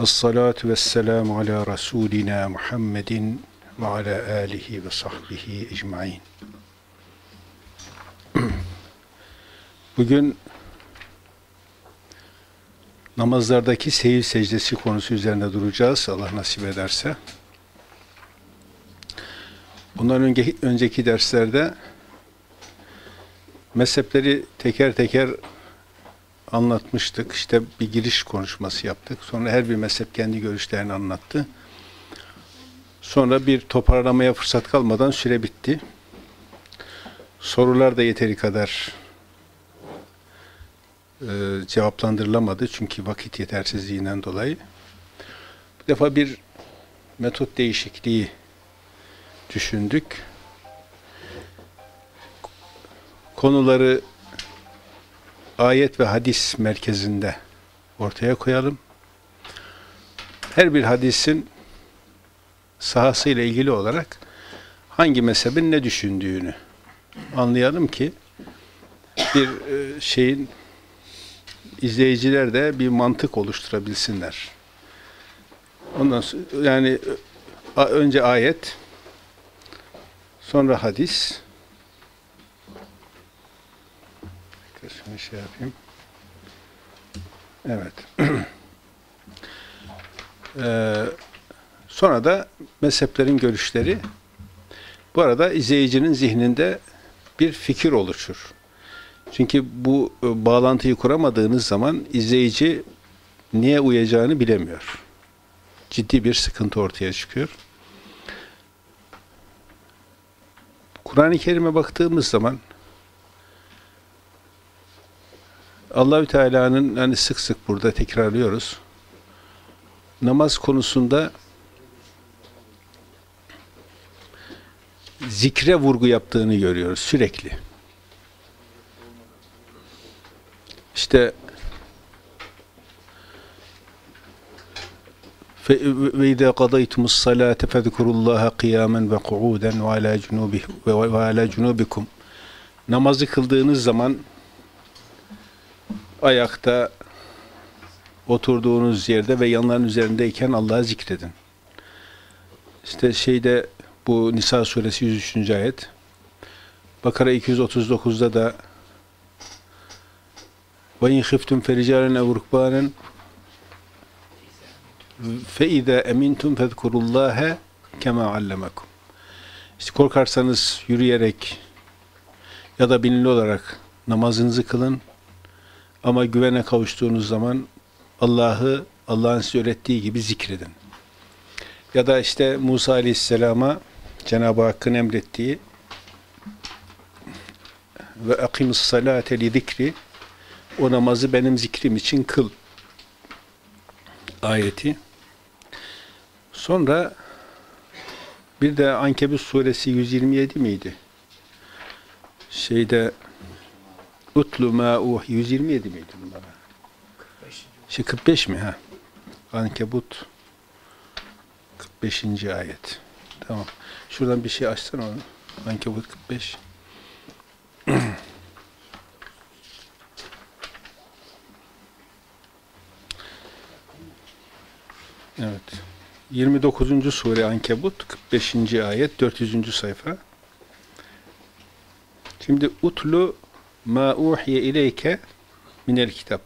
Esselatu vesselamu ala Resulina Muhammedin ve ala alihi ve sahbihi ecmain. Bugün namazlardaki seyir secdesi konusu üzerine duracağız. Allah nasip ederse. Bundan önceki, önceki derslerde mezhepleri teker teker anlatmıştık. İşte bir giriş konuşması yaptık. Sonra her bir mezhep kendi görüşlerini anlattı. Sonra bir toparlamaya fırsat kalmadan süre bitti. Sorular da yeteri kadar e, cevaplandırılamadı. Çünkü vakit yetersizliğinden dolayı. Bu defa bir metot değişikliği düşündük. Konuları ayet ve hadis merkezinde ortaya koyalım. Her bir hadisin sahasıyla ilgili olarak hangi mezhebin ne düşündüğünü anlayalım ki bir e, şeyin izleyiciler de bir mantık oluşturabilsinler. Ondan sonra yani önce ayet sonra hadis Şunu şey yapayım. Evet. ee, sonra da mezheplerin görüşleri. Bu arada izleyicinin zihninde bir fikir oluşur. Çünkü bu e, bağlantıyı kuramadığınız zaman izleyici niye uyacağını bilemiyor. Ciddi bir sıkıntı ortaya çıkıyor. Kur'an-ı Kerim'e baktığımız zaman Allahü Teala'nın hani sık sık burada tekrarlıyoruz. Namaz konusunda zikre vurgu yaptığını görüyoruz sürekli. İşte fezkurullâhe kıyâmen ve ku'ûden ve alâ ve alâ cunubikum namazı kıldığınız zaman ayakta oturduğunuz yerde ve yanların üzerindeyken Allah'ı zikredin. İşte şeyde bu Nisa suresi 103. ayet. Bakara 239'da da ve in khiftum fericalen ev rukbanen fe izâ emintum fezkurullâhe kema allemakum. İşte korkarsanız yürüyerek ya da binili olarak namazınızı kılın ama güvene kavuştuğunuz zaman Allah'ı Allah'ın size öğrettiği gibi zikredin. Ya da işte Musa Aleyhisselam'a Cenab-ı Hakk'ın emrettiği ve akimus salate li zikri o namazı benim zikrim için kıl ayeti. Sonra bir de Ankebut suresi 127 miydi? Şeyde Utlu ma uh 127 miydi bunlara? 45. Şey 45 mi ha? Ankebut 45. ayet. Tamam. Şuradan bir şey açsana onu. Ankebut 45. evet. 29. sure Ankebut 45. ayet 400. sayfa. Şimdi utlu ma uhiye ileyke minel kitap.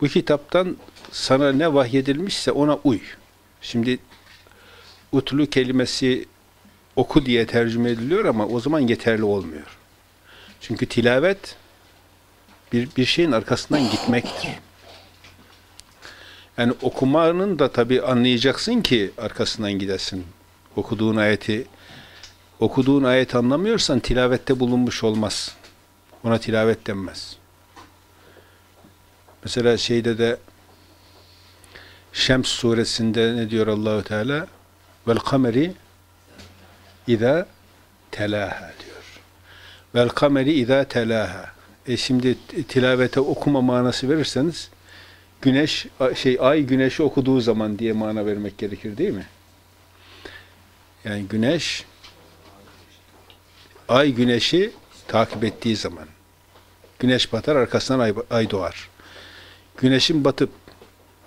Bu kitaptan sana ne vahyedilmişse ona uy. Şimdi utlu kelimesi oku diye tercüme ediliyor ama o zaman yeterli olmuyor. Çünkü tilavet bir, bir şeyin arkasından gitmektir. Yani okumanın da tabi anlayacaksın ki arkasından gidesin. Okuduğun ayeti okuduğun ayet anlamıyorsan tilavette bulunmuş olmaz. Ona tilavet denmez. Mesela şeyde de Şems suresinde ne diyor Allahu Teala? Vel kameri İza telaha diyor. Vel kameri İza telaha. E şimdi tilavete okuma manası verirseniz güneş şey ay güneşi okuduğu zaman diye mana vermek gerekir değil mi? Yani güneş ay güneşi takip ettiği zaman. Güneş batar, arkasından ay, ay doğar. güneşin batıp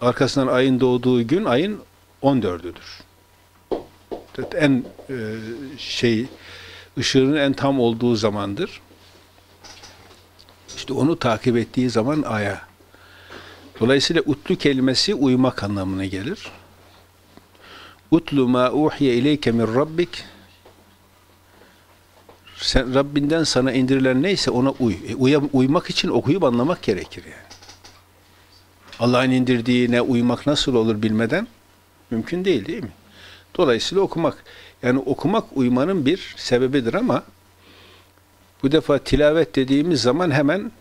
arkasından ayın doğduğu gün ayın 14'üdür. En e, şey ışığının en tam olduğu zamandır. İşte onu takip ettiği zaman aya. Dolayısıyla utlu kelimesi uymak anlamına gelir. Utlu ma uhiye ileyke min rabbik sen Rabbinden sana indirilen neyse ona uy. E, uya, uymak için okuyup anlamak gerekir yani. Allah'ın indirdiğine uymak nasıl olur bilmeden mümkün değil değil mi? Dolayısıyla okumak. Yani okumak uymanın bir sebebidir ama bu defa tilavet dediğimiz zaman hemen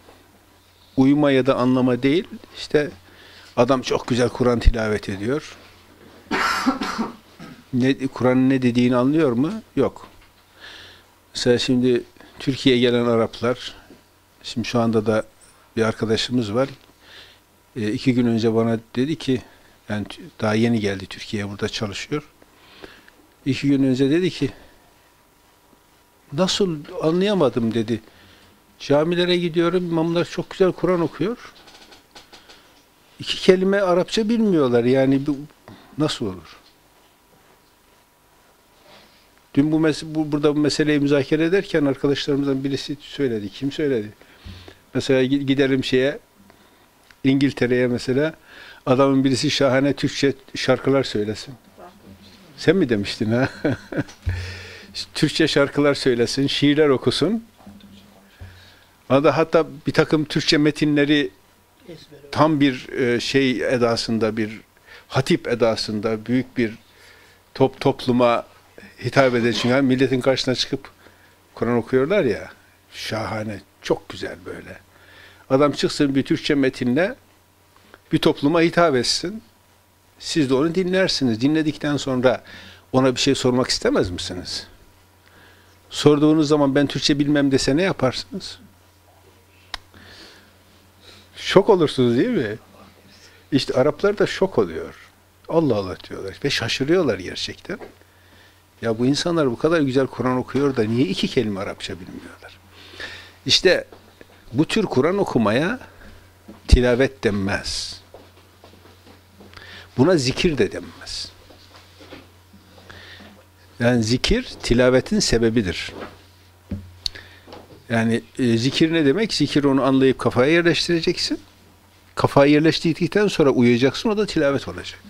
uyuma ya da anlama değil. İşte adam çok güzel Kur'an tilavet ediyor. Kur'an'ın ne dediğini anlıyor mu? Yok. Mesela şimdi Türkiye'ye gelen Araplar, şimdi şu anda da bir arkadaşımız var. E, iki gün önce bana dedi ki, yani daha yeni geldi Türkiye'ye burada çalışıyor. İki gün önce dedi ki, nasıl anlayamadım dedi. Camilere gidiyorum, imamlar çok güzel Kur'an okuyor. İki kelime Arapça bilmiyorlar yani bu nasıl olur? Dün bu, mes bu burada bu meseleyi müzakere ederken arkadaşlarımızdan birisi söyledi. Kim söyledi? Mesela giderim şeye İngiltere'ye mesela adamın birisi şahane Türkçe şarkılar söylesin. Sen mi demiştin ha? Türkçe şarkılar söylesin, şiirler okusun. Hatta bir takım Türkçe metinleri tam bir e, şey edasında, bir hatip edasında büyük bir top topluma hitap edecek. Yani milletin karşısına çıkıp Kur'an okuyorlar ya. Şahane, çok güzel böyle. Adam çıksın bir Türkçe metinle bir topluma hitap etsin. Siz de onu dinlersiniz. Dinledikten sonra ona bir şey sormak istemez misiniz? Sorduğunuz zaman ben Türkçe bilmem dese ne yaparsınız? Şok olursunuz değil mi? İşte Araplar da şok oluyor. Allah Allah diyorlar ve şaşırıyorlar gerçekten. Ya bu insanlar bu kadar güzel Kur'an okuyor da niye iki kelime Arapça bilmiyorlar? İşte bu tür Kur'an okumaya tilavet denmez. Buna zikir de denmez. Yani zikir tilavetin sebebidir. Yani e, zikir ne demek? Zikir onu anlayıp kafaya yerleştireceksin. Kafaya yerleştirdikten sonra uyuyacaksın, o da tilavet olacak.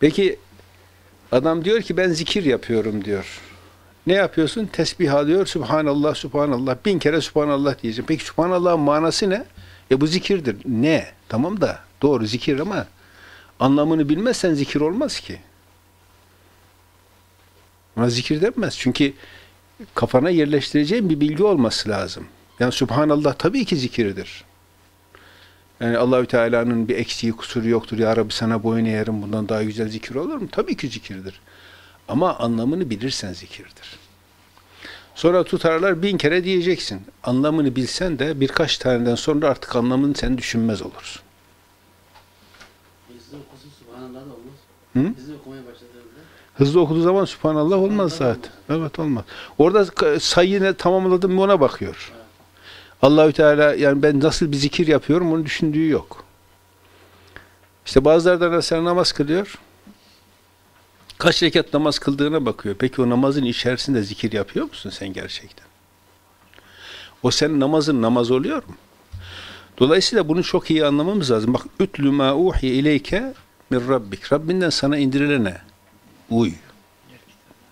Peki Adam diyor ki ben zikir yapıyorum diyor. Ne yapıyorsun? Tesbih alıyor. Subhanallah, Subhanallah. Bin kere Subhanallah diyeceğim. Peki Subhanallah'ın manası ne? E bu zikirdir. Ne? Tamam da doğru zikir ama anlamını bilmezsen zikir olmaz ki. Buna zikir denmez. Çünkü kafana yerleştireceğin bir bilgi olması lazım. Yani Subhanallah tabii ki zikirdir. Yani Allahü Teala'nın bir eksiği, kusuru yoktur. Ya Rabbi sana boyun eğerim. Bundan daha güzel zikir olur mu? Tabii ki zikirdir. Ama anlamını bilirsen zikirdir. Sonra tutarlar bin kere diyeceksin. Anlamını bilsen de birkaç taneden sonra artık anlamını sen düşünmez olursun. Hızlı okusun Subhanallah da olmaz. Hı? Hızlı okumaya başladığında. Hızlı okuduğu zaman Subhanallah olmaz zaten. Evet olmaz. Orada sayıyı ne tamamladım mı ona bakıyor. Allahü Teala yani ben nasıl bir zikir yapıyorum onu düşündüğü yok. İşte bazıları da mesela namaz kılıyor. Kaç rekat namaz kıldığına bakıyor. Peki o namazın içerisinde zikir yapıyor musun sen gerçekten? O senin namazın namaz oluyor mu? Dolayısıyla bunu çok iyi anlamamız lazım. Bak ütlü ma uhiye ileyke min rabbik. Rabbinden sana indirilene uy.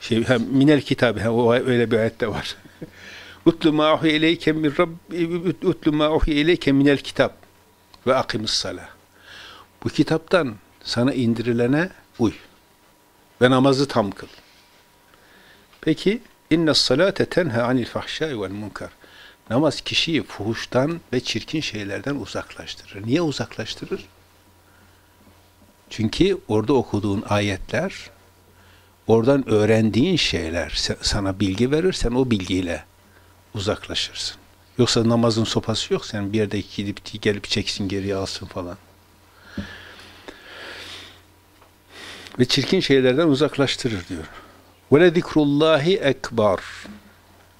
Şey, minel kitabı, öyle bir ayette var. Utlu ma uhiye ileyke min rabbi utlu ma uhiye ileyke minel kitap ve akimis salah. Bu kitaptan sana indirilene uy ve namazı tam kıl. Peki inne salate tenha anil fahşai vel munkar. Namaz kişiyi fuhuştan ve çirkin şeylerden uzaklaştırır. Niye uzaklaştırır? Çünkü orada okuduğun ayetler, oradan öğrendiğin şeyler sana bilgi verir, sen o bilgiyle uzaklaşırsın. Yoksa namazın sopası yok. Sen bir yerde gidip gelip çeksin geriye alsın falan. Ve çirkin şeylerden uzaklaştırır diyor. Ve zikrullahi ekbar.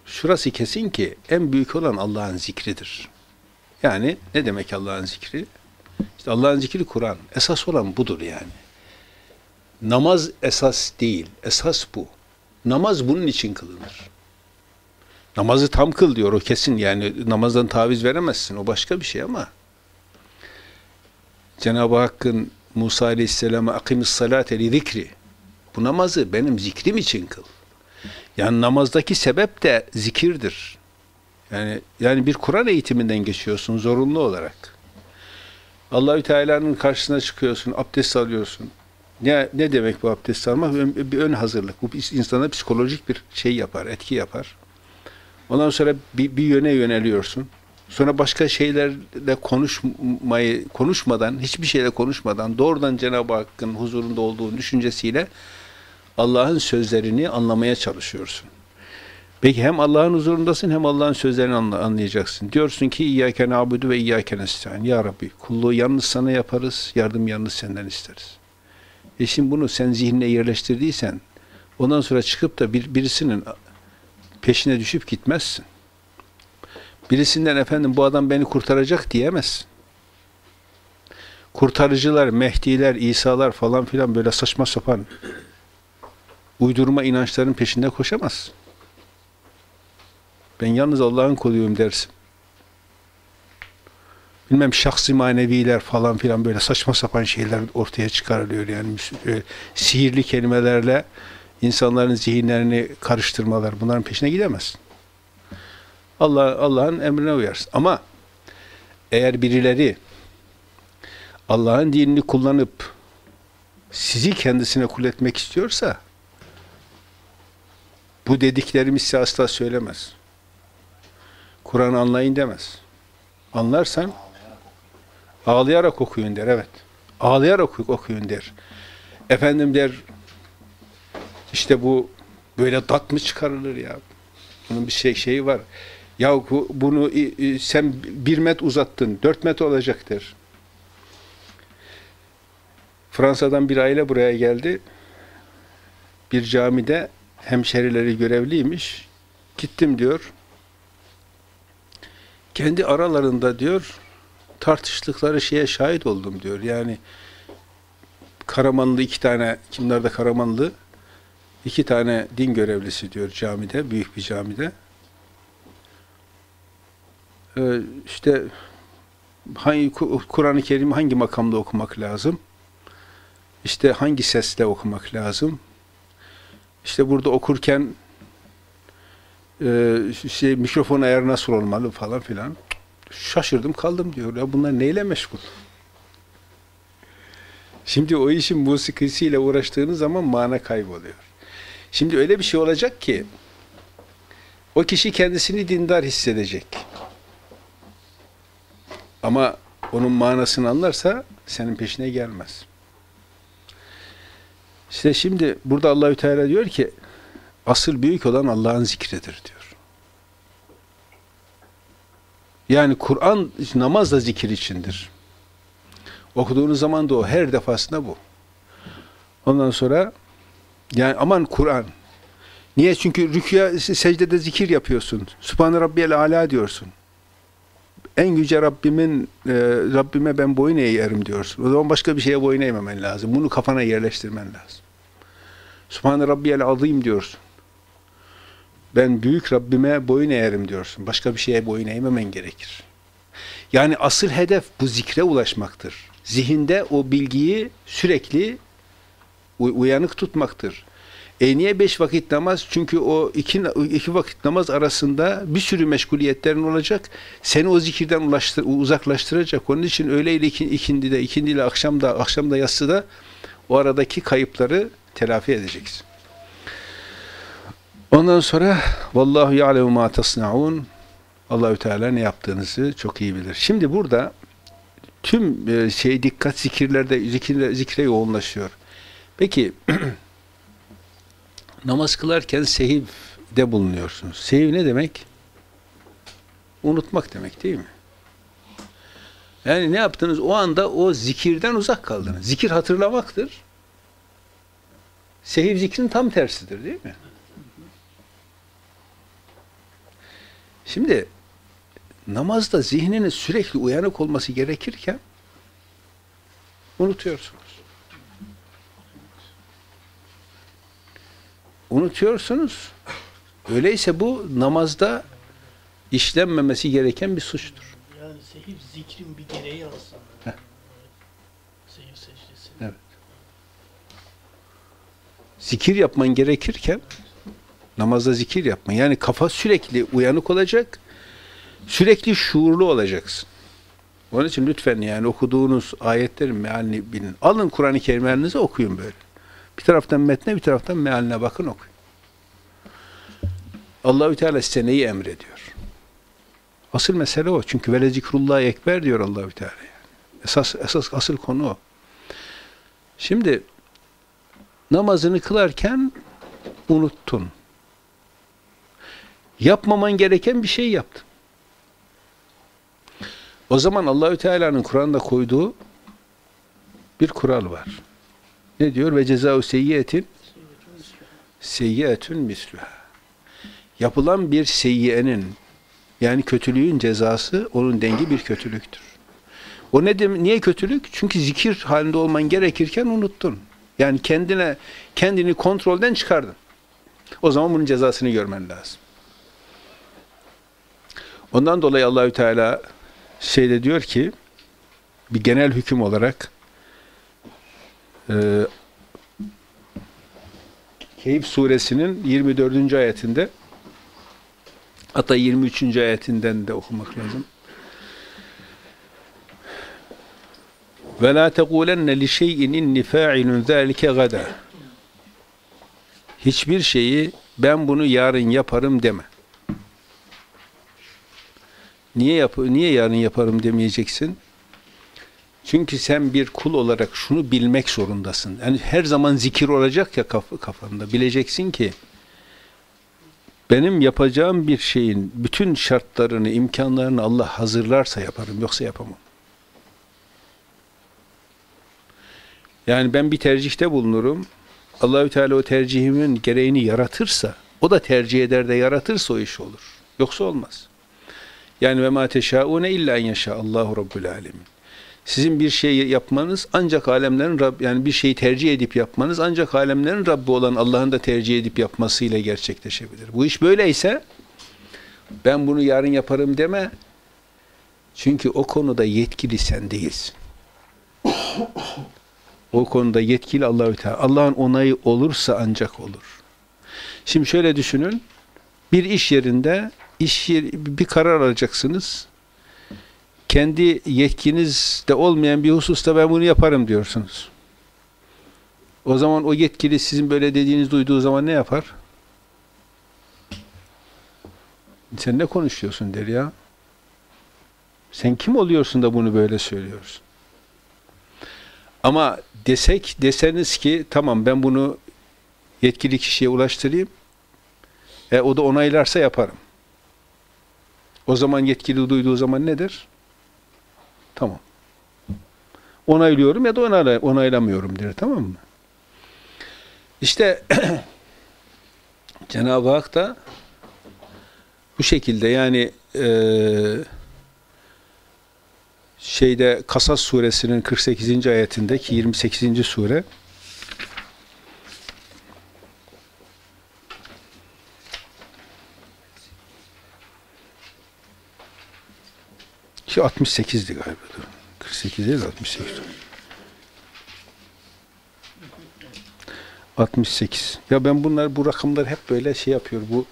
Şurası kesin ki en büyük olan Allah'ın zikridir. Yani ne demek Allah'ın zikri? İşte Allah'ın zikri Kur'an. Esas olan budur yani. Namaz esas değil. Esas bu. Namaz bunun için kılınır. Namazı tam kıl diyor o kesin yani namazdan taviz veremezsin o başka bir şey ama Cenab-ı Hakk'ın Musa Aleyhisselam'a akimis salate li zikri bu namazı benim zikrim için kıl. Yani namazdaki sebep de zikirdir. Yani yani bir Kur'an eğitiminden geçiyorsun zorunlu olarak. Allahü Teala'nın karşısına çıkıyorsun, abdest alıyorsun. Ne ne demek bu abdest almak? Bir ön hazırlık. Bu insana psikolojik bir şey yapar, etki yapar. Ondan sonra bir, bir yöne yöneliyorsun. Sonra başka şeylerle konuşmayı konuşmadan, hiçbir şeyle konuşmadan doğrudan Cenab-ı Hakk'ın huzurunda olduğu düşüncesiyle Allah'ın sözlerini anlamaya çalışıyorsun. Peki hem Allah'ın huzurundasın hem Allah'ın sözlerini anla- anlayacaksın. Diyorsun ki İyyâke na'budu ve İyyâke nestaîn. Ya Rabbi kulluğu yalnız sana yaparız, yardım yalnız senden isteriz. E şimdi bunu sen zihnine yerleştirdiysen ondan sonra çıkıp da bir, birisinin peşine düşüp gitmezsin. Birisinden efendim bu adam beni kurtaracak diyemezsin. Kurtarıcılar, Mehdiler, İsa'lar falan filan böyle saçma sapan uydurma inançların peşinde koşamaz. Ben yalnız Allah'ın kuluyum dersin. Bilmem şahsi maneviler falan filan böyle saçma sapan şeyler ortaya çıkarılıyor yani e, sihirli kelimelerle insanların zihinlerini karıştırmalar bunların peşine gidemezsin. Allah Allah'ın emrine uyarsın. Ama eğer birileri Allah'ın dinini kullanıp sizi kendisine kul etmek istiyorsa bu dediklerimiz size asla söylemez. Kur'an anlayın demez. Anlarsan ağlayarak okuyun der. Evet. Ağlayarak oku- okuyun der. Efendim der işte bu böyle dat mı çıkarılır ya? Bunun bir şey şeyi var. Ya bu- bunu sen bir met uzattın, dört met olacak der. Fransa'dan bir aile buraya geldi. Bir camide hemşerileri görevliymiş. Gittim diyor. Kendi aralarında diyor tartıştıkları şeye şahit oldum diyor. Yani Karamanlı iki tane, kimlerde Karamanlı iki tane din görevlisi diyor camide, büyük bir camide. Ee, işte hangi Ku- Kur'an-ı Kerim hangi makamda okumak lazım? İşte hangi sesle okumak lazım? İşte burada okurken e, şey mikrofon ayarı nasıl olmalı falan filan. Şaşırdım kaldım diyor. Ya bunlar neyle meşgul? Şimdi o işin musikisiyle uğraştığınız zaman mana kayboluyor. Şimdi öyle bir şey olacak ki o kişi kendisini dindar hissedecek. Ama onun manasını anlarsa senin peşine gelmez. İşte şimdi burada Allahü Teala diyor ki asıl büyük olan Allah'ın zikridir diyor. Yani Kur'an namaz da zikir içindir. Okuduğunuz zaman da o her defasında bu. Ondan sonra yani aman Kur'an. Niye? Çünkü rüküya secdede zikir yapıyorsun. Sübhane Rabbiyel Ala diyorsun. En yüce Rabbimin e, Rabbime ben boyun eğerim diyorsun. O zaman başka bir şeye boyun eğmemen lazım. Bunu kafana yerleştirmen lazım. Sübhane Rabbiyel Azim diyorsun. Ben büyük Rabbime boyun eğerim diyorsun. Başka bir şeye boyun eğmemen gerekir. Yani asıl hedef bu zikre ulaşmaktır. Zihinde o bilgiyi sürekli uyanık tutmaktır. E niye beş vakit namaz? Çünkü o iki, iki vakit namaz arasında bir sürü meşguliyetlerin olacak. Seni o zikirden ulaştır, uzaklaştıracak. Onun için öğleyle iki, ikindide, ikindiyle akşamda, akşamda yatsıda o aradaki kayıpları telafi edeceksin. Ondan sonra vallahu ya'lemu ma tasnaun Allahü Teala ne yaptığınızı çok iyi bilir. Şimdi burada tüm e, şey dikkat zikirlerde zikirle, zikre yoğunlaşıyor. Peki namaz kılarken sehivde bulunuyorsunuz. Sehiv ne demek? Unutmak demek değil mi? Yani ne yaptınız? O anda o zikirden uzak kaldınız. Zikir hatırlamaktır. Sehiv zikrin tam tersidir değil mi? Şimdi namazda zihninin sürekli uyanık olması gerekirken unutuyorsunuz. Unutuyorsunuz. Öyleyse bu namazda işlenmemesi gereken bir suçtur. Yani sehif zikrin bir gereği aslında. Heh. Sehif secdesi. Evet. Zikir yapman gerekirken namazda zikir yapma. Yani kafa sürekli uyanık olacak. Sürekli şuurlu olacaksın. Onun için lütfen yani okuduğunuz ayetlerin mealini bilin. Alın Kur'an-ı Kerim elinize okuyun böyle. Bir taraftan metne bir taraftan mealine bakın okuyun. Allahü Teala size neyi emrediyor? Asıl mesele o. Çünkü vele zikrullah ekber diyor Allahü Teala. Esas esas asıl konu o. Şimdi namazını kılarken unuttun. Yapmaman gereken bir şey yaptın. O zaman Allahü Teala'nın Kur'an'da koyduğu bir kural var. Ne diyor? Ve cezau seyyiyetin seyyiyetün mislüha. Yapılan bir seyyiyenin yani kötülüğün cezası onun dengi bir kötülüktür. O ne niye kötülük? Çünkü zikir halinde olman gerekirken unuttun. Yani kendine kendini kontrolden çıkardın. O zaman bunun cezasını görmen lazım. Ondan dolayı Allahü Teala şeyde diyor ki bir genel hüküm olarak e, Keyif suresinin 24. ayetinde hatta 23. ayetinden de okumak lazım. Ve la tekulenne li şey'in inni fa'ilun zalike gada. Hiçbir şeyi ben bunu yarın yaparım deme. Niye yap niye yarın yaparım demeyeceksin? Çünkü sen bir kul olarak şunu bilmek zorundasın. Yani her zaman zikir olacak ya kaf kafanda. Bileceksin ki benim yapacağım bir şeyin bütün şartlarını, imkanlarını Allah hazırlarsa yaparım, yoksa yapamam. Yani ben bir tercihte bulunurum. Allahü Teala o tercihimin gereğini yaratırsa, o da tercih eder de yaratırsa o iş olur. Yoksa olmaz. Yani ve ma teşaune illa en Allahu Rabbul Alamin. Sizin bir şey yapmanız ancak alemlerin Rab yani bir şeyi tercih edip yapmanız ancak alemlerin Rabbi olan Allah'ın da tercih edip yapmasıyla gerçekleşebilir. Bu iş böyleyse ben bunu yarın yaparım deme. Çünkü o konuda yetkili sen değilsin. O konuda yetkili Allahü Teala. Allah'ın onayı olursa ancak olur. Şimdi şöyle düşünün. Bir iş yerinde iş yer, bir karar alacaksınız. Kendi yetkinizde olmayan bir hususta ben bunu yaparım diyorsunuz. O zaman o yetkili sizin böyle dediğiniz duyduğu zaman ne yapar? Sen ne konuşuyorsun der ya. Sen kim oluyorsun da bunu böyle söylüyorsun? Ama desek, deseniz ki tamam ben bunu yetkili kişiye ulaştırayım. E, o da onaylarsa yaparım. O zaman yetkili duyduğu zaman nedir? Tamam. Onaylıyorum ya da onayla, onaylamıyorum der. Tamam mı? İşte Cenab-ı Hak da bu şekilde yani eee şeyde Kasas suresinin 48. ayetindeki 28. sure ki 68'di galiba. 48 değil 68. 68. Ya ben bunlar bu rakamlar hep böyle şey yapıyor. Bu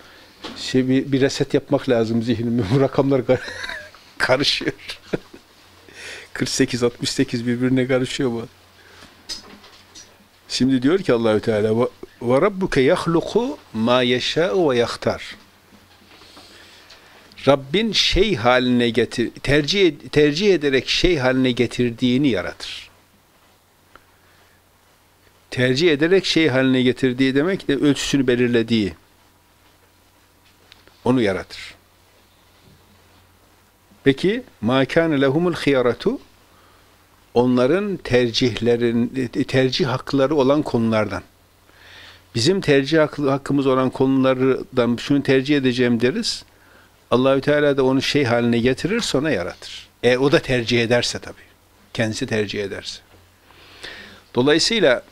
şey bir, bir reset yapmak lazım zihnimde. Bu rakamlar kar karışıyor. 48 68 birbirine karışıyor bu. Şimdi diyor ki Allahü Teala ve rabbuke yahluku ma yeşâ'u ve yahtar. Rabbin şey haline getir tercih tercih ederek şey haline getirdiğini yaratır. Tercih ederek şey haline getirdiği demek de ölçüsünü belirlediği. Onu yaratır. Peki ma kana lehumul hiyaratu onların tercihlerin tercih hakları olan konulardan. Bizim tercih hakkımız olan konulardan şunu tercih edeceğim deriz. Allahü Teala da onu şey haline getirir sonra yaratır. E o da tercih ederse tabii. Kendisi tercih ederse. Dolayısıyla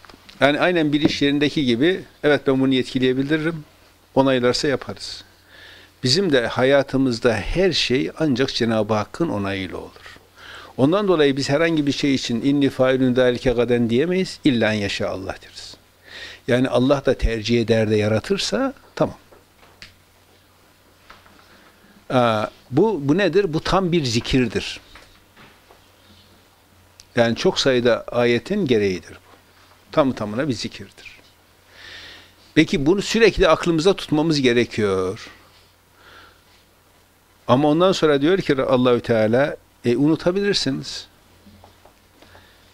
yani aynen bir iş yerindeki gibi evet ben bunu yetkileyebilirim. Onaylarsa yaparız. Bizim de hayatımızda her şey ancak Cenab-ı Hakk'ın onayıyla olur. Ondan dolayı biz herhangi bir şey için inni failün dalike gaden diyemeyiz. İlla yaşa Allah deriz. Yani Allah da tercih eder de yaratırsa tamam. Aa, bu, bu nedir? Bu tam bir zikirdir. Yani çok sayıda ayetin gereğidir bu. Tam tamına bir zikirdir. Peki bunu sürekli aklımıza tutmamız gerekiyor. Ama ondan sonra diyor ki Allahü Teala e, unutabilirsiniz.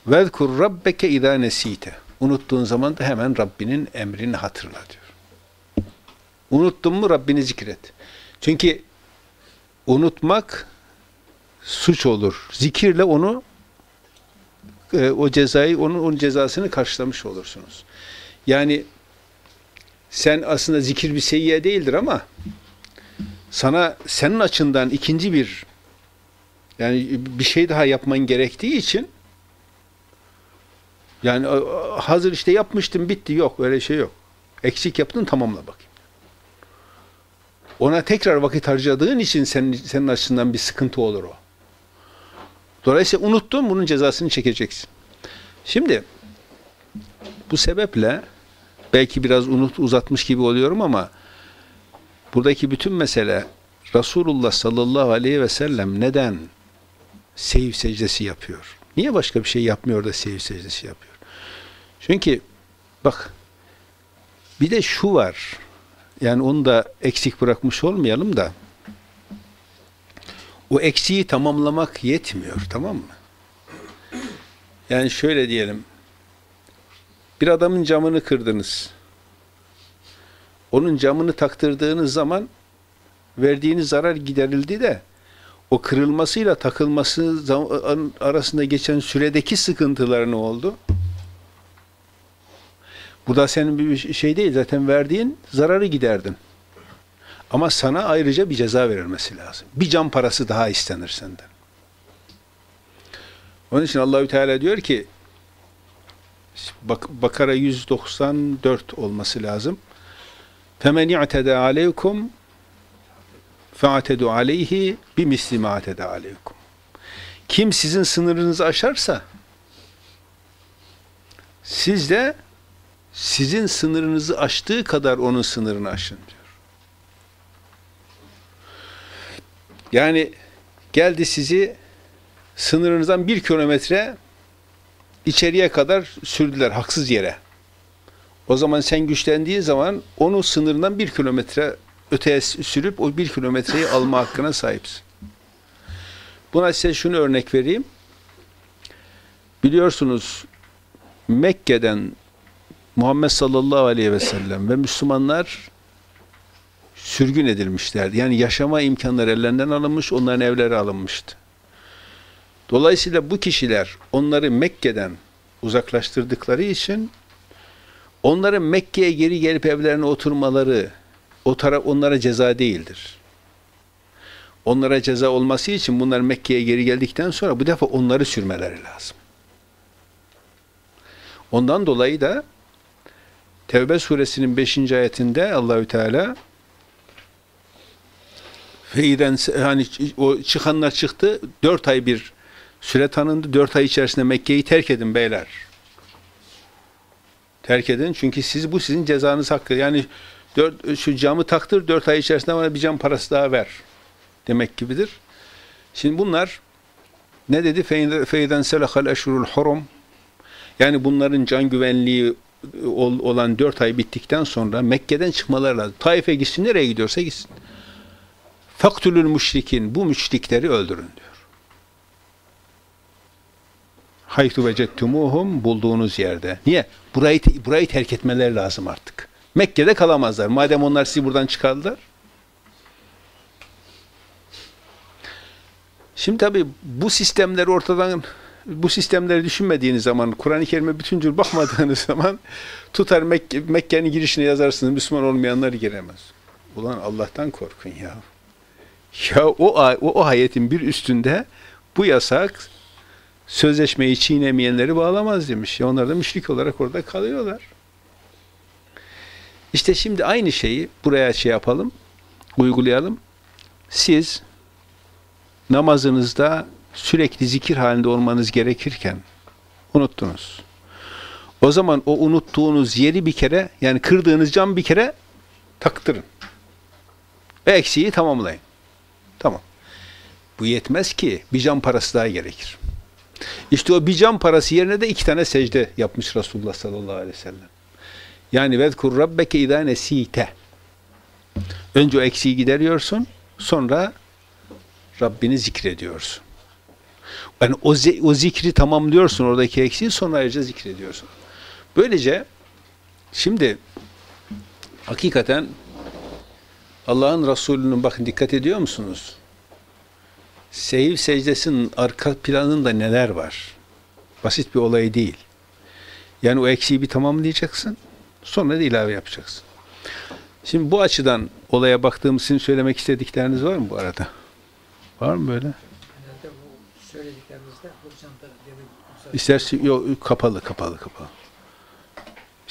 Vezkur rabbeke idâ nesîte. Unuttuğun zaman da hemen Rabbinin emrini hatırla diyor. Unuttun mu Rabbini zikret. Çünkü unutmak suç olur. Zikirle onu e, o cezayı onun onun cezasını karşılamış olursunuz. Yani sen aslında zikir bir seyyiye değildir ama sana senin açından ikinci bir yani bir şey daha yapman gerektiği için yani hazır işte yapmıştım bitti yok öyle şey yok. Eksik yaptın tamamla bakayım. Ona tekrar vakit harcadığın için senin, senin açısından bir sıkıntı olur o. Dolayısıyla unuttun bunun cezasını çekeceksin. Şimdi bu sebeple belki biraz unut uzatmış gibi oluyorum ama buradaki bütün mesele Resulullah sallallahu aleyhi ve sellem neden sehiv secdesi yapıyor? Niye başka bir şey yapmıyor da sehiv secdesi yapıyor? Çünkü bak bir de şu var. Yani onu da eksik bırakmış olmayalım da o eksiği tamamlamak yetmiyor tamam mı? Yani şöyle diyelim bir adamın camını kırdınız. Onun camını taktırdığınız zaman verdiğiniz zarar giderildi de o kırılmasıyla takılması arasında geçen süredeki sıkıntılar ne oldu? Bu da senin bir şey değil. Zaten verdiğin zararı giderdin. Ama sana ayrıca bir ceza verilmesi lazım. Bir can parası daha istenir senden. Onun için Allahü Teala diyor ki Bak Bakara 194 olması lazım. Femen i'teda aleykum fe'atedu aleyhi bimisli ma ateda aleykum. Kim sizin sınırınızı aşarsa siz de sizin sınırınızı aştığı kadar onun sınırını aşın diyor. Yani geldi sizi sınırınızdan bir kilometre içeriye kadar sürdüler haksız yere. O zaman sen güçlendiği zaman onun sınırından bir kilometre öteye sürüp o bir kilometreyi alma hakkına sahipsin. Buna size şunu örnek vereyim. Biliyorsunuz Mekke'den Muhammed sallallahu aleyhi ve sellem ve Müslümanlar sürgün edilmişlerdi. Yani yaşama imkanları ellerinden alınmış, onların evleri alınmıştı. Dolayısıyla bu kişiler onları Mekke'den uzaklaştırdıkları için onların Mekke'ye geri gelip evlerine oturmaları o taraf onlara ceza değildir. Onlara ceza olması için bunlar Mekke'ye geri geldikten sonra bu defa onları sürmeleri lazım. Ondan dolayı da Tevbe suresinin 5. ayetinde Allahü Teala Feyden hani o çıkanlar çıktı. Dört ay bir süre tanındı. Dört ay içerisinde Mekke'yi terk edin beyler. Terk edin çünkü siz bu sizin cezanız hakkı. Yani dört, şu camı taktır dört ay içerisinde bana bir cam parası daha ver demek gibidir. Şimdi bunlar ne dedi? Feyden selahal eşrul hurum yani bunların can güvenliği olan dört ay bittikten sonra Mekke'den çıkmaları lazım. Taif'e gitsin, nereye gidiyorsa gitsin. Faktulül müşrikin, bu müşrikleri öldürün diyor. Haytu vecettumuhum, bulduğunuz yerde. Niye? Burayı, burayı terk etmeleri lazım artık. Mekke'de kalamazlar. Madem onlar sizi buradan çıkardılar. Şimdi tabi bu sistemleri ortadan bu sistemleri düşünmediğiniz zaman, Kur'an-ı Kerim'e bütüncül bakmadığınız zaman tutar Mekke, Mekke'nin girişine yazarsınız, Müslüman olmayanlar giremez. Ulan Allah'tan korkun ya. Ya o, o, o ayetin bir üstünde bu yasak sözleşmeyi çiğnemeyenleri bağlamaz demiş. Ya onlar da müşrik olarak orada kalıyorlar. İşte şimdi aynı şeyi buraya şey yapalım, uygulayalım. Siz namazınızda sürekli zikir halinde olmanız gerekirken unuttunuz. O zaman o unuttuğunuz yeri bir kere yani kırdığınız cam bir kere taktırın. Ve eksiği tamamlayın. Tamam. Bu yetmez ki. Bir cam parası daha gerekir. İşte o bir cam parası yerine de iki tane secde yapmış Resulullah sallallahu aleyhi ve sellem. Yani vezkur rabbeke idâ nesîte. Önce o eksiği gideriyorsun. Sonra Rabbini zikrediyorsun. Yani o, o zikri tamamlıyorsun oradaki eksiği sonra ayrıca zikrediyorsun. Böylece şimdi hakikaten Allah'ın Resulü'nün bakın dikkat ediyor musunuz? Sehiv secdesinin arka planında neler var? Basit bir olay değil. Yani o eksiği bir tamamlayacaksın. Sonra da ilave yapacaksın. Şimdi bu açıdan olaya baktığımız için söylemek istedikleriniz var mı bu arada? Var mı böyle? Herhalde bu söylediklerinizde hocam da demin İsterse yok kapalı kapalı kapalı.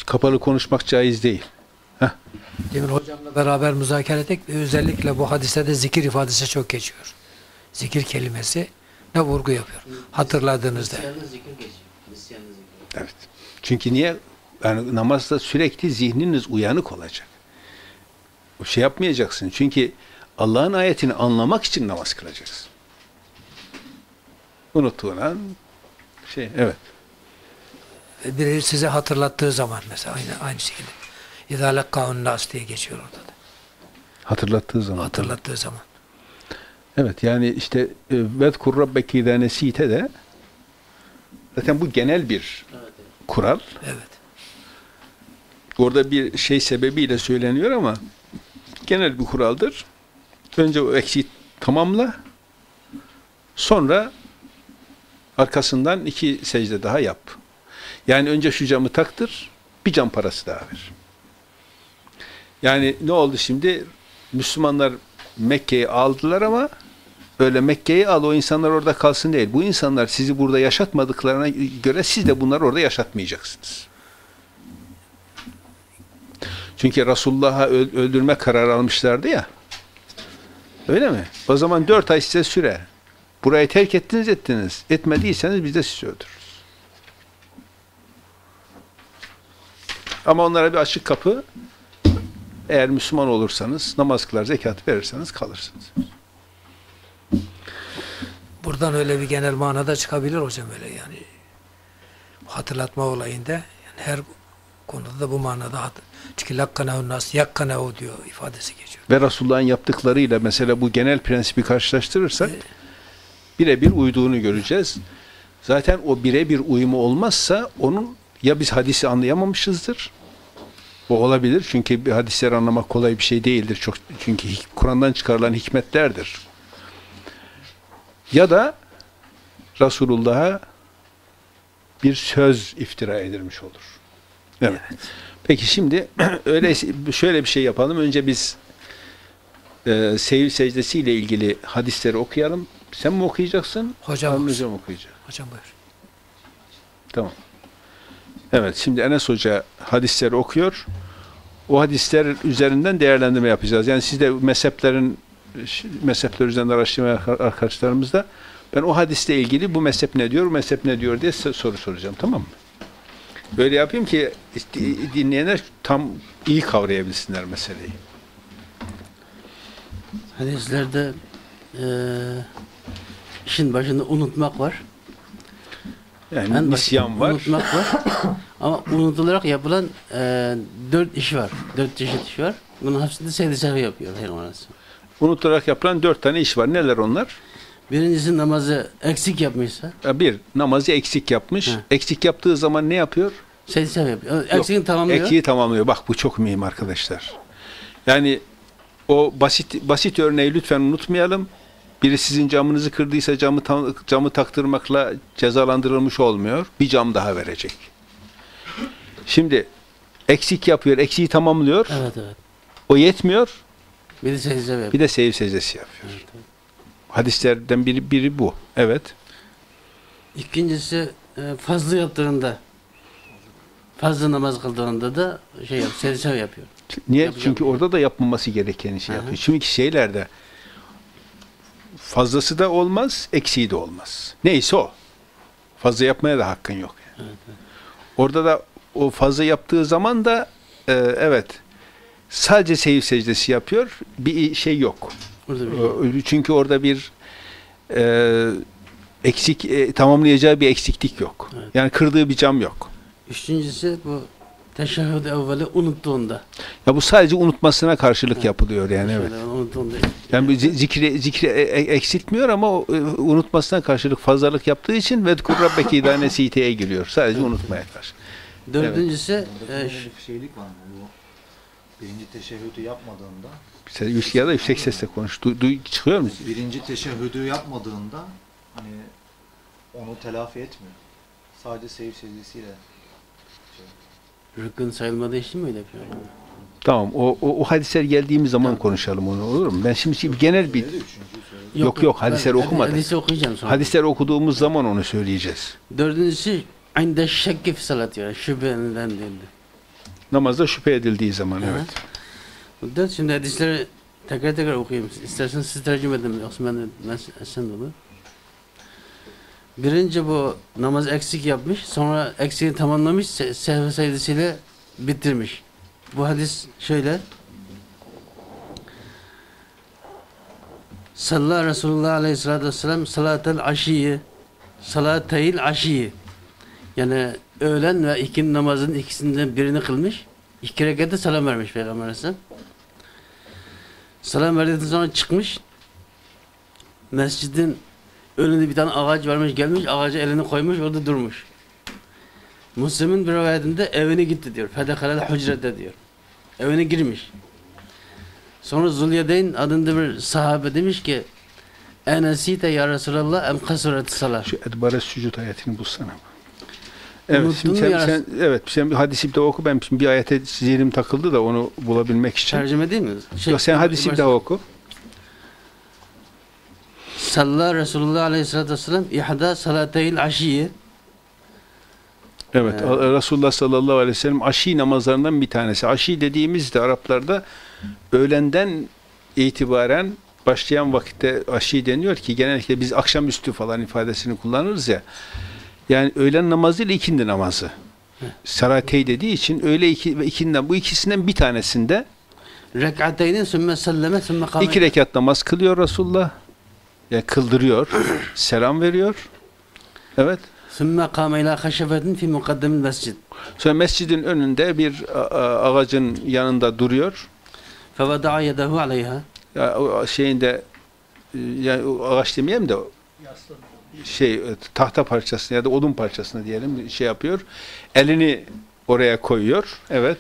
Kapalı konuşmak caiz değil. Demin hocamla beraber müzakere ettik ve özellikle bu hadiste de zikir ifadesi çok geçiyor. Zikir kelimesi ne vurgu yapıyor. Hatırladığınızda. Evet. Çünkü niye? Yani namazda sürekli zihniniz uyanık olacak. O şey yapmayacaksın. Çünkü Allah'ın ayetini anlamak için namaz kılacaksın. Unuttuğun an şey evet. Biri size hatırlattığı zaman mesela aynı aynı şekilde. İzâ lekkâun nas diye geçiyor orada da. Hatırlattığı zaman. Hatırlattığı zaman. Evet yani işte e, vezkur rabbeke idâ nesîte de zaten bu genel bir evet. kural. Evet. Orada bir şey sebebiyle söyleniyor ama genel bir kuraldır. Önce o eksiği tamamla. Sonra arkasından iki secde daha yap. Yani önce şu camı taktır, bir cam parası daha ver. Yani ne oldu şimdi? Müslümanlar Mekke'yi aldılar ama öyle Mekke'yi al o insanlar orada kalsın değil. Bu insanlar sizi burada yaşatmadıklarına göre siz de bunları orada yaşatmayacaksınız. Çünkü Resulullah'a öl- öldürme kararı almışlardı ya. Öyle mi? O zaman dört ay size süre. Burayı terk ettiniz ettiniz. Etmediyseniz biz de sizi öldürürüz. Ama onlara bir açık kapı. Eğer Müslüman olursanız, namaz kılar, zekat verirseniz kalırsınız. Buradan öyle bir genel manada çıkabilir hocam öyle yani. Hatırlatma olayında yani her konuda da bu manada çünkü lakkanehun nas yakkanehu diyor ifadesi geçiyor. Ve Resulullah'ın yaptıklarıyla mesela bu genel prensibi karşılaştırırsak birebir uyduğunu göreceğiz. Zaten o birebir uyumu olmazsa onun ya biz hadisi anlayamamışızdır. Bu olabilir çünkü hadisleri anlamak kolay bir şey değildir. Çok çünkü Kur'an'dan çıkarılan hikmetlerdir. Ya da Resulullah'a bir söz iftira edilmiş olur. Evet. Peki şimdi öyle şöyle bir şey yapalım. Önce biz e, sehiv secdesiyle ilgili hadisleri okuyalım. Sen mi okuyacaksın? Hocam Harun okusun. hocam okuyacak. Hocam buyur. Tamam. Evet, şimdi Enes Hoca hadisleri okuyor. O hadisler üzerinden değerlendirme yapacağız. Yani siz de mezheplerin mezhepler üzerinde araştırma arkadaşlarımızda ben o hadisle ilgili bu mezhep ne diyor, mezhep ne diyor diye soru soracağım. Tamam mı? Böyle yapayım ki dinleyenler tam iyi kavrayabilsinler meseleyi. Hadislerde eee işin başında unutmak var. Yani En nisyan var. Unutmak var. Ama unutularak yapılan eee dört iş var. Dört çeşit iş var. Bunun hepsinde secde sehvi yapıyor Peygamberimiz. Unutularak yapılan dört tane iş var. Neler onlar? Birincisi namazı eksik yapmışsa Ya Bir, namazı eksik yapmış. Hı. Eksik yaptığı zaman ne yapıyor? secde sehvi yapıyor. Eksiğini tamamlıyor. Eksiği tamamlıyor. Bak bu çok mühim arkadaşlar. Yani o basit basit örneği lütfen unutmayalım. Biri sizin camınızı kırdıysa camı camı taktırmakla cezalandırılmış olmuyor. Bir cam daha verecek. Şimdi eksik yapıyor, eksiği tamamlıyor. Evet evet. O yetmiyor. Bir de secde yapıyor. Bir de seyir secdesi yapıyor. Hadislerden biri, biri bu. Evet. İkincisi e, fazla yaptığında fazla namaz kıldığında da şey yap, secde yapıyor. Niye? Yapacak Çünkü şey orada da yapılması gereken şey Hı hı. yapıyor. Çünkü şeylerde fazlası da olmaz, eksiği de olmaz. Neyse o. Fazla yapmaya da hakkın yok. yani. Orada da o fazla yaptığı zaman da e, evet sadece seyir secdesi yapıyor. Bir şey yok. Bir. E, Çünkü orada bir e, eksik e, tamamlayacağı bir eksiklik yok. Evet. Yani kırdığı bir cam yok. Üçüncüsü bu teşehhüd evveli unuttuğunda. Ya bu sadece unutmasına karşılık yapılıyor yani evet. Unuttuğunda. Yani zikri, zikri e- e- eksiltmiyor ama o, e, unutmasına karşılık fazlalık yaptığı için ve rabbeki idane siteye giriyor. Sadece unutmaya karşı. Dördüncüsü Burada e, şeylik var mı? Birinci teşehhüdü yapmadığında Sen yüksek ya da yüksek sesle konuş. Du, du- çıkıyor mu? birinci teşehhüdü yapmadığında hani onu telafi etmiyor. Sadece seyir secdesiyle rükün sayılmadığı için mi öyle yapıyor? Tamam. O, o, o hadisler geldiğimiz zaman konuşalım onu olur mu? Ben şimdi, şimdi genel bir. Yok, yok, hadisleri ben okumadık. Hadisi okuyacağım sonra. hadisler okuduğumuz zaman onu söyleyeceğiz. Dördüncüsü aynı şekki salat yani şüphelenden değildi. Namazda şüphe edildiği zaman Hı hı. evet. Bu dört şimdi hadisleri tekrar tekrar okuyayım. İsterseniz siz tercüme edin. Yoksa ben ben sen de olur. Birinci bu namaz eksik yapmış. Sonra eksiğini tamamlamış. Se sehve secdesiyle bitirmiş. Bu hadis şöyle. Sallallahu Resulullah Aleyhisselatü Vesselam salatel aşiyi salateyil aşiyi yani öğlen ve ikindi namazın ikisinden birini kılmış. İki rekette selam vermiş Peygamber Aleyhisselam. Selam verdikten sonra çıkmış. Mescidin önünde bir tane ağaç varmış gelmiş. Ağaca elini koymuş orada durmuş. Müslim'in bir rivayetinde evine gitti diyor. Fedekalel hücrete diyor. Evine girmiş. Sonra Zulyedeyn adında bir sahabe demiş ki Enesite ya Resulallah em kasuret salah. Şu Edbare Sücud ayetini bulsana. Evet, Unuttun şimdi sen, sen, evet, sen bir hadisi bir daha oku. Ben şimdi bir ayete zihnim takıldı da onu bulabilmek için. Tercüme değil mi? Şey, Yok, sen hadisi bir daha oku. Salla Resulullah Aleyhisselatü Vesselam ihda salateyil aşiye Evet. A- Resulullah sallallahu aleyhi ve sellem aşi namazlarından bir tanesi. Aşi dediğimizde Araplarda öğlenden itibaren başlayan vakitte aşi deniyor ki genellikle biz akşamüstü falan ifadesini kullanırız ya. Yani öğlen namazı ile ikindi namazı. Salatey dediği için öğle iki ve ikinden bu ikisinden bir tanesinde rek'ateyni sümme selleme sümme kâme. iki rekat namaz kılıyor Resulullah. Yani kıldırıyor, selam veriyor. Evet. Sümme kâme ilâ haşefetin fi mukaddemil mescid. Sonra mescidin önünde bir ağacın yanında duruyor. Fevada'a yedehu aleyha. Ya, o şeyinde e, yani ağaç demeyeyim de şey e, tahta parçasına ya da odun parçasına diyelim şey yapıyor. Elini oraya koyuyor. Evet.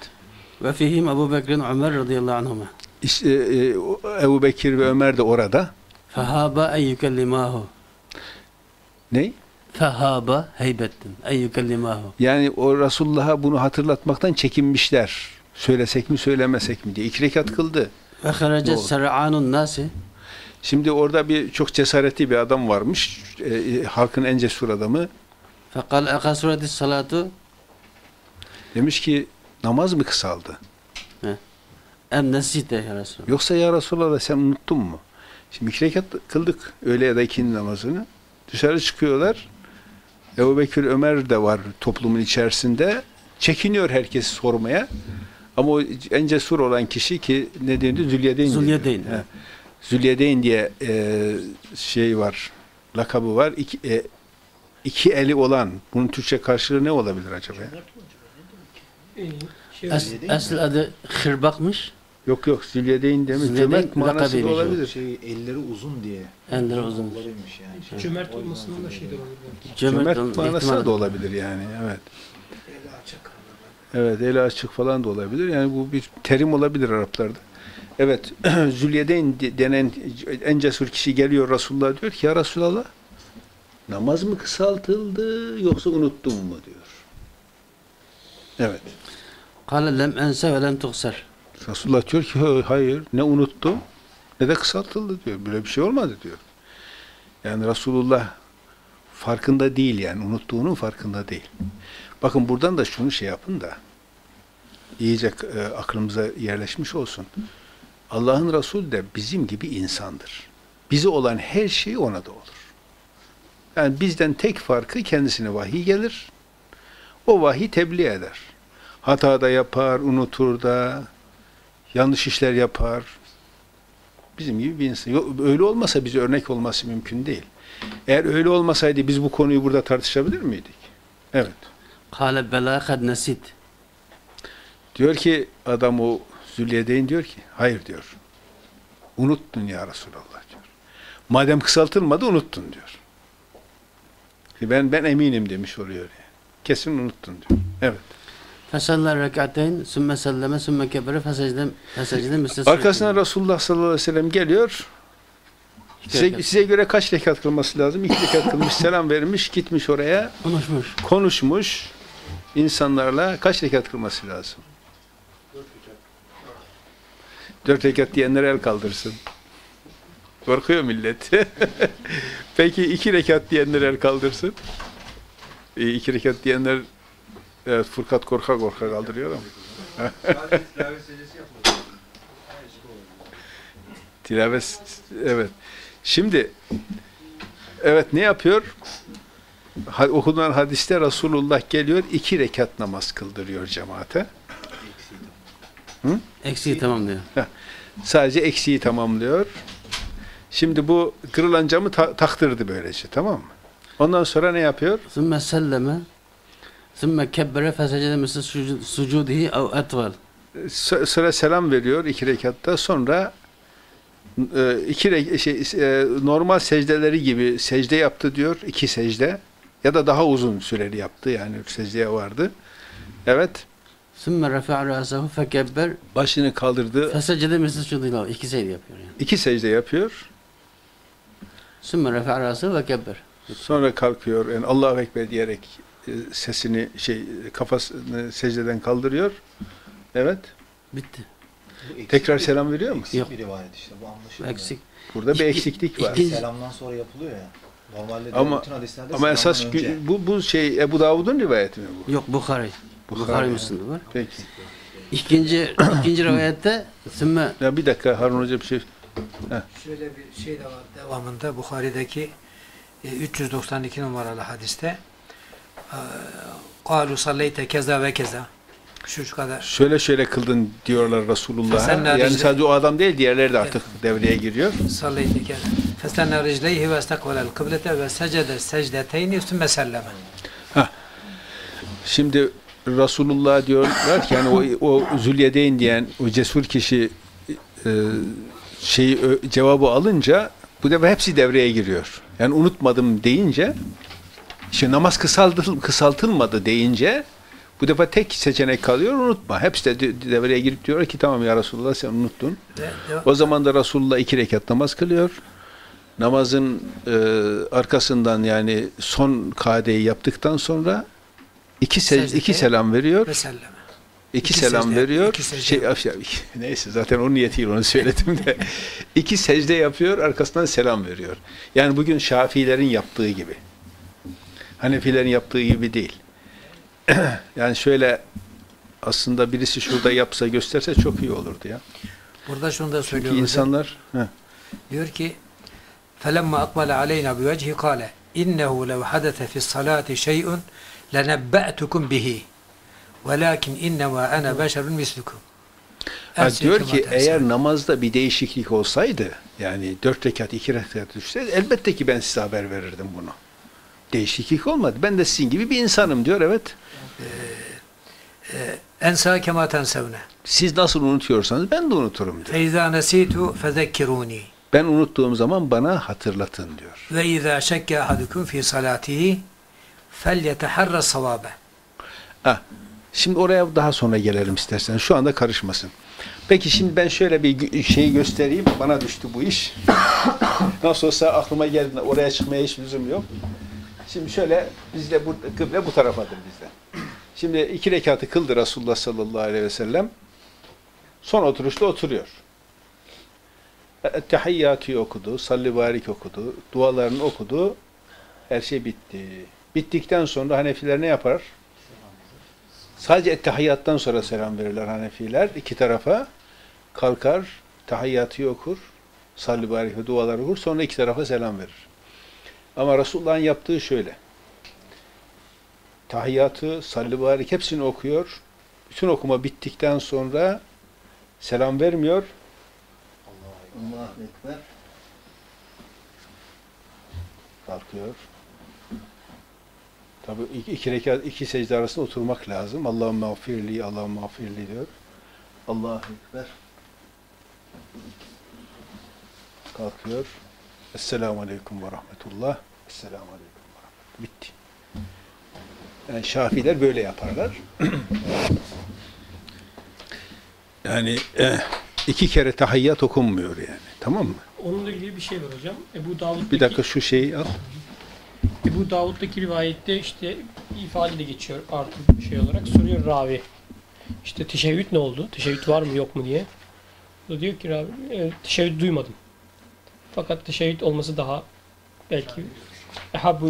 Ve fihim Ebu Bekir'in Ömer radıyallahu anhuma. İşte, e, Ebu Bekir ve Ömer de orada. Fehâba en yükellimâhu. Ne? Fehâba heybettin. En. Yani o Resulullah'a bunu hatırlatmaktan çekinmişler. Söylesek mi söylemesek mi diye. İki rekat kıldı. Ve haracet ser'anun nasi. Şimdi orada bir çok cesaretli bir adam varmış. E, e, halkın en cesur adamı. Fekal ekasuretis salatu Demiş ki namaz mı kısaldı? em nesite ya Resulallah. Yoksa ya Resulallah sen unuttun mu? Şimdi iki rekat kıldık öğle ya da ikindi namazını. Dışarı çıkıyorlar. Ebu Bekir Ömer de var toplumun içerisinde. Çekiniyor herkesi sormaya. Ama o en cesur olan kişi ki ne denildi? Zülyedeyn. Zülyedeyn, evet. Zülyedeyn diye e, şey var. Lakabı var. İki, e, iki eli olan. Bunun Türkçe karşılığı ne olabilir acaba? ya? Es, asıl adı Hırbakmış. Yok yok Zülyedeyn demiş. Zülyedeyn Cömert manası da olabilir. Şey elleri uzun diye. Elleri uzun. Kollarıymış yani. Cömert olmasından da şey de olabilir. Cömert olma manası da olabilir yani. Evet. Eli açık. Evet, eli açık falan da olabilir. Yani bu bir terim olabilir Araplarda. Evet, Zülyedeyn de- denen en cesur kişi geliyor Resulullah diyor ki ya Resulallah namaz mı kısaltıldı yoksa unuttun mu diyor. Evet. Lem ense ve lem tuhser. Resulullah diyor ki "Ha- hayır ne unuttu ne de kısaltıldı diyor. Böyle bir şey olmadı diyor. Yani Resulullah farkında değil yani unuttuğunun farkında değil. Bakın buradan da şunu şey yapın da iyice e, aklımıza yerleşmiş olsun. Allah'ın Resulü de bizim gibi insandır. Bize olan her şey ona da olur. Yani bizden tek farkı kendisine vahiy gelir. O vahiy tebliğ eder. Hata da yapar, unutur da, yanlış işler yapar. Bizim gibi bir insan. Yok, Öyle olmasa bize örnek olması mümkün değil. Eğer öyle olmasaydı biz bu konuyu burada tartışabilir miydik? Evet. Kale bela kad nesit. Diyor ki adam o Zülyedeyn diyor ki hayır diyor. Unuttun ya Resulallah diyor. Madem kısaltılmadı unuttun diyor. Ben ben eminim demiş oluyor yani. Kesin unuttun diyor. Evet. Fesalla rekateyn, sümme selleme, sümme kebere, fesecde, misle Arkasından Resulullah sallallahu aleyhi ve sellem geliyor. Size, size göre kaç rekat kılması lazım? İki rekat kılmış, selam vermiş, gitmiş oraya, konuşmuş. konuşmuş insanlarla kaç rekat kılması lazım? Dört rekat diyenler el kaldırsın. Korkuyor millet. Peki iki rekat diyenler el kaldırsın. İyi, iki rekat diyenler evet, Furkat korka korka kaldırıyor ama. Tilavet evet. Şimdi evet ne yapıyor? Ha- Okunan hadiste Resulullah geliyor iki rekat namaz kıldırıyor cemaate. Eksiği tamam diyor. Sadece eksiği tamamlıyor. Şimdi bu kırılan camı ta- taktırdı böylece tamam mı? Ondan sonra ne yapıyor? Sümme selleme, fesecde misle sucu- sucudihi ev etval. S- Sıra selam veriyor iki rekatta. Sonra e, iki şey, e, normal secdeleri gibi secde yaptı diyor. iki secde. Ya da daha uzun süreli yaptı. Yani secdeye vardı. Evet. Sümme refa'a râsehu fekebber, Başını kaldırdı. fesecde misle sucudihi İki şey yapıyor yani. iki secde yapıyor. Sümme refa'a râsehu ve kebber. Sonra kalkıyor. Yani Allahu Ekber diyerek sesini şey kafasını secdeden kaldırıyor. Evet. Bitti. Eksik Tekrar bir- selam veriyor mu? Eksik Yok. bir rivayet işte bu anlaşılmıyor. Eksik. Burada bir eksiklik var. iki- Selamdan sonra yapılıyor ya. Normalde Ama- bütün hadislerde Ama esas önce. bu bu şey Ebu Davud'un rivayeti mi bu? Yok Bukhari. Bukhari. Bukhari Müslim'de var. Peki. İkinci, ikinci rivayette sümme Ya bir dakika Harun Hoca bir şey. Şöyle bir şey de var devamında Bukhari'deki e, 392 numaralı hadiste e, Kalu salleyte keza ve keza şu kadar Şöyle şöyle kıldın diyorlar Resulullah'a. Yani sadece o adam değil diğerleri de artık devreye giriyor. salleyte keza ve estakvelel kıblete ve secede secdeteyni sümme selleme Şimdi Resulullah diyorlar ki yani o, o Zülyedeyn diyen o cesur kişi e, şeyi ö- cevabı alınca bu defa hepsi devreye giriyor. Yani unutmadım deyince işte namaz kısaltıl, kısaltılmadı deyince bu defa tek seçenek kalıyor unutma. Hepsi de de- devreye girip diyor ki tamam ya Resulullah sen unuttun. ve de- O zaman da Resulullah iki rekat namaz kılıyor. Namazın e, arkasından yani son kadeyi yaptıktan sonra iki, sel, Secde. iki selam veriyor. ve selleme. iki, iki selam secde, veriyor. iki secde. şey, af- neyse zaten onun niyetiyle onu söyledim de. iki secde yapıyor arkasından selam veriyor. Yani bugün Şafiilerin yaptığı gibi. Hanefilerin yaptığı gibi değil. yani şöyle aslında birisi şurada yapsa gösterse çok iyi olurdu ya. Burada şunu da söylüyor. Çünkü hocam. insanlar heh, Diyor ki فَلَمَّا أَقْبَلَ عَلَيْنَا بِوَجْهِ قَالَ إِنَّهُ لَوْ حَدَثَ فِي الصَّلَاةِ شَيْءٌ لَنَبَّأْتُكُمْ بِهِ وَلَكِنْ إِنَّمَا أَنَا بَشَرٌ مِسْلُكُمْ Ha, Her şey diyor kema ki tersi. eğer namazda bir değişiklik olsaydı yani dört rekat iki rekat düşseydi elbette ki ben size haber verirdim bunu. Değişiklik olmadı. Ben de sizin gibi bir insanım diyor evet. ensa kema tensevne. Siz nasıl unutuyorsanız ben de unuturum diyor. Feiza nesitu fezekkiruni. Ben unuttuğum zaman bana hatırlatın diyor. Ve izâ şekke ahadukum fi salatihi felyeteharra savabe. Ha, şimdi oraya daha sonra gelelim istersen. Şu anda karışmasın. Peki şimdi ben şöyle bir şey göstereyim. Bana düştü bu iş. Nasıl olsa aklıma geldi. Oraya çıkmaya hiç lüzum yok. Şimdi şöyle bizde bu kıble bu tarafadır bizde. Şimdi iki rekatı kıldı Resulullah sallallahu aleyhi ve sellem. Son oturuşta oturuyor. Ettehiyyatı okudu, salli barik okudu, dualarını okudu. Her şey bitti. Bittikten sonra Hanefiler ne yapar? Sadece ettehiyyattan sonra selam verirler Hanefiler iki tarafa. Kalkar, tahiyyatı okur, salli barik ve duaları okur, sonra iki tarafa selam verir. Ama Resulullah'ın yaptığı şöyle. Tahiyyatı, salli barik hepsini okuyor. Bütün okuma bittikten sonra selam vermiyor. Allahu Ekber. Kalkıyor. Tabi iki, iki rekat, iki secde arasında oturmak lazım. Allah'ım mağfirli, Allah'ım mağfirli diyor. Allahu Ekber. Kalkıyor. Esselamu Aleyküm ve Rahmetullah. Esselamu Aleyküm ve Rahmetullah. Bitti. Yani Şafiler böyle yaparlar. yani eh, iki kere tahiyyat okunmuyor yani. Tamam mı? Onunla ilgili bir şey var hocam. Ebu Davud'daki, Bir dakika şu şeyi al. Ebu Davud'daki rivayette işte ifade de geçiyor artık şey olarak. Soruyor ravi. İşte teşebbüt ne oldu? Teşebbüt var mı yok mu diye. O da diyor ki ravi e, teşebbüt duymadım. Fakat teşebbüt olması daha belki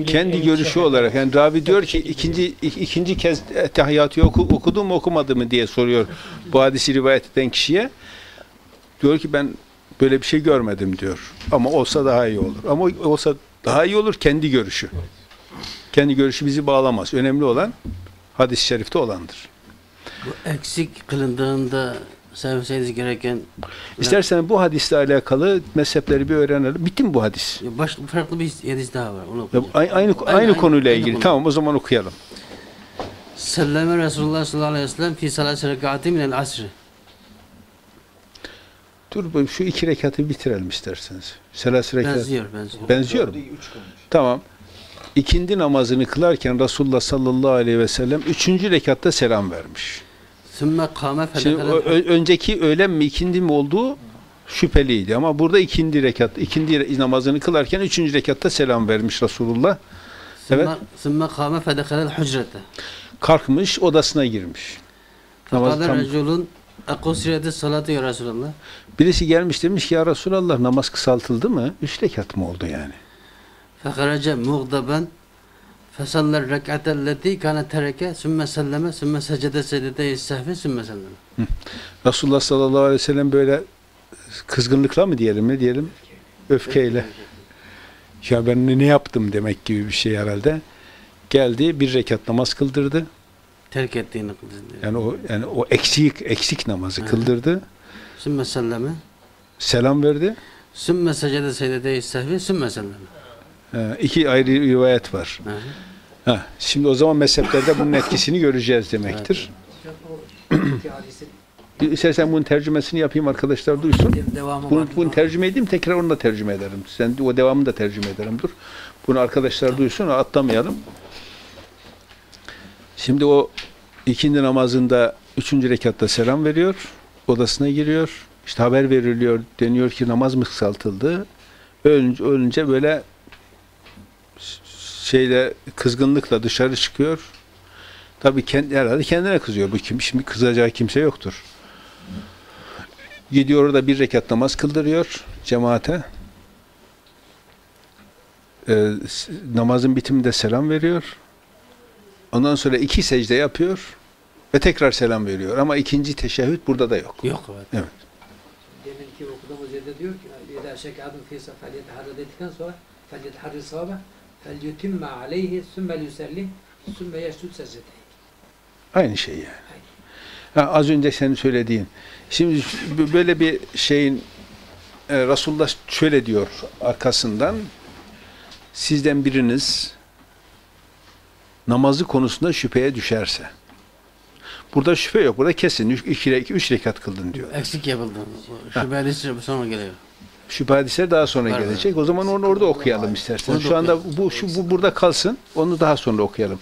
Kendi görüşü olarak yani Ravi diyor ki ikinci ik- ikinci kez tahiyyatı oku, okudu mu okumadı mı diye soruyor bu hadisi rivayet eden kişiye. Diyor ki ben böyle bir şey görmedim diyor. Ama olsa daha iyi olur. Ama olsa daha iyi olur kendi görüşü. Kendi görüşü bizi bağlamaz. Önemli olan hadis-i şerifte olandır. Bu eksik kılındığında sevmeseniz gereken İstersen bu hadisle alakalı mezhepleri bir öğrenelim. Bitti mi bu hadis? Ya başka farklı bir hadis daha var. Onu Ya, okuyacağım. aynı, aynı, aynı konuyla ilgili. konu. Tamam o zaman okuyalım. Selleme Resulullah sallallahu aleyhi ve sellem fi salati rekati minel asri. Dur bu- şu iki rekatı bitirelim isterseniz. Selas rekat. Benziyor, benziyor. Benziyor mu? Tamam. İkindi namazını kılarken Resulullah sallallahu aleyhi ve sellem üçüncü rekatta selam vermiş. Sümme kâme Şimdi ö- önceki öğlen mi ikindi mi olduğu şüpheliydi ama burada ikindi rekat, ikindi namazını kılarken üçüncü rekatta selam vermiş Resulullah. evet. Sümme kâme fedekelel hücrete. Kalkmış odasına girmiş. Namaz Fekâle tam- reculun ekusireti salatı ya Resulallah. Birisi gelmiş demiş ki ya Resulallah namaz kısaltıldı mı? Üç rekat mı oldu yani? Fekharace muğdaben fesaller rek'atelleti kâne tereke sümme selleme sümme secede secdete sehvi sümme selleme. Resulullah sallallahu aleyhi ve sellem böyle kızgınlıkla mı diyelim ne diyelim? Öfkeyle. Ya ben ne- yaptım demek gibi bir şey herhalde. Geldi bir rekat namaz kıldırdı. Terk ettiğini kıldı. Yani o yani o eksik eksik namazı Evet. kıldırdı. Sümme selleme. Selam verdi. Sümme secede secdete sehvi sümme selleme. Ha, iki ayrı rivayet var. Hı hı. Ha, şimdi o zaman mezheplerde bunun etkisini göreceğiz demektir. İstersen bunun tercümesini yapayım arkadaşlar duysun. devamı Bunu, bunu tercüme edeyim tekrar onu da tercüme ederim. Sen o devamını da tercüme ederim. Dur. Bunu arkadaşlar duysun atlamayalım. Şimdi o ikindi namazında üçüncü rekatta selam veriyor. Odasına giriyor. İşte haber veriliyor. Deniyor ki namaz mı kısaltıldı? Ölünce, ölünce böyle şeyle kızgınlıkla dışarı çıkıyor. Tabii kendi, herhalde kendine kızıyor. Bu kim, şimdi kızacağı kimse yoktur. Gidiyor orada bir rekat namaz kıldırıyor cemaate. Ee, namazın bitiminde selam veriyor. Ondan sonra iki secde yapıyor ve tekrar selam veriyor. Ama ikinci teşehhüd burada da yok. Yok evet. Deminki okuduğumuz yerde diyor ki İzâ şekâdun fî sefâliyet harre dedikten sonra feliyet harri sahabe fel yutimme aleyhi sümmel yusellim sümme secdeyi. Aynı şey yani. Ha, az önce senin söylediğin. Şimdi böyle bir şeyin e, Resulullah şöyle diyor arkasından sizden biriniz namazı konusunda şüpheye düşerse burada şüphe yok. Burada kesin üç, iki, üç rekat kıldın diyor. Eksik yapıldı. Hadis sonra geliyor. Şüphe hadise daha sonra Var, var. gelecek. O zaman onu orada okuyalım istersen. Şu anda bu şu bu burada kalsın. Onu daha sonra okuyalım.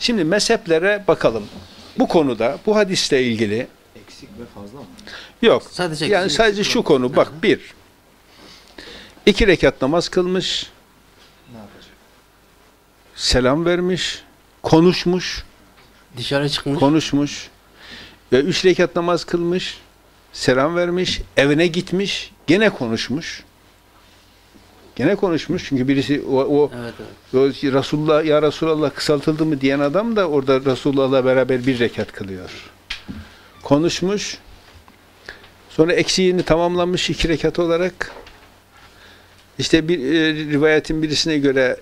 Şimdi mezheplere bakalım. Bu konuda bu hadisle ilgili Eksik ve fazla mı? Yok. Sadece yani sadece şu konu bak bir. iki rekat namaz kılmış, Ne yapacak? selam vermiş, konuşmuş, Dışarı çıkmış. konuşmuş ve üç rekat namaz kılmış, selam vermiş, evine gitmiş, gene konuşmuş. Gene konuşmuş çünkü birisi o, o, Evet evet. o Resulullah ya Resulallah kısaltıldı mı diyen adam da orada Resulullah'la beraber bir rekat kılıyor. Konuşmuş. Sonra eksiğini tamamlamış iki rekat olarak. İşte bir e, rivayetin birisine göre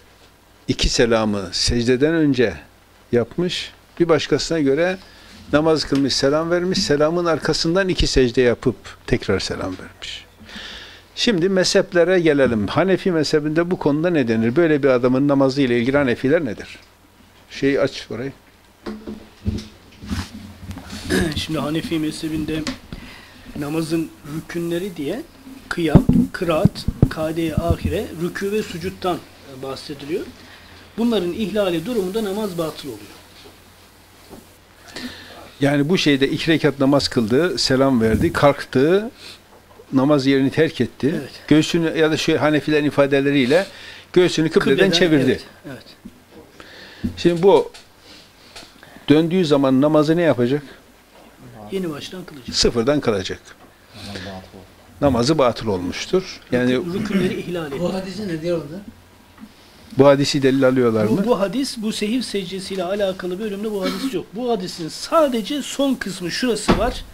iki selamı secdeden önce yapmış. Bir başkasına göre namaz kılmış, selam vermiş. Selamın arkasından iki secde yapıp tekrar selam vermiş. Şimdi mezheplere gelelim. Hanefi mezhebinde bu konuda ne denir? Böyle bir adamın namazı ile ilgili Hanefiler nedir? Şeyi aç orayı. Şimdi Hanefi mezhebinde namazın rükünleri diye kıyam, kıraat, kadeye ahire, rükû ve sucuttan bahsediliyor. Bunların ihlali durumunda namaz batıl oluyor. Yani bu şeyde iki rekat namaz kıldı, selam verdi, kalktı, namaz yerini terk etti. Evet. Göğsünü ya da şu Hanefilerin ifadeleriyle göğsünü kıbleden, Kıbleden, çevirdi. Evet, evet. Şimdi bu döndüğü zaman namazı ne yapacak? Yeni baştan kılacak. Sıfırdan kılacak. Namazı batıl olmuştur. Yani Rükün- rükünleri ihlal ediyor. Bu hadisi ne diyor orada? Bu hadisi delil alıyorlar Bu, mı? bu hadis, bu sehiv secdesiyle alakalı bölümde bu hadis yok. Bu hadisin sadece son kısmı şurası var.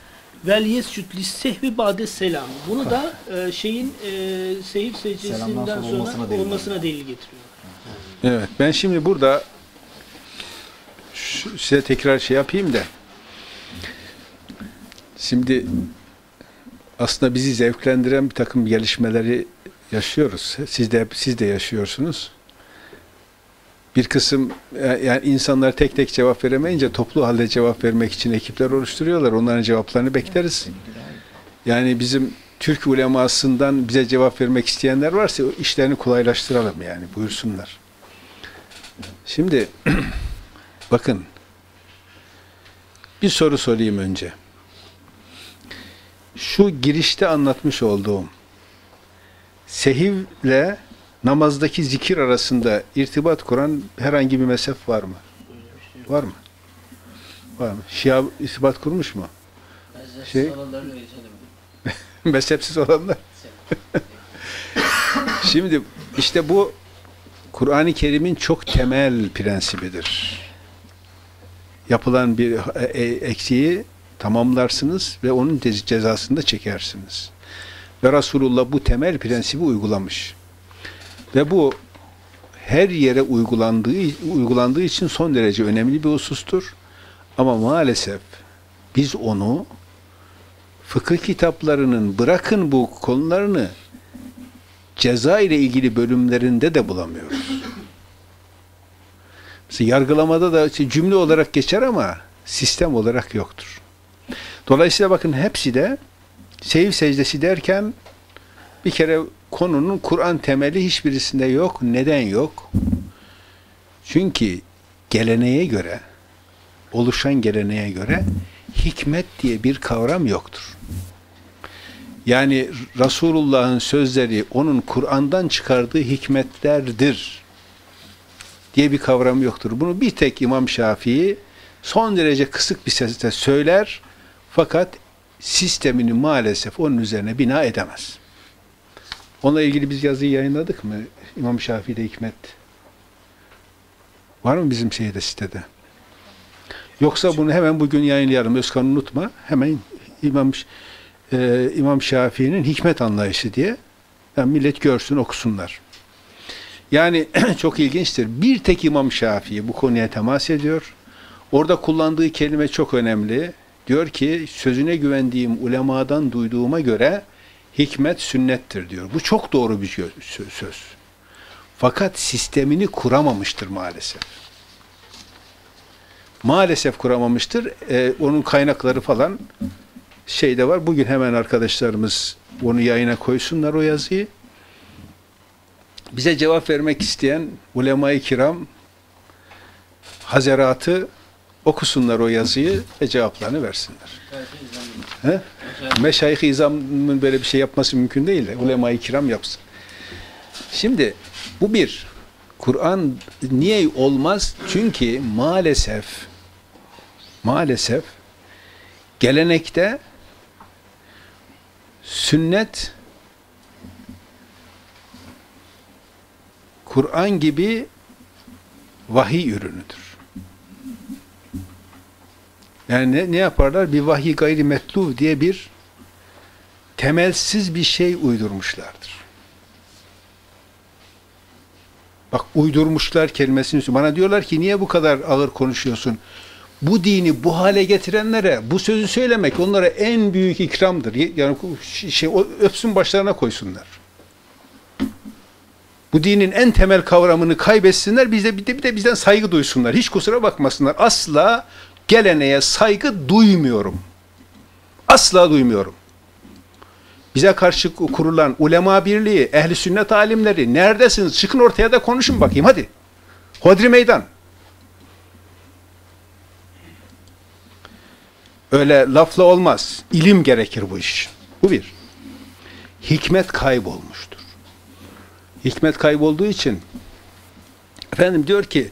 Vel yescud lissehvi ba'de selam. Bunu da e, şeyin e, sehiv secdesinden sonra sonra olmasına delil olmasına delil getiriyor. Evet. Ben şimdi burada şu- size tekrar şey yapayım da şimdi aslında bizi zevklendiren bir takım gelişmeleri yaşıyoruz. Siz de siz de yaşıyorsunuz. Bir kısım e, yani insanlar tek tek cevap veremeyince toplu halde cevap vermek için ekipler oluşturuyorlar. Onların cevaplarını bekleriz. Yani bizim Türk ulemasından bize cevap vermek isteyenler varsa işlerini kolaylaştıralım yani buyursunlar. Şimdi bakın bir soru sorayım önce. Şu girişte anlatmış olduğum sehivle namazdaki zikir arasında irtibat kuran herhangi bir mezhep var mı? Var mı? Var mı? Şia irtibat kurmuş mu? Şey- Mezhepsiz olanlar. Şimdi işte bu Kur'an-ı Kerim'in çok temel prensibidir. Yapılan bir e- e- eksiği tamamlarsınız ve onun ce- cezasını da çekersiniz. Ve Resulullah bu temel prensibi uygulamış. Ve bu her yere uygulandığı uygulandığı için son derece önemli bir husustur. Ama maalesef biz onu fıkıh kitaplarının bırakın bu konularını ceza ile ilgili bölümlerinde de bulamıyoruz. Mesela yargılamada da cümle olarak geçer ama sistem olarak yoktur. Dolayısıyla bakın hepsi de sehiv secdesi derken bir kere konunun Kur'an temeli hiçbirisinde yok. Neden yok? Çünkü geleneğe göre, oluşan geleneğe göre hikmet diye bir kavram yoktur. Yani Resulullah'ın sözleri onun Kur'an'dan çıkardığı hikmetlerdir diye bir kavram yoktur. Bunu bir tek İmam Şafii son derece kısık bir sesle söyler fakat sistemini maalesef onun üzerine bina edemez. Onunla ilgili biz yazıyı yayınladık mı? İmam Şafii'de hikmet. Var mı bizim şeyde sitede? Yoksa bunu hemen bugün yayınlayalım. Özkan unutma. Hemen İmam e, İmam Şafii'nin hikmet anlayışı diye yani millet görsün, okusunlar. Yani çok ilginçtir. Bir tek İmam Şafii bu konuya temas ediyor. Orada kullandığı kelime çok önemli. Diyor ki sözüne güvendiğim ulemadan duyduğuma göre hikmet sünnettir diyor. Bu çok doğru bir sö- söz. Fakat sistemini kuramamıştır maalesef. Maalesef kuramamıştır. Ee, onun kaynakları falan şeyde var. Bugün hemen arkadaşlarımız onu yayına koysunlar o yazıyı. Bize cevap vermek isteyen ulema-i kiram hazeratı okusunlar o yazıyı ve cevaplarını versinler. He? Meşayih-i İzam'ın böyle bir şey yapması mümkün değil de ulema-i kiram yapsın. Şimdi bu bir. Kur'an niye olmaz? Çünkü maalesef maalesef gelenekte Sünnet Kur'an gibi vahiy ürünüdür. Yani ne, ne yaparlar? Bir vahiy gayri metlu diye bir temelsiz bir şey uydurmuşlardır. Bak uydurmuşlar kelimesini bana diyorlar ki niye bu kadar ağır konuşuyorsun? Bu dini bu hale getirenlere bu sözü söylemek onlara en büyük ikramdır. Yani şey öpsün başlarına koysunlar. Bu dinin en temel kavramını kaybetsinler, bize bir de, bir de bizden saygı duysunlar. Hiç kusura bakmasınlar. Asla geleneğe saygı duymuyorum. Asla duymuyorum. Bize karşı kurulan ulema birliği, ehli sünnet alimleri neredesiniz? Çıkın ortaya da konuşun bakayım hadi. Hodri meydan. Öyle lafla olmaz. İlim gerekir bu iş. Bu bir. Hikmet kaybolmuştur. Hikmet kaybolduğu için efendim diyor ki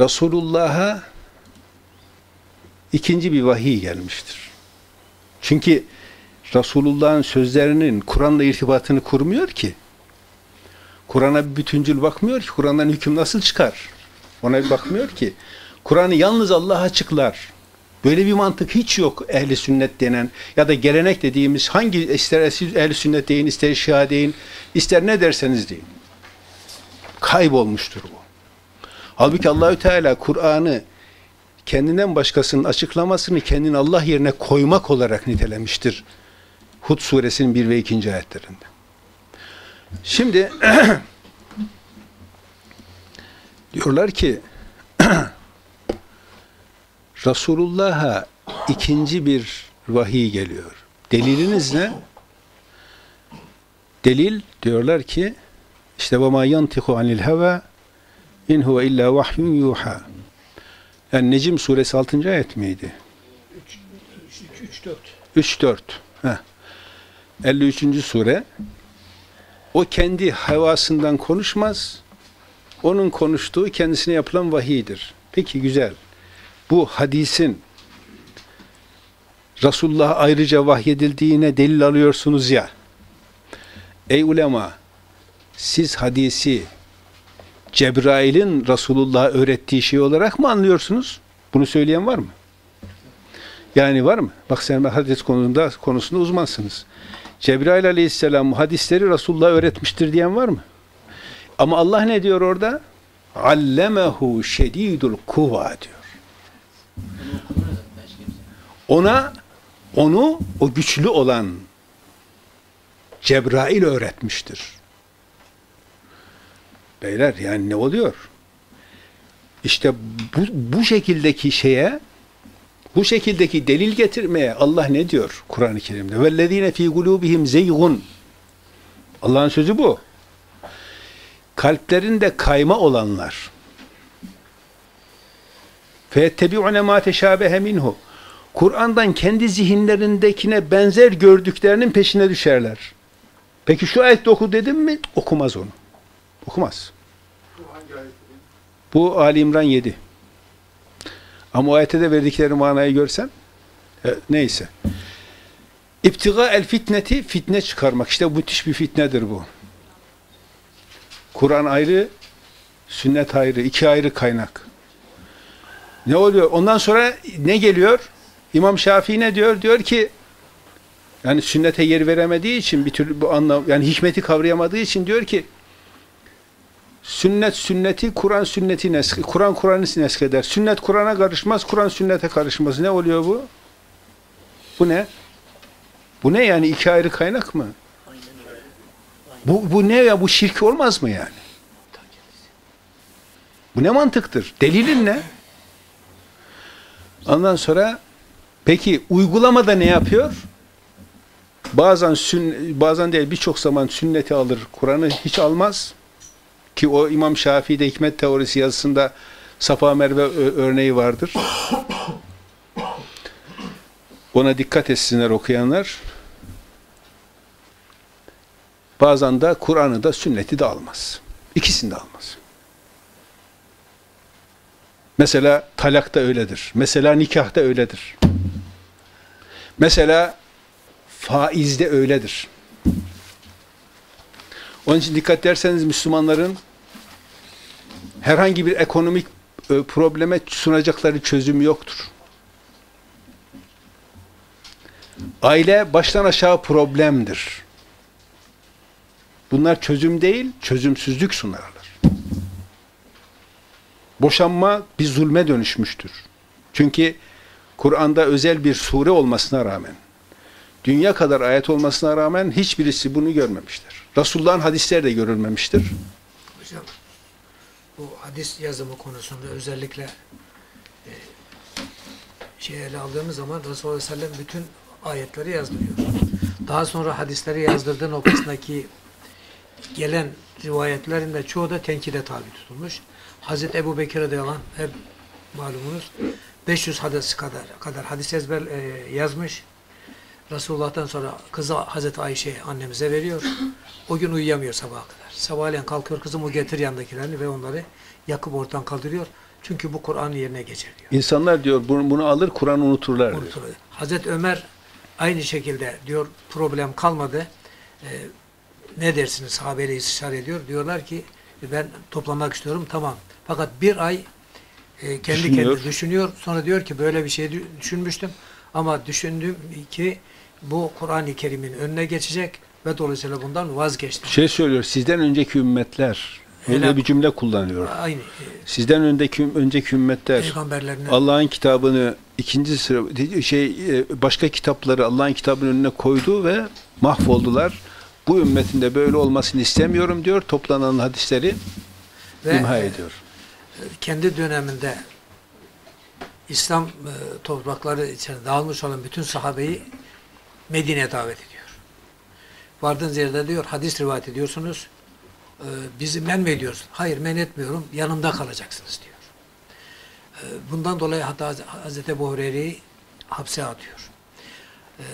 Resulullah'a ikinci bir vahiy gelmiştir. Çünkü Resulullah'ın sözlerinin Kur'an'la irtibatını kurmuyor ki. Kur'an'a bir bütüncül bakmıyor ki. Kur'an'dan hüküm nasıl çıkar? Ona bir bakmıyor ki. Kur'an'ı yalnız Allah açıklar. Böyle bir mantık hiç yok ehli sünnet denen ya da gelenek dediğimiz hangi ister ehli sünnet deyin, ister şia deyin, ister ne derseniz deyin. Kaybolmuştur bu. Halbuki Allahü Teala Kur'an'ı kendinden başkasının açıklamasını kendini Allah yerine koymak olarak nitelemiştir. Hud suresinin 1 ve 2. ayetlerinde. Şimdi diyorlar ki Resulullah'a ikinci bir vahiy geliyor. Deliliniz ne? Delil diyorlar ki işte ve ma yantiku anil heva in huve illa vahyun yuha. Yani Necim suresi 6. ayet miydi? 3-4. 3-4. Heh. 53. sure. O kendi havasından konuşmaz. Onun konuştuğu kendisine yapılan vahiydir. Peki güzel. Bu hadisin Resulullah'a ayrıca vahyedildiğine delil alıyorsunuz ya. Ey ulema, siz hadisi Cebrail'in Resulullah'a öğrettiği şey olarak mı anlıyorsunuz? Bunu söyleyen var mı? Yani var mı? Bak sen hadis konusunda, konusunda uzmansınız. Cebrail aleyhisselam hadisleri Resulullah'a öğretmiştir diyen var mı? Ama Allah ne diyor orada? Allemehu şedidul kuva diyor. Ona onu o güçlü olan Cebrail öğretmiştir. Beyler yani ne oluyor? İşte bu, bu şekildeki şeye bu şekildeki delil getirmeye Allah ne diyor Kur'an-ı Kerim'de? Vellezine fi kulubihim zeygun. Allah'ın sözü bu. Kalplerinde kayma olanlar. Fettebi'une ma teşabehe minhu. Kur'an'dan kendi zihinlerindekine benzer gördüklerinin peşine düşerler. Peki şu ayet oku dedim mi? Okumaz onu. Okumaz. Bu Ali İmran 7. Ama o ayette de verdikleri manayı görsen e, neyse. İptiga el fitneti fitne çıkarmak. İşte müthiş bir fitnedir bu. Kur'an ayrı, sünnet ayrı, iki ayrı kaynak. Ne oluyor? Ondan sonra ne geliyor? İmam Şafii ne diyor? Diyor ki yani sünnete yer veremediği için bir türlü bu anlam yani hikmeti kavrayamadığı için diyor ki Sünnet sünneti, Kur'an sünneti nesk, Kur'an Kur'an'ı neskeder. Sünnet Kur'an'a karışmaz, Kur'an sünnete karışmaz. Ne oluyor bu? Bu ne? Bu ne yani iki ayrı kaynak mı? Bu, bu ne ya? Bu şirk olmaz mı yani? Bu ne mantıktır? Delilin ne? Ondan sonra peki uygulamada ne yapıyor? Bazen sün, bazen değil birçok zaman sünneti alır, Kur'an'ı hiç almaz. Ki o İmam Şafii'de hikmet teorisi yazısında Safa Merve örneği vardır. Ona dikkat etsinler okuyanlar. Bazen de Kur'an'ı da sünneti de almaz. İkisini de almaz. Mesela talak da öyledir. Mesela nikah da öyledir. Mesela Faizde öyledir. Onun için dikkat ederseniz Müslümanların herhangi bir ekonomik e, probleme sunacakları çözüm yoktur. Aile baştan aşağı problemdir. Bunlar çözüm değil, çözümsüzlük sunarlar. Boşanma bir zulme dönüşmüştür. Çünkü Kur'an'da özel bir sure olmasına rağmen, dünya kadar ayet olmasına rağmen hiçbirisi bunu görmemiştir. Resulullah'ın hadisleri de görülmemiştir. Hocam bu hadis yazımı konusunda özellikle e, şey ele aldığımız zaman Resulullah Aleyhisselam bütün ayetleri yazdırıyor. Daha sonra hadisleri yazdırdığı noktasındaki gelen rivayetlerin de çoğu da tenkide tabi tutulmuş. Hazreti Ebu Bekir radıyallahu anh hep malumunuz 500 hadis kadar kadar hadis ezber e, yazmış. Resulullah'tan sonra kızı Hazreti Ayşe annemize veriyor. O gün uyuyamıyor sabaha kadar. Sabahleyin kalkıyor kızım o getir yandakilerini ve onları yakıp ortadan kaldırıyor. Çünkü bu Kur'an'ın yerine geçer diyor. İnsanlar diyor bunu, bunu alır Kur'an unuturlar diyor. Unutur. Hazreti Ömer aynı şekilde diyor problem kalmadı. Ee, ne dersiniz sahabeyle istişare ediyor. Diyorlar ki ben toplamak istiyorum tamam. Fakat bir ay e, kendi Düşünüyor. kendine düşünüyor. Sonra diyor ki böyle bir şey dü- düşünmüştüm. Ama düşündüm ki bu Kur'an-ı Kerim'in önüne geçecek ve dolayısıyla bundan vazgeçtim. Şey söylüyor, sizden önceki ümmetler öyle bir cümle kullanıyor. Aynı e, Sizden öndeki önceki ümmetler peygamberlerine Allah'ın kitabını ikinci sıra şey e, başka kitapları Allah'ın kitabının önüne koydu ve mahvoldular. Bu ümmetin de böyle olmasını istemiyorum diyor. Toplanan hadisleri ve imha e, ediyor. kendi döneminde İslam toprakları içerisinde dağılmış olan bütün sahabeyi Medine'ye davet ediyor. Vardığınız yerde diyor hadis rivayet ediyorsunuz. E, bizi men mi ediyorsun? Hayır men etmiyorum. Yanımda kalacaksınız diyor. E, bundan dolayı hatta Hazreti Ebu hapse atıyor. E,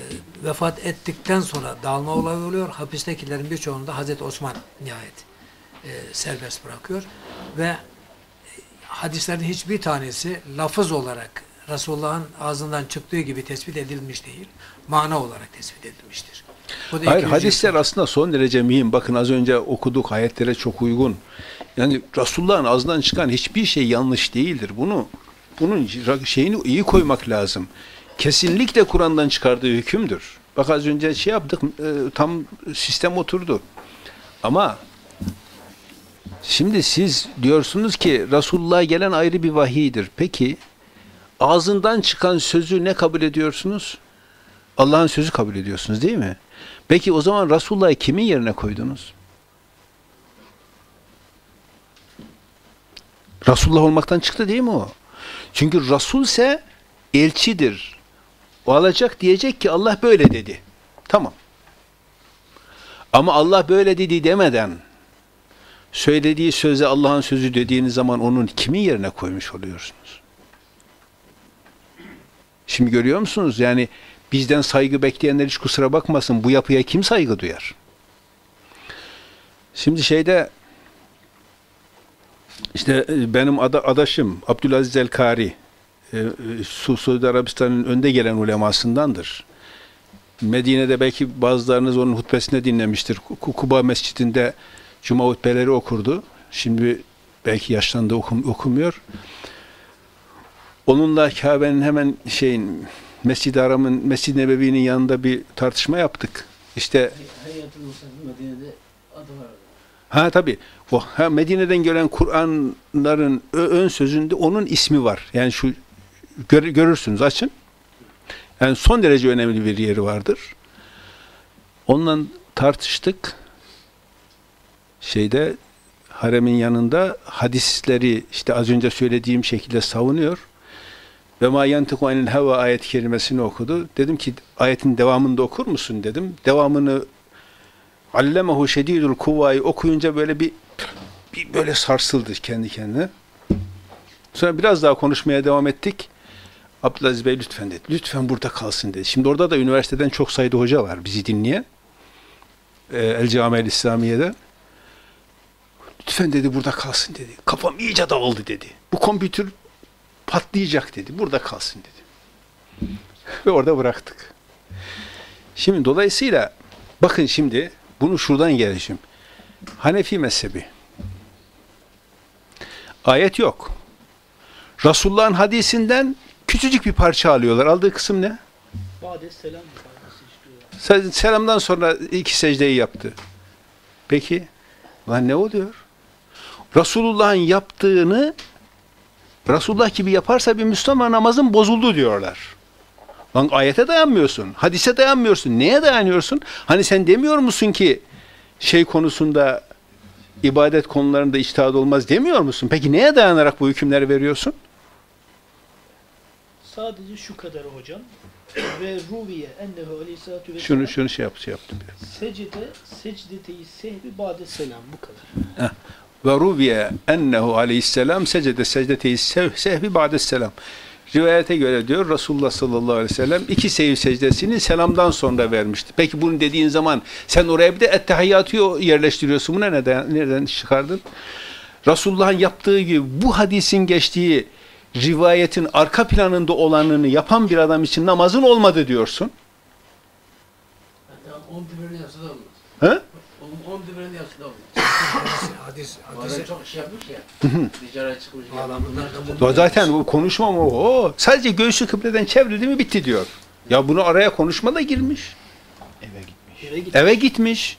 vefat ettikten sonra dağılma olayı oluyor. Hapistekilerin birçoğunu da Hazreti Osman nihayet e, serbest bırakıyor ve hadislerin hiçbir tanesi lafız olarak Resulullah'ın ağzından çıktığı gibi tespit edilmiş değil. Mana olarak tespit edilmiştir. Hayır, hadisler aslında son derece mühim. Bakın az önce okuduk ayetlere çok uygun. Yani Resulullah'ın ağzından çıkan hiçbir şey yanlış değildir. Bunu bunun şeyini iyi koymak lazım. Kesinlikle Kur'an'dan çıkardığı hükümdür. Bak az önce şey yaptık, e, tam sistem oturdu. Ama şimdi siz diyorsunuz ki Resulullah'a gelen ayrı bir vahiydir. Peki ağzından çıkan sözü ne kabul ediyorsunuz? Allah'ın sözü kabul ediyorsunuz değil mi? Peki o zaman Resulullah'ı kimin yerine koydunuz? Resulullah olmaktan çıktı değil mi o? Çünkü Resul ise elçidir. O alacak diyecek ki Allah böyle dedi. Tamam. Ama Allah böyle dedi demeden söylediği söze Allah'ın sözü dediğiniz zaman onun kimin yerine koymuş oluyorsunuz? Şimdi görüyor musunuz? Yani bizden saygı bekleyenler hiç kusura bakmasın. Bu yapıya kim saygı duyar? Şimdi şeyde işte e, benim ada, adaşım Abdülaziz El-Kari e, e, Su- Suudi Arabistan'ın önde gelen ulemasındandır. Medine'de belki bazılarınız onun hutbesini dinlemiştir. Ku- Kuba Mescidinde Cuma hutbeleri okurdu. Şimdi belki yaşlandı okum, okumuyor. Onunla Kabe'nin hemen şeyin Mescid-i Haram'ın Mescid-i Nebevi'nin yanında bir tartışma yaptık. İşte ha ha, Medine'den gelen Kur'anların ön sözünde onun ismi var. Yani şu gör- görürsünüz açın. Yani son derece önemli bir yeri vardır. Onunla tartıştık. Şeyde haremin yanında hadisleri işte az önce söylediğim şekilde savunuyor. Ve ma yantiku anil heva ayet kelimesini okudu. Dedim ki ayetin devamını da okur musun dedim. Devamını Allemehu şedidul kuvvayı okuyunca böyle bir, bir böyle sarsıldı kendi kendine. Sonra biraz daha konuşmaya devam ettik. Abdülaziz Bey lütfen dedi. Lütfen burada kalsın dedi. Şimdi orada da üniversiteden çok sayıda hoca var bizi dinleyen. Ee, El Camel İslamiye'de. Lütfen dedi burada kalsın dedi. Kafam iyice dağıldı dedi. Bu kompütür patlayacak dedi. Burada kalsın dedi. Ve orada bıraktık. Şimdi dolayısıyla bakın şimdi bunu şuradan gelişim. Hanefi mezhebi. Ayet yok. Resulullah'ın hadisinden küçücük bir parça alıyorlar. Aldığı kısım ne? Selam Selamdan sonra iki secdeyi yaptı. Peki, lan ne oluyor? Resulullah'ın yaptığını Resulullah gibi yaparsa bir Müslüman namazın bozuldu diyorlar. Lan ayete dayanmıyorsun, hadise dayanmıyorsun. Neye dayanıyorsun? Hani sen demiyor musun ki şey konusunda ibadet konularında içtihat olmaz demiyor musun? Peki neye dayanarak bu hükümleri veriyorsun? Sadece şu kadar hocam. Ve ruviye ennehu aleyhissalatu vesselam Şunu şunu şey yap, şey yaptım. secde secdeteyi sehvi bade selam bu kadar. Ve ruviye ennehu aleyhisselam secde secdeteyi sehvi ba'desselam. Rivayete göre diyor Resulullah sallallahu aleyhi ve sellem iki sehiv secdesini selamdan sonra vermişti. Peki bunu dediğin zaman sen oraya bir de ettehiyyatı yerleştiriyorsun. Bunu neden, nereden çıkardın? Resulullah'ın yaptığı gibi bu hadisin geçtiği rivayetin arka planında olanını yapan bir adam için namazın olmadı diyorsun. Hatta 10 birini yapsa da olmaz. He? 10 birini yapsa da olmaz. Hadis, Bu hadis, adam çok iş yapmış ya. Ticaret çıkmış. ya. O zaten bu konuşma mı o? Sadece göğsü kıbleden çevrildi mi bitti diyor. Ya bunu araya konuşma da girmiş. Eve git. Eve gitmiş.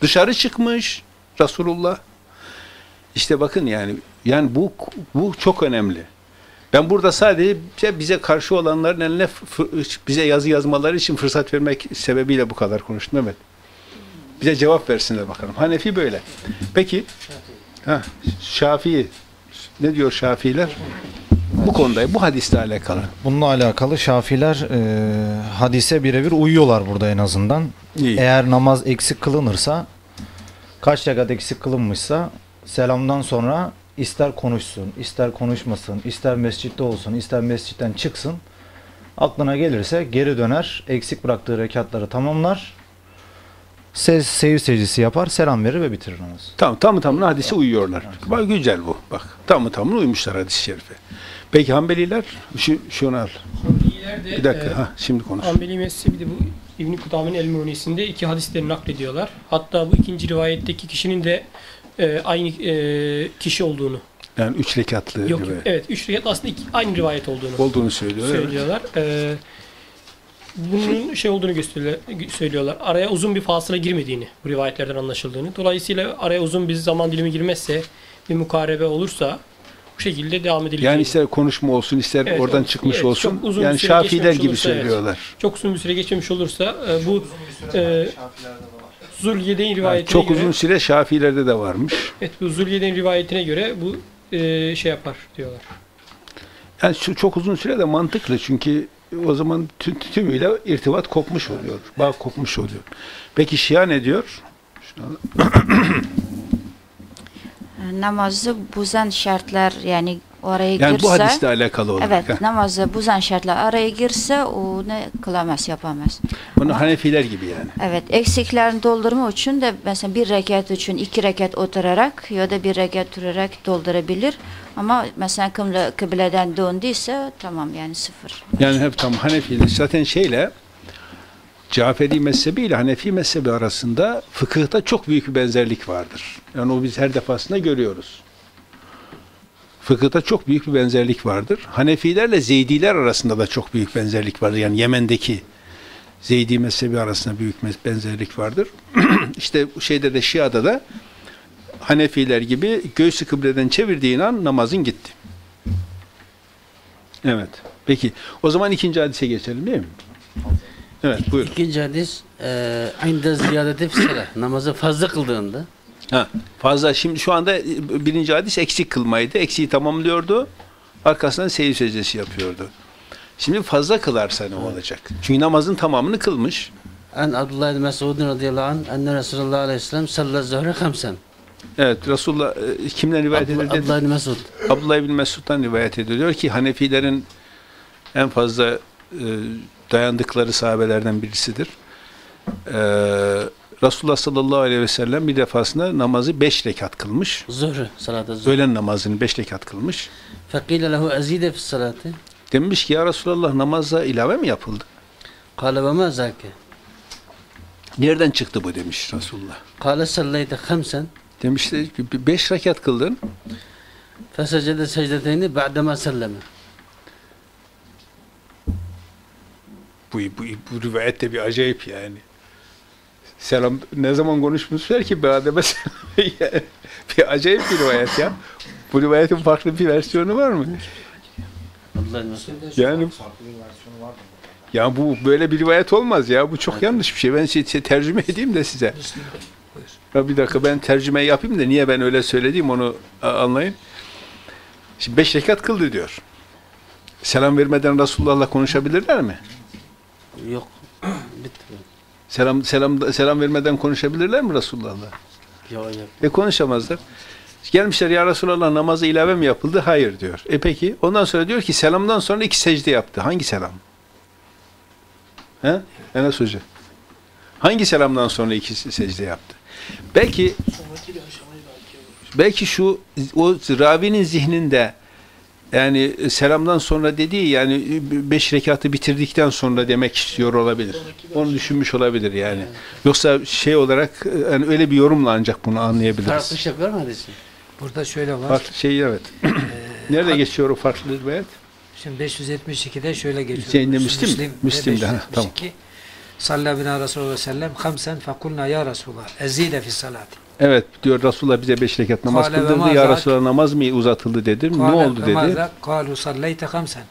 Dışarı çıkmış Resulullah. İşte bakın yani yani bu bu çok önemli. Ben burada sadece bize karşı olanların eline bize yazı yazmaları için fırsat vermek sebebiyle bu kadar konuştum Mehmet. Bize cevap versinler bakalım. Hanefi böyle. Peki ha, Şafii ne diyor Şafiiler? Bu konuda bu hadisle alakalı. Bununla alakalı Şafiler e, hadise birebir uyuyorlar burada en azından. İyi. Eğer namaz eksik kılınırsa kaç rekat eksik kılınmışsa selamdan sonra ister konuşsun, ister konuşmasın, ister mescitte olsun, ister mescitten çıksın. Aklına gelirse geri döner, eksik bıraktığı rekatları tamamlar. Se sev secdesi yapar, selam verir ve bitirir namazı. Tamam tamı tamına hadise uyuyorlar. Bak güzel bu. Bak tamı tamına uymuşlar hadis-i şerife. Peki Hanbeliler şu, şunu al. Hanbeliler de Bir dakika. e, ha, şimdi konuş. Hanbeli mezhebi de bu İbn-i Kudame'nin El Munisinde iki hadisleri naklediyorlar. Hatta bu ikinci rivayetteki kişinin de e, aynı e, kişi olduğunu. Yani üç rekatlı Yok rivayet evet üç rivayet aslında iki, aynı rivayet olduğunu olduğunu söylüyor. evet. söylüyorlar. Bunun şey olduğunu gösteriyorlar, söylüyorlar. Araya uzun bir fasıla girmediğini, bu rivayetlerden anlaşıldığını. Dolayısıyla araya uzun bir zaman dilimi girmezse, bir mukarebe olursa bu şekilde devam edileceğini. Yani ister konuşma olsun, ister Evet, oradan çıkmış evet, olsun. uzun Yani geçmemiş gibi olursa, evet. söylüyorlar. çok uzun bir süre geçmemiş olursa e, bu e, var. Zulyedeyn Yani rivayetine çok göre uzun süre Şafilerde de varmış. evet bu Zulyedeyn rivayetine göre bu e, şey yapar diyorlar. Yani çok uzun süre de mantıklı çünkü o zaman tü- tümüyle irtibat kopmuş oluyor. Bağ kopmuş oluyor. Peki Şia ne diyor? Şunu- namazı bozan şartlar yani oraya Yani girse bu hadisle alakalı olarak. evet ha. namazı bozan şartlar araya girse onu kılamaz yapamaz. Bunu Hanefiler gibi yani. Evet eksiklerini doldurma için de mesela bir rekat için iki rekat oturarak ya da bir rekat durarak doldurabilir. Ama mesela kıble, kıbleden döndüyse tamam yani sıfır. Yani hep tam Hanefiler zaten şeyle Caferi mezhebi ile Hanefi mezhebi arasında fıkıhta çok büyük bir benzerlik vardır. Yani o biz her defasında görüyoruz. Fıkıhta çok büyük bir benzerlik vardır. Hanefilerle Zeydiler arasında da çok büyük benzerlik vardır. Yani Yemen'deki Zeydi mezhebi arasında büyük benzerlik vardır. işte şeyde de Şia'da da Hanefiler gibi göğsü kıbleden çevirdiğin an namazın gitti. Evet. Peki. O zaman ikinci hadise geçelim değil mi? Evet buyurun. İkinci hadis e, inde ziyadeti fissalah. Namazı fazla kıldığında Ha, fazla şimdi şu anda e, birinci hadis eksik kılmaydı. Eksiği tamamlıyordu. Arkasından seyir secdesi yapıyordu. Şimdi fazla kılarsa ne olacak? Çünkü namazın tamamını kılmış. en Abdullah bin Mesud radıyallahu anh enne Resulullah aleyhisselam salla zöhre hamsen. Evet, Resulullah e, kimden rivayet Abdullah, edilir? Abdullah bin Mesud. Abdullah bin Mesud'dan rivayet ediliyor ki Hanefilerin en fazla e, dayandıkları sahabelerden birisidir. E, Resulullah sallallahu aleyhi ve sellem bir defasında namazı beş rekat kılmış. Zuhru, salata zuhru. Öğlen namazını beş rekat kılmış. Fekile lehu azide fis salati. Demiş ki ya Resulallah namaza ilave mi yapıldı? Kale ve ma. Nereden çıktı bu demiş Resulullah. Kale sallayte hamsen. Demişti şey, ki beş rekat kıldın. Fesecede secdeteyni ba'deme selleme. Bu, bu, bu rivayet de bir acayip yani. Selam ne zaman konuşmuşlar ki ba'deme selleme. Bir acayip bir rivayet ya. Bu rivayetin farklı bir versiyonu var mı? Yani ya bu böyle bir rivayet olmaz ya. Bu çok yanlış bir şey. Ben şey, şey tercüme edeyim de size. Ya bir dakika ben tercüme yapayım da niye ben öyle söylediğim onu anlayın. Şimdi beş rekat kıldı diyor. Selam vermeden Resulullah'la konuşabilirler mi? yok bitti Selam selam selam vermeden konuşabilirler mi Resulullah'la? yok E konuşamazlar. Gelmişler ya Resulallah namazı ilave mi yapıldı? Hayır diyor. E peki ondan sonra diyor ki selamdan sonra iki secde yaptı. Hangi selam? He? Enes Hoca. Hangi selamdan sonra iki secde yaptı? Belki belki şu o ravinin zihninde yani selamdan sonra dediği yani beş rekatı bitirdikten sonra demek istiyor olabilir. Onu düşünmüş olabilir yani. Yoksa şey olarak yani öyle bir yorumla ancak bunu anlayabiliriz. farklı şey var mı hadisin? Burada şöyle var. Farklı şey evet. Nerede geçiyor o farklı rivayet? Şimdi 572'de şöyle geçiyor. Şeyinde Müslim, Müslim, Müslim'de, ha, 572. tamam. Salla bina Resulullah sellem hamsen fekulna ya Resulullah ezide fi salati. Evet diyor Resulullah bize beş rekat namaz Kale kıldırdı. Ya Resulullah namaz mı uzatıldı dedim. Ne Kale oldu ve dedi. kalu salleyte hamsen.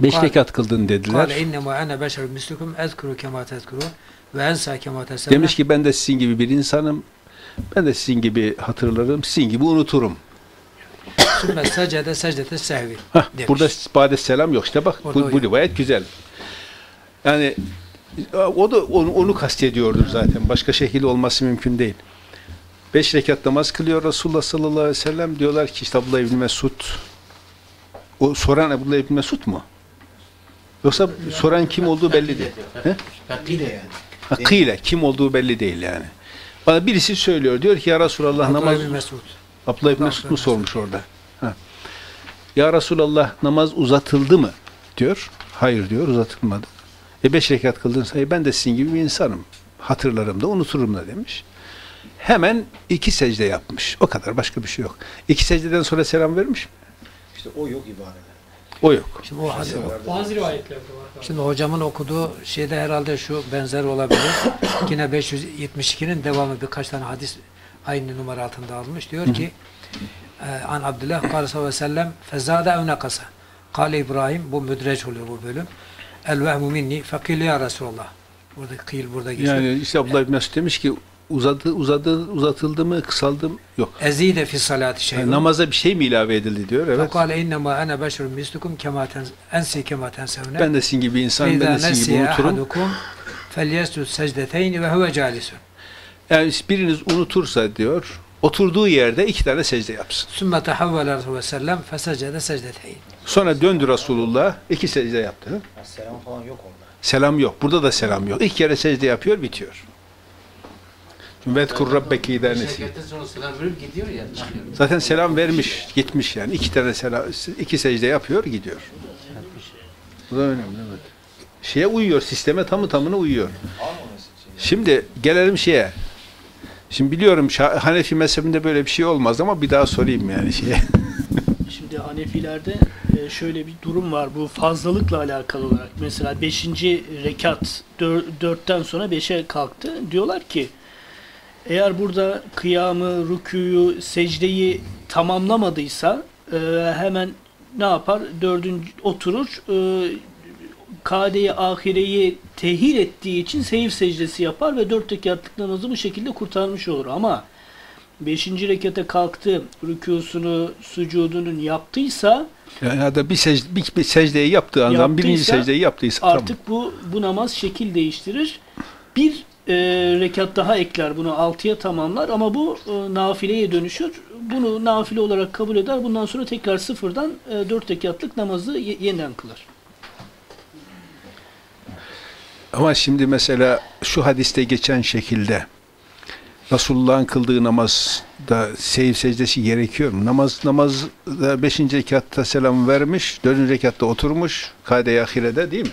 Beş rekat kıldın dediler. Kale innema ana beşer mislukum ezkuru kema tezkuru ve ensa kema tesellam. Demiş ki ben de sizin gibi bir insanım. Ben de sizin gibi hatırlarım. Sizin gibi unuturum. Sümme secde secdete sehvi. Burada bade selam yok. İşte bak Orada bu, bu rivayet güzel. Yani o da onu, onu kastediyordur zaten. Başka şekilde olması mümkün değil. Beş rekat namaz kılıyor Resulullah sallallahu aleyhi ve sellem. Diyorlar ki işte Abdullah İbni Mesud. O soran Abdullah İbni Mesud mu? Yoksa soran kim olduğu belli değil. He? Fakile yani. Ha, kıyle kim olduğu belli değil yani. Bana birisi söylüyor. Diyor ki ya Resulallah Abdullah namaz... bin Mesud. Abdullah İbni Mesud mu sormuş orada? Ha. Ya Resulallah namaz uzatıldı mı? Diyor. Hayır diyor uzatılmadı. E beş rekat kıldın sayı ben de sizin gibi bir insanım. Hatırlarım da unuturum da demiş. Hemen iki secde yapmış. O kadar başka bir şey yok. İki secdeden sonra selam vermiş mi? İşte o yok ibarede. O yok. Şimdi o hadis, Bazı rivayetlerde var. Şimdi hocamın okuduğu şeyde herhalde şu benzer olabilir. Yine 572'nin devamı birkaç tane hadis aynı numara altında almış. Diyor ki e, An Abdullah kâle sallallahu aleyhi ve sellem fezâde ev nekasa. Kâle İbrahim bu müdreç oluyor bu bölüm. El vehmu minni fekil ya Resulallah. Burada kıyıl burada geçiyor. Yani işte Abdullah İbni Mesud demiş ki uzadı, uzadı, uzatıldı mı, kısaldı mı? Yok. Ezide fi salati şey. Yani namaza bir şey mi ilave edildi diyor. Evet. Fekale innema ana beşerun mislukum kema ten, ensi kema tensevne. Ben de sizin gibi insanım, ben de sizin gibi unuturum. felyestud secdeteyni ve huve calisun. Yani biriniz unutursa diyor, oturduğu yerde iki tane secde yapsın. Sümme tehavvele Resulü ve sellem fesecede secdeteyn. Sonra döndü Resulullah, iki secde yaptı. Selam falan yok orada. Selam yok. Burada da selam yok. İlk kere secde yapıyor, bitiyor. Vetkur Rabbeki idâ nesi. Şirketten sonra selam verip gidiyor ya çıkıyor. Zaten selam vermiş, gitmiş yani. İki tane selam, iki secde yapıyor, gidiyor. Bu da önemli, evet. Şeye uyuyor, sisteme tamı tamına uyuyor. Şimdi gelelim şeye. Şimdi biliyorum Hanefi mezhebinde böyle bir şey olmaz ama bir daha sorayım yani şeye. Şimdi Hanefilerde şöyle bir durum var bu fazlalıkla alakalı olarak. Mesela 5. rekat 4'ten sonra 5'e kalktı. Diyorlar ki eğer burada kıyamı, rüküyü, secdeyi tamamlamadıysa e, hemen ne yapar? Dördüncü oturur. E, kadeyi ahireyi tehir ettiği için seyif secdesi yapar ve dört rekatlık namazı bu şekilde kurtarmış olur. Ama beşinci rekete kalktı, rükûsunu, sucudunun yaptıysa Yani ya da bir, secde, bir, bir secdeyi yaptığı andan birinci secdeyi yaptıysa tamam. artık bu bu namaz şekil değiştirir. Bir e, rekat daha ekler bunu altıya tamamlar ama bu e, nafileye dönüşür. Bunu nafile olarak kabul eder. Bundan sonra tekrar sıfırdan e, dört rekatlık namazı ye- yeniden kılar. Ama şimdi mesela şu hadiste geçen şekilde Resulullah'ın kıldığı namazda seyir secdesi gerekiyor mu? Namaz namazda 5. rekatta selam vermiş, 4. rekatta oturmuş, kade-i ahirede değil mi?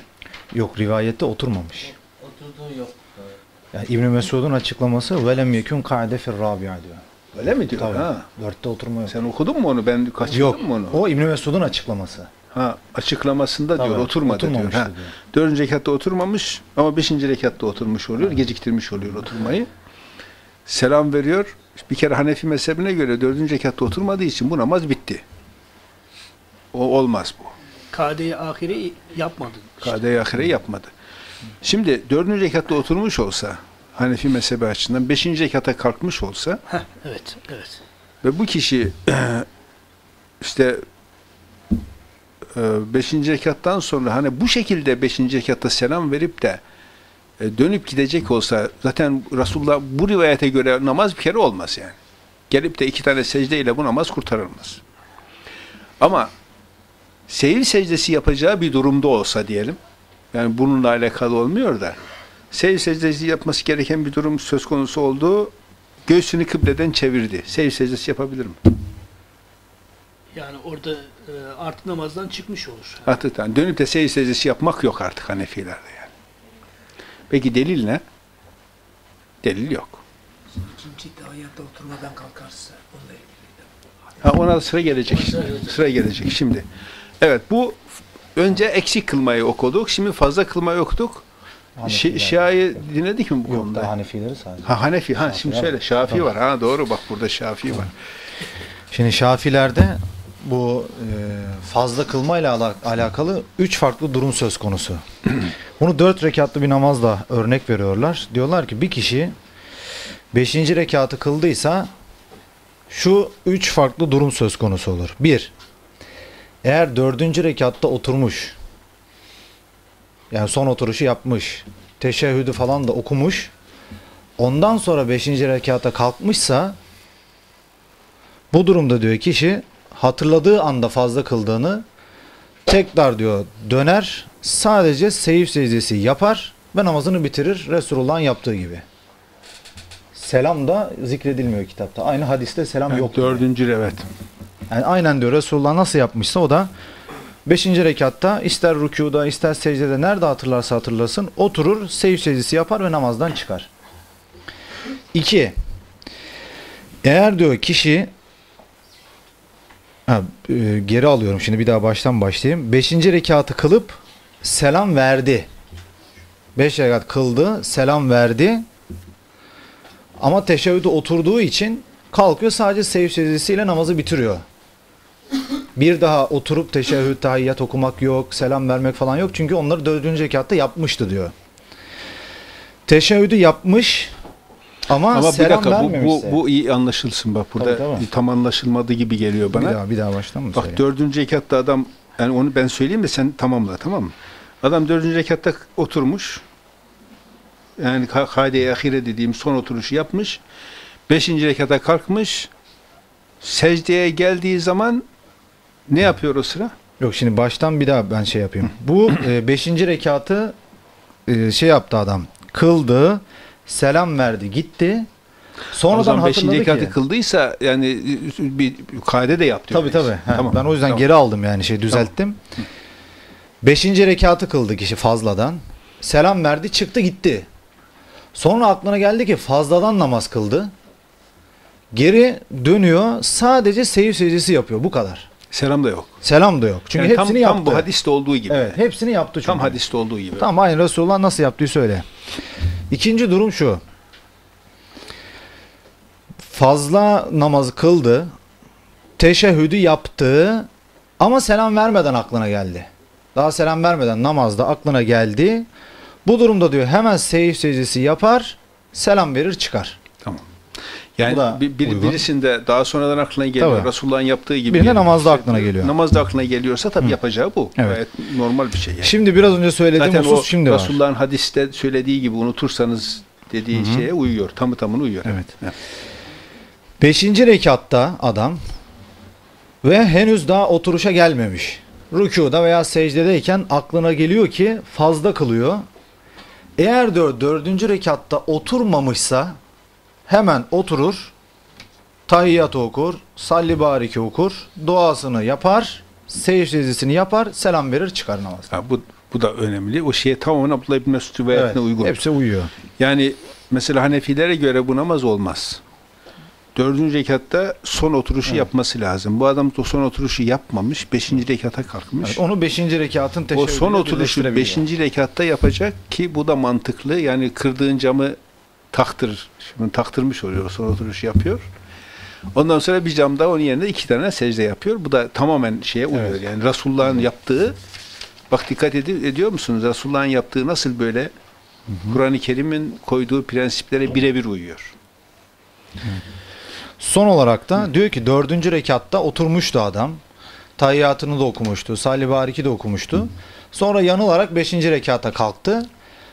Yok rivayette oturmamış. Oturduğu yok. Yani İbn Mesud'un açıklaması velem yekun kaide fir rabi'a diyor. Öyle mi diyor? Tabii. Ha. Dörtte oturma yok. Sen okudun mu onu? Ben kaçırdım Yok. mı onu? O İbn Mesud'un açıklaması. Ha, açıklamasında Tabii, diyor oturmadı diyor. Ha. diyor. Dördüncü rekatta oturmamış ama beşinci rekatta oturmuş oluyor. Geciktirmiş oluyor oturmayı. Selam veriyor. Bir kere Hanefi mezhebine göre dördüncü rekatta oturmadığı için bu namaz bitti. O olmaz bu. Kade-i ahire yapmadın. Kade-i ahire yapmadı. Şimdi dördüncü rekatta oturmuş olsa Hanefi mezhebi açısından beşinci rekata kalkmış olsa Heh, evet, evet. ve bu kişi işte e, beşinci rekattan sonra hani bu şekilde beşinci rekatta selam verip de dönüp gidecek olsa zaten Resulullah bu rivayete göre namaz bir kere olmaz yani. Gelip de iki tane secde ile bu namaz kurtarılmaz. Ama seyir secdesi yapacağı bir durumda olsa diyelim, yani bununla alakalı olmuyor da, seyir secdesi yapması gereken bir durum söz konusu olduğu, göğsünü kıbleden çevirdi. Seyir secdesi yapabilir mi? Yani orada e, artık namazdan çıkmış olur. Artık yani dönüp de seyir secdesi yapmak yok artık Hanefilerde. Peki delil ne? Delil yok. İkinci hayatta oturmadan kalkarsa onunla ilgili. Ha ona da sıra gelecek. Sıra gelecek şimdi. Evet bu önce eksik kılmayı okuduk. Şimdi fazla kılmayı okuduk. Şi. Şia'yı dinledik mi bu Yok konuda? da Hanefileri sadece. Ha Hanefi. Ha şimdi var. Şafii var. Ha doğru bak burada Şafii var. Şimdi Şafilerde bu e, fazla kılmayla ala- alakalı üç farklı durum söz konusu. Bunu dört rekatlı bir namazla örnek veriyorlar. Diyorlar ki bir kişi beşinci rekatı kıldıysa şu üç farklı durum söz konusu olur. Bir, eğer dördüncü rekatta oturmuş, yani son oturuşu yapmış, teşehhüdü falan da okumuş, ondan sonra beşinci rekata kalkmışsa bu durumda diyor kişi hatırladığı anda fazla kıldığını tekrar diyor döner sadece seyif secdesi yapar ve namazını bitirir Resulullah'ın yaptığı gibi. Selam da zikredilmiyor kitapta. Aynı hadiste selam Yani yok. dördüncü evet. Yani aynen diyor Resulullah nasıl yapmışsa o da 5. rekatta ister rükuda ister secdede nerede hatırlarsa hatırlasın oturur seyif secdesi yapar ve namazdan çıkar. 2. Eğer diyor kişi ha, e, geri alıyorum şimdi bir daha baştan başlayayım. 5. rekatı kılıp selam verdi. 5 rekat kıldı, selam verdi. Ama teşebbüde oturduğu için kalkıyor sadece seyif secdesiyle namazı bitiriyor. Bir daha oturup teşehhüd, tahiyyat okumak yok, selam vermek falan yok. Çünkü onları dördüncü rekatta yapmıştı diyor. Teşehhüdü yapmış ama, Ama bir dakika bu, bu, bu iyi anlaşılsın bak burada Tabii, tabii. tam anlaşılmadı gibi geliyor bir bana. daha bir daha baştan mı Bak söyleyeyim? dördüncü rekatta adam yani onu ben söyleyeyim de sen tamamla tamam mı? Adam dördüncü rekatta oturmuş. Yani kade-i ahire dediğim son oturuşu yapmış. Beşinci rekata kalkmış. Secdeye geldiği zaman ne yapıyor o sıra? Yok şimdi baştan bir daha ben şey yapayım. Bu e, beşinci rekatı e, şey yaptı adam. Kıldı, selam verdi, gitti. o Sonradan zaman beşinci rekatı kıldıysa yani bir kade de yaptı. Tabii tabii. He, Tamam. Ben o yüzden Tamam. geri aldım yani şey düzelttim. Beşinci rekatı kıldı kişi fazladan. Selam verdi çıktı gitti. Sonra aklına geldi ki fazladan namaz kıldı. Geri dönüyor sadece seyir secdesi yapıyor bu kadar. Selam da yok. Selam da yok. Çünkü Yani tam, hepsini tam yaptı. bu hadiste olduğu gibi. Evet hepsini yaptı çünkü. Tam hadiste olduğu gibi. Tamam aynı Resulullah nasıl yaptığı söyle. İkinci durum şu. Fazla namazı kıldı. Teşehhüdü yaptı. Ama selam vermeden aklına geldi. Daha selam vermeden namazda aklına geldi. Bu durumda diyor hemen seyif secdesi yapar. Selam verir çıkar. Yani Bu da bir, bir- uygun. birisinde daha sonradan aklına geliyor. Tabii. Resulullah'ın yaptığı gibi. Birine namazda aklına geliyor. Namazda aklına geliyorsa tabii yapacağı bu. Evet. Gayet normal bir şey yani. Şimdi biraz önce söylediğim Zaten husus şimdi var. Resulullah'ın hadiste söylediği gibi unutursanız dediği şeye uyuyor. Tamı tamına uyuyor. Evet. Beşinci rekatta adam ve henüz daha oturuşa gelmemiş. Rükuda veya secdedeyken aklına geliyor ki fazla kılıyor. Eğer diyor dördüncü rekatta oturmamışsa hemen oturur, tahiyyat okur, salli bariki okur, duasını yapar, secde secdesini yapar, selam verir, çıkar namaz. Ha, bu bu da önemli. O şeye tamamen Abdullah İbni Mesud rivayetine uygun. Hepsi uyuyor. Yani mesela Hanefilere göre bu namaz olmaz. Dördüncü rekatta son oturuşu Evet. yapması lazım. Bu adam da son oturuşu yapmamış. Beşinci rekata kalkmış. Evet, onu 5. rekatın o teşebbüsüyle son oturuşu beşinci rekatta yapacak ki bu da mantıklı. Yani kırdığın camı taktır. Şimdi taktırmış oluyor. Son oturuşu yapıyor. Ondan sonra bir camda onun yerine iki tane secde yapıyor. Bu da tamamen şeye uyuyor. Evet. Yani Resulullah'ın yaptığı bak dikkat edi- ediyor musunuz? Resulullah'ın yaptığı nasıl böyle Kur'an-ı Kerim'in koyduğu prensiplere birebir uyuyor. Son olarak da diyor ki dördüncü rekatta oturmuştu adam. Tahiyyatını da okumuştu. Salih Barik'i de okumuştu. Sonra yanılarak beşinci rekata kalktı.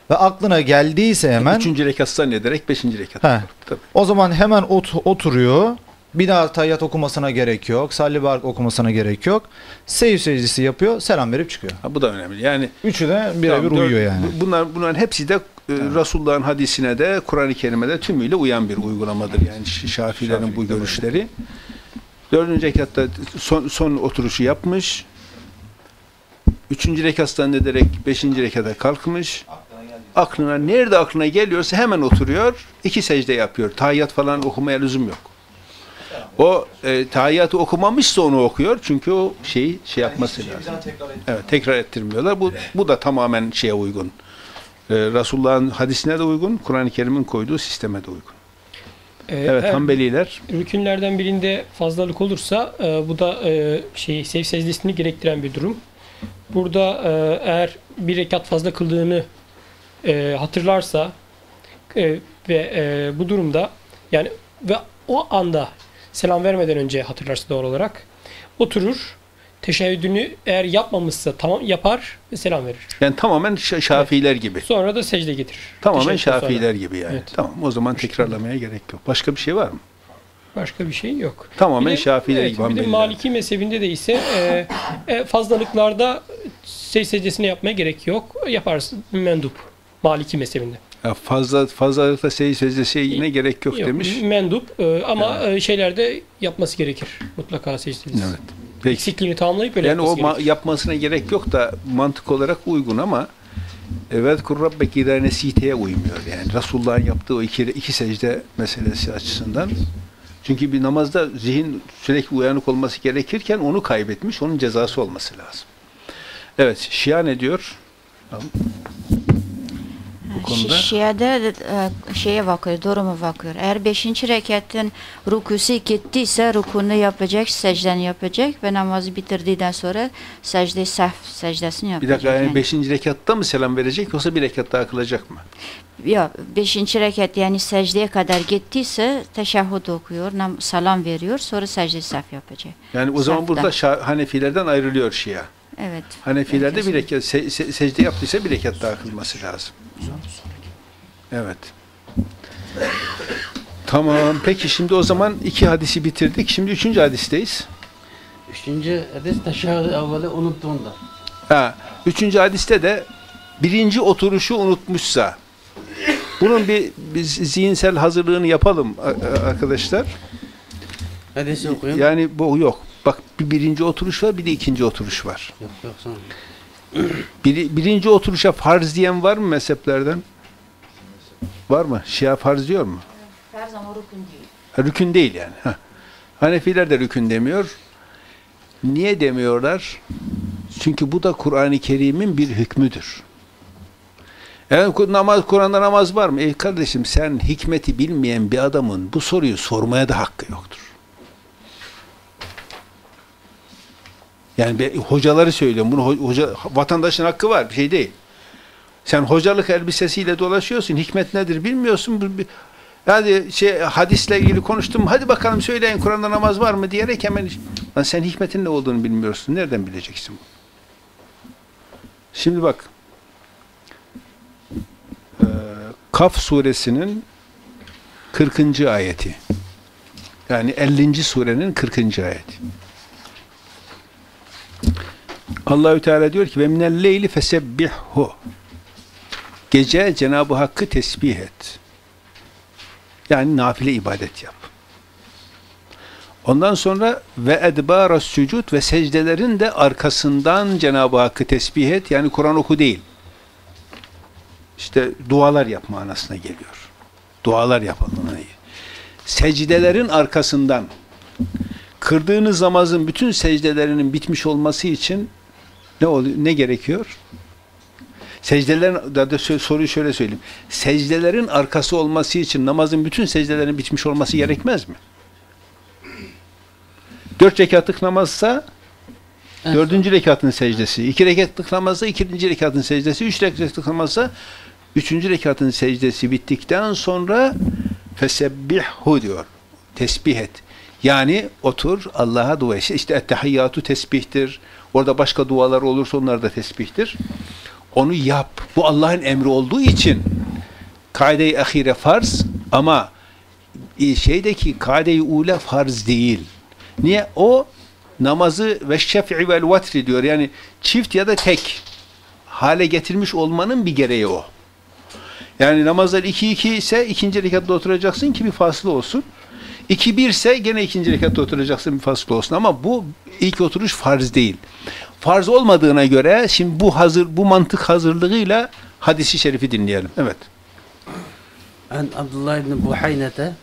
Ve aklına geldiyse hemen Üçüncü rekat zannederek beşinci rekat. He. Tabii. o zaman hemen ot- oturuyor. Bir daha tahiyyat okumasına gerek yok. Salih Barik okumasına gerek yok. Secde secdesi yapıyor. Selam verip çıkıyor. Ha, bu da önemli. Yani Üçü de birebir Tamam, uyuyor yani. bu- Bunlar bunların hepsi de e, Resulullah'ın hadisine de Kur'an-ı Kerim'e de tümüyle uyan bir uygulamadır. Yani Şafilerin bu görüşleri. Dördüncü rekatta son, son oturuşu yapmış. Üçüncü rekattan ederek beşinci rekata kalkmış. Aklına nerede aklına geliyorsa hemen oturuyor. iki secde yapıyor. Tahiyyat falan okumaya lüzum yok. O e, tahiyyatı okumamışsa onu okuyor. Çünkü o şeyi şey yapması lazım. Evet, tekrar ettirmiyorlar. Bu bu da tamamen şeye uygun. Ee, Resulullah'ın hadisine de uygun, Kur'an-ı Kerim'in koyduğu sisteme de uygun. Ee, Evet, eğer Hanbeliler rükünlerden birinde fazlalık olursa e, bu da e, şey sev secdesini gerektiren bir durum. Burada e, eğer bir rekat fazla kıldığını e, hatırlarsa e, ve e, bu durumda yani ve o anda selam vermeden önce hatırlarsa doğru olarak oturur. Teşebbüdünü eğer yapmamışsa tamam yapar ve selam verir. yani tamamen Şafiiler gibi. Sonra da secde getirir. Tamamen sonra. Şafiiler gibi yani. Evet. Tamam, o zaman tekrarlamaya gerek yok. Başka bir şey var mı? Başka bir şey yok. Tamamen Bir de- Şafiiler evet, gibi Bir de. Maliki mezhebinde de ise e, e, fazlalıklarda secde secdesini yapmaya gerek yok. Yaparsın mendup. Maliki mezhebinde. Ya fazla fazlalıkla secde secdesi yine gerek yok, demiş. Mendup e, ama e, şeylerde yapması gerekir. Mutlaka secde secdesi. Evet. Peki. Eksikliğini tamamlayıp öyle Yani o yapması gerekir. yapmasına gerek yok da mantık olarak uygun ama Evet kur rabbeki idâ nesîteye uymuyor. Yani Resulullah'ın yaptığı o iki, iki secde meselesi açısından. Çünkü bir namazda zihin sürekli uyanık olması gerekirken onu kaybetmiş, onun cezası olması lazım. Evet, Şia ne diyor? Bu konuda. Şi- Şia'da e, şeye bakıyor, durumu bakıyor. Eğer beşinci rekatın rukusu gittiyse rukunu yapacak, secdeni yapacak ve namazı bitirdikten sonra secde sahv secdesini Bir yapacak. dakika yani yani. beşinci rekatta mı selam verecek yoksa bir rekat daha kılacak mı? Yok, beşinci rekat yani secdeye kadar gittiyse teşehhüd okuyor, nam, salam veriyor, sonra secde sahv yapacak. Yani o zaman Safta. burada Hanefilerden ayrılıyor Şia. Evet. Hanefilerde bir rekat, se- se- secde yaptıysa bir rekat daha kılması lazım. Evet. Tamam. Peki şimdi o zaman iki hadisi bitirdik. Şimdi üçüncü hadisteyiz. Üçüncü hadis teşehhüd evveli unuttuğunda. Ha, üçüncü hadiste de birinci oturuşu unutmuşsa bunun bir, biz zihinsel hazırlığını yapalım arkadaşlar. Hadisi okuyun. Yani bu yok. Bak bir birinci oturuş var bir de ikinci oturuş var. Yok yok. Biri, birinci oturuşa farz diyen var mı mezheplerden? Var mı? Şia farz diyor mu? Her zaman rukun değil. Ha, rükün değil yani. Ha. Hanefiler de rükün demiyor. Niye demiyorlar? Çünkü bu da Kur'an-ı Kerim'in bir hükmüdür. Ku- namaz Kur'an'da namaz var mı? Ey kardeşim sen hikmeti bilmeyen bir adamın bu soruyu sormaya da hakkı yoktur. Yani be- hocaları söylüyorum. Bunu ho- hoca vatandaşın hakkı var, bir şey değil. Sen hocalık elbisesiyle dolaşıyorsun. Hikmet nedir bilmiyorsun. Yani şey hadisle ilgili konuştum. Hadi bakalım söyleyin Kur'an'da namaz var mı diyerek hemen lan sen hikmetin ne olduğunu bilmiyorsun. Nereden bileceksin? Şimdi bak. Kaf suresinin 40. ayeti. Yani 50. surenin 40. ayeti. Allahü Teala diyor ki ve minel leyli fesebbihhu. Gece Cenab-ı Hakk'ı tesbih et. Yani nafile ibadet yap. Ondan sonra ve edbara sücud ve secdelerin de arkasından Cenab-ı Hakk'ı tesbih et. Yani Kur'an oku değil. İşte dualar yap manasına geliyor. Dualar yap geliyor. Secdelerin arkasından kırdığınız namazın bütün secdelerinin bitmiş olması için ne oluyor, ne gerekiyor? Secdelerin, da da soruyu şöyle söyleyeyim. Secdelerin arkası olması için namazın bütün secdelerinin bitmiş olması gerekmez mi? Dört rekatlık namazsa Evet. dördüncü rekatın secdesi. iki rekatlık namazsa ikinci rekatın secdesi. Üç rekatlık namazsa üçüncü rekatın secdesi bittikten sonra fesebbihhu diyor. Tesbih et. Yani otur Allah'a dua et. İşte ettehiyyatü tesbihtir. Orada başka dualar olursa onlar da tesbihtir. Onu yap. Bu Allah'ın emri olduğu için kaide-i ahire farz ama e, şeydeki kaide-i ule farz değil. Niye? O namazı ve şef'i vel vatri diyor. Yani çift ya da tek hale getirmiş olmanın bir gereği o. Yani namazlar 2-2 ise ikinci rekatta oturacaksın ki bir faslı olsun. 2-1 ise gene ikinci rekatta oturacaksın bir fasıl olsun ama bu ilk oturuş farz değil. Farz olmadığına göre şimdi bu hazır bu mantık hazırlığıyla hadisi şerifi dinleyelim. Evet. An Abdullah ibn Buhaynete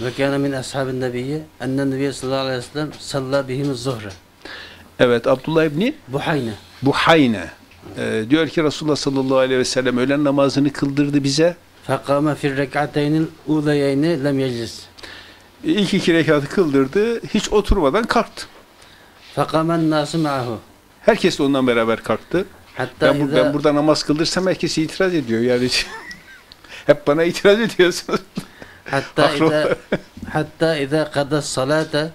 ve kana min ashabin nebiyyi enne nebiye sallallahu aleyhi ve sellem salla bihim zuhre. Evet Abdullah ibni Buhayne. Buhayne. Ee, diyor ki Resulullah sallallahu aleyhi ve sellem öğlen namazını kıldırdı bize فقام في الركعتين الأوليين لم يجلس İlk iki rekatı kıldırdı. Hiç oturmadan kalktı. فقام الناس معه Herkes de ondan beraber kalktı. حتى Ben, bu- ben إذا burada namaz kıldırsam herkes itiraz ediyor. Yani hep bana itiraz ediyorsunuz. حتى إذا حتى إذا قضى الصلاة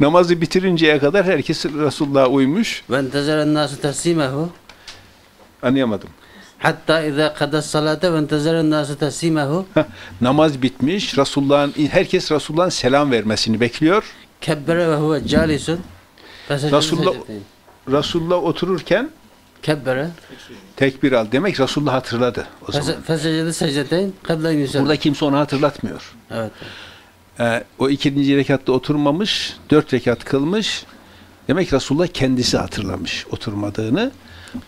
Namazı bitirinceye kadar herkes Resulullah'a uymuş. وانتظر الناس تسليمه Anlayamadım. Hatta izâ kadas salate ve entezerin nâsı teslimehu. Namaz bitmiş. Resulullah'ın herkes Resulullah'ın selam vermesini bekliyor. Kebbere ve huve calisun. Resulullah Resulullah otururken kebbere tekbir al. Demek Resulullah hatırladı o zaman. Fesecede secdeteyn keblen yüsel. Burada kimse onu hatırlatmıyor. Evet. Ee, o ikinci rekatta oturmamış, dört rekat kılmış. Demek Resulullah kendisi hatırlamış oturmadığını.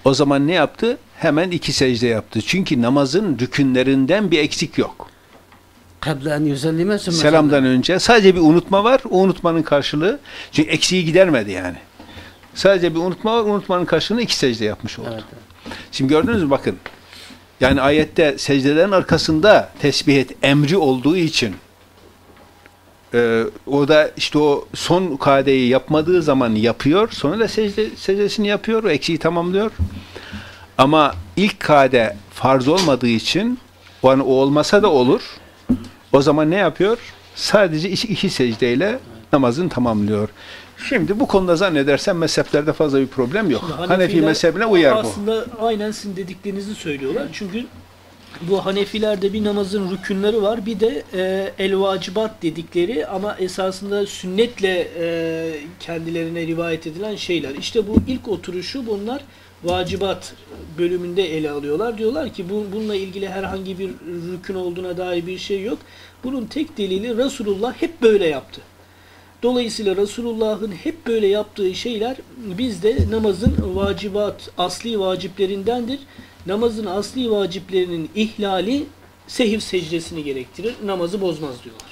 O zaman ne yaptı? Hemen iki secde yaptı. Çünkü namazın rükünlerinden bir eksik yok. Selamdan önce sadece bir unutma var. O unutmanın karşılığı çünkü eksiği gidermedi yani. Sadece bir unutma var. Unutmanın karşılığını iki secde yapmış oldu. Evet. Şimdi gördünüz mü bakın. Yani ayette secdelerin arkasında tesbih et emri olduğu için e, o da işte o son kadeyi yapmadığı zaman yapıyor. Sonra da secde, secdesini yapıyor. Eksiği tamamlıyor. Ama ilk kade farz olmadığı için o, hani o olmasa da olur. O zaman ne yapıyor? Sadece iki, iki secdeyle namazını tamamlıyor. Şimdi bu konuda zannedersem mezheplerde fazla bir problem yok. Şimdi Hanefi Hanefiler mezhebine uyar bu. Aslında aynen sizin dediklerinizi söylüyorlar. Çünkü bu Hanefilerde bir namazın rükünleri var. Bir de e, el vacibat dedikleri ama esasında sünnetle e, kendilerine rivayet edilen şeyler. İşte bu ilk oturuşu bunlar vacibat bölümünde ele alıyorlar. Diyorlar ki bu, bununla ilgili herhangi bir rükün olduğuna dair bir şey yok. Bunun tek delili Resulullah hep böyle yaptı. Dolayısıyla Resulullah'ın hep böyle yaptığı şeyler bizde namazın vacibat, asli vaciplerindendir. Namazın asli vaciplerinin ihlali sehiv secdesini gerektirir. Namazı bozmaz diyorlar.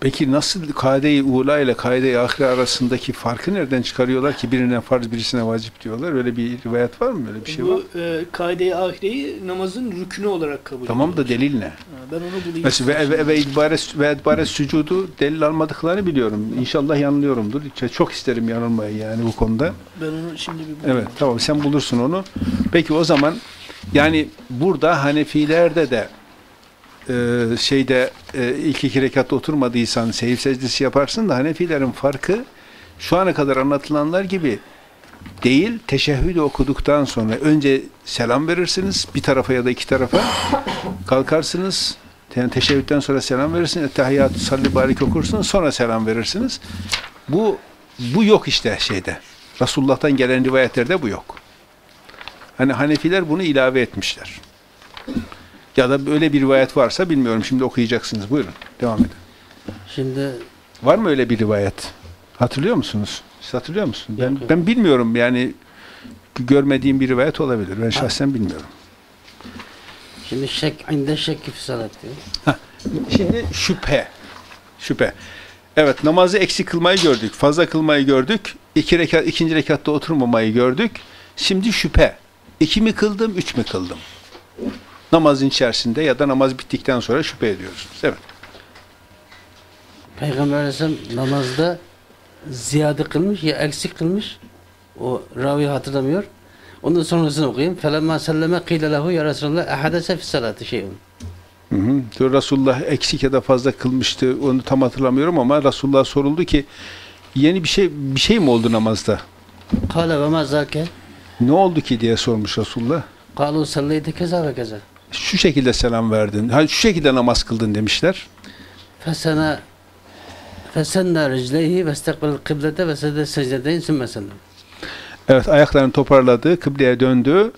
Peki nasıl kaide-i ula ile kaide-i ahire arasındaki farkı nereden çıkarıyorlar ki birine farz birisine vacip diyorlar? Öyle bir rivayet var mı? Öyle bir şey var mı? Bu e, kaide-i ahireyi namazın rükünü olarak kabul Tamam da ediyorlar. delil ne? Ha, Ben onu bulayım. Mesela ve, ve, ve, idbare, ve idbare sücudu delil almadıklarını biliyorum. İnşallah yanılıyorumdur. Çok isterim yanılmayı yani bu konuda. Ben onu şimdi bir bulayım. Evet tamam sen bulursun onu. Peki o zaman yani burada Hanefilerde de e, şeyde e, ilk iki rekatta oturmadıysan seyif secdesi yaparsın da Hanefilerin farkı şu ana kadar anlatılanlar gibi değil. Teşehhüdü okuduktan sonra önce selam verirsiniz bir tarafa ya da iki tarafa kalkarsınız. Yani teşehhütten sonra selam verirsiniz. Ettehiyyatü salli barik okursunuz. Sonra selam verirsiniz. Bu bu yok işte şeyde. Resulullah'tan gelen rivayetlerde bu yok. Hani Hanefiler bunu ilave etmişler. Ya da böyle bir rivayet varsa bilmiyorum. Şimdi okuyacaksınız. Buyurun. Devam edin. Şimdi Var mı öyle bir rivayet? Hatırlıyor musunuz? Siz hatırlıyor musunuz? Ben Yok, ben bilmiyorum yani görmediğim bir rivayet olabilir. Ben şahsen bilmiyorum. Şimdi şek, inde şekki fi salat diyor. Şimdi şüphe. Şüphe. Evet namazı eksik kılmayı gördük. Fazla kılmayı gördük. İki rekat, ikinci rekatta oturmamayı gördük. Şimdi şüphe. İki mi kıldım, üç mü kıldım? Namazın içerisinde ya da namaz bittikten sonra şüphe ediyoruz. Evet. Peygamber Aleyhisselam namazda ziyade kılmış ya eksik kılmış. O ravi hatırlamıyor. Ondan sonrasını okuyayım. Felemma selleme kıyle lehu ya Resulallah ehadese fi salati şeyun. Hı hı. Resulullah eksik ya da fazla kılmıştı. Onu tam hatırlamıyorum ama Resulullah soruldu ki yeni bir şey bir şey mi oldu namazda? Kale ve ma zâke. Ne oldu ki diye sormuş Resulullah. Kalu salleyte keza ve keza. Şu şekilde selam verdin. Ha, şu şekilde namaz kıldın demişler. Fesena fesenna ricleyhi ve istekbel kıblete ve sede secdedeyn sümme sellem. Evet ayaklarını toparladı, kıbleye döndü.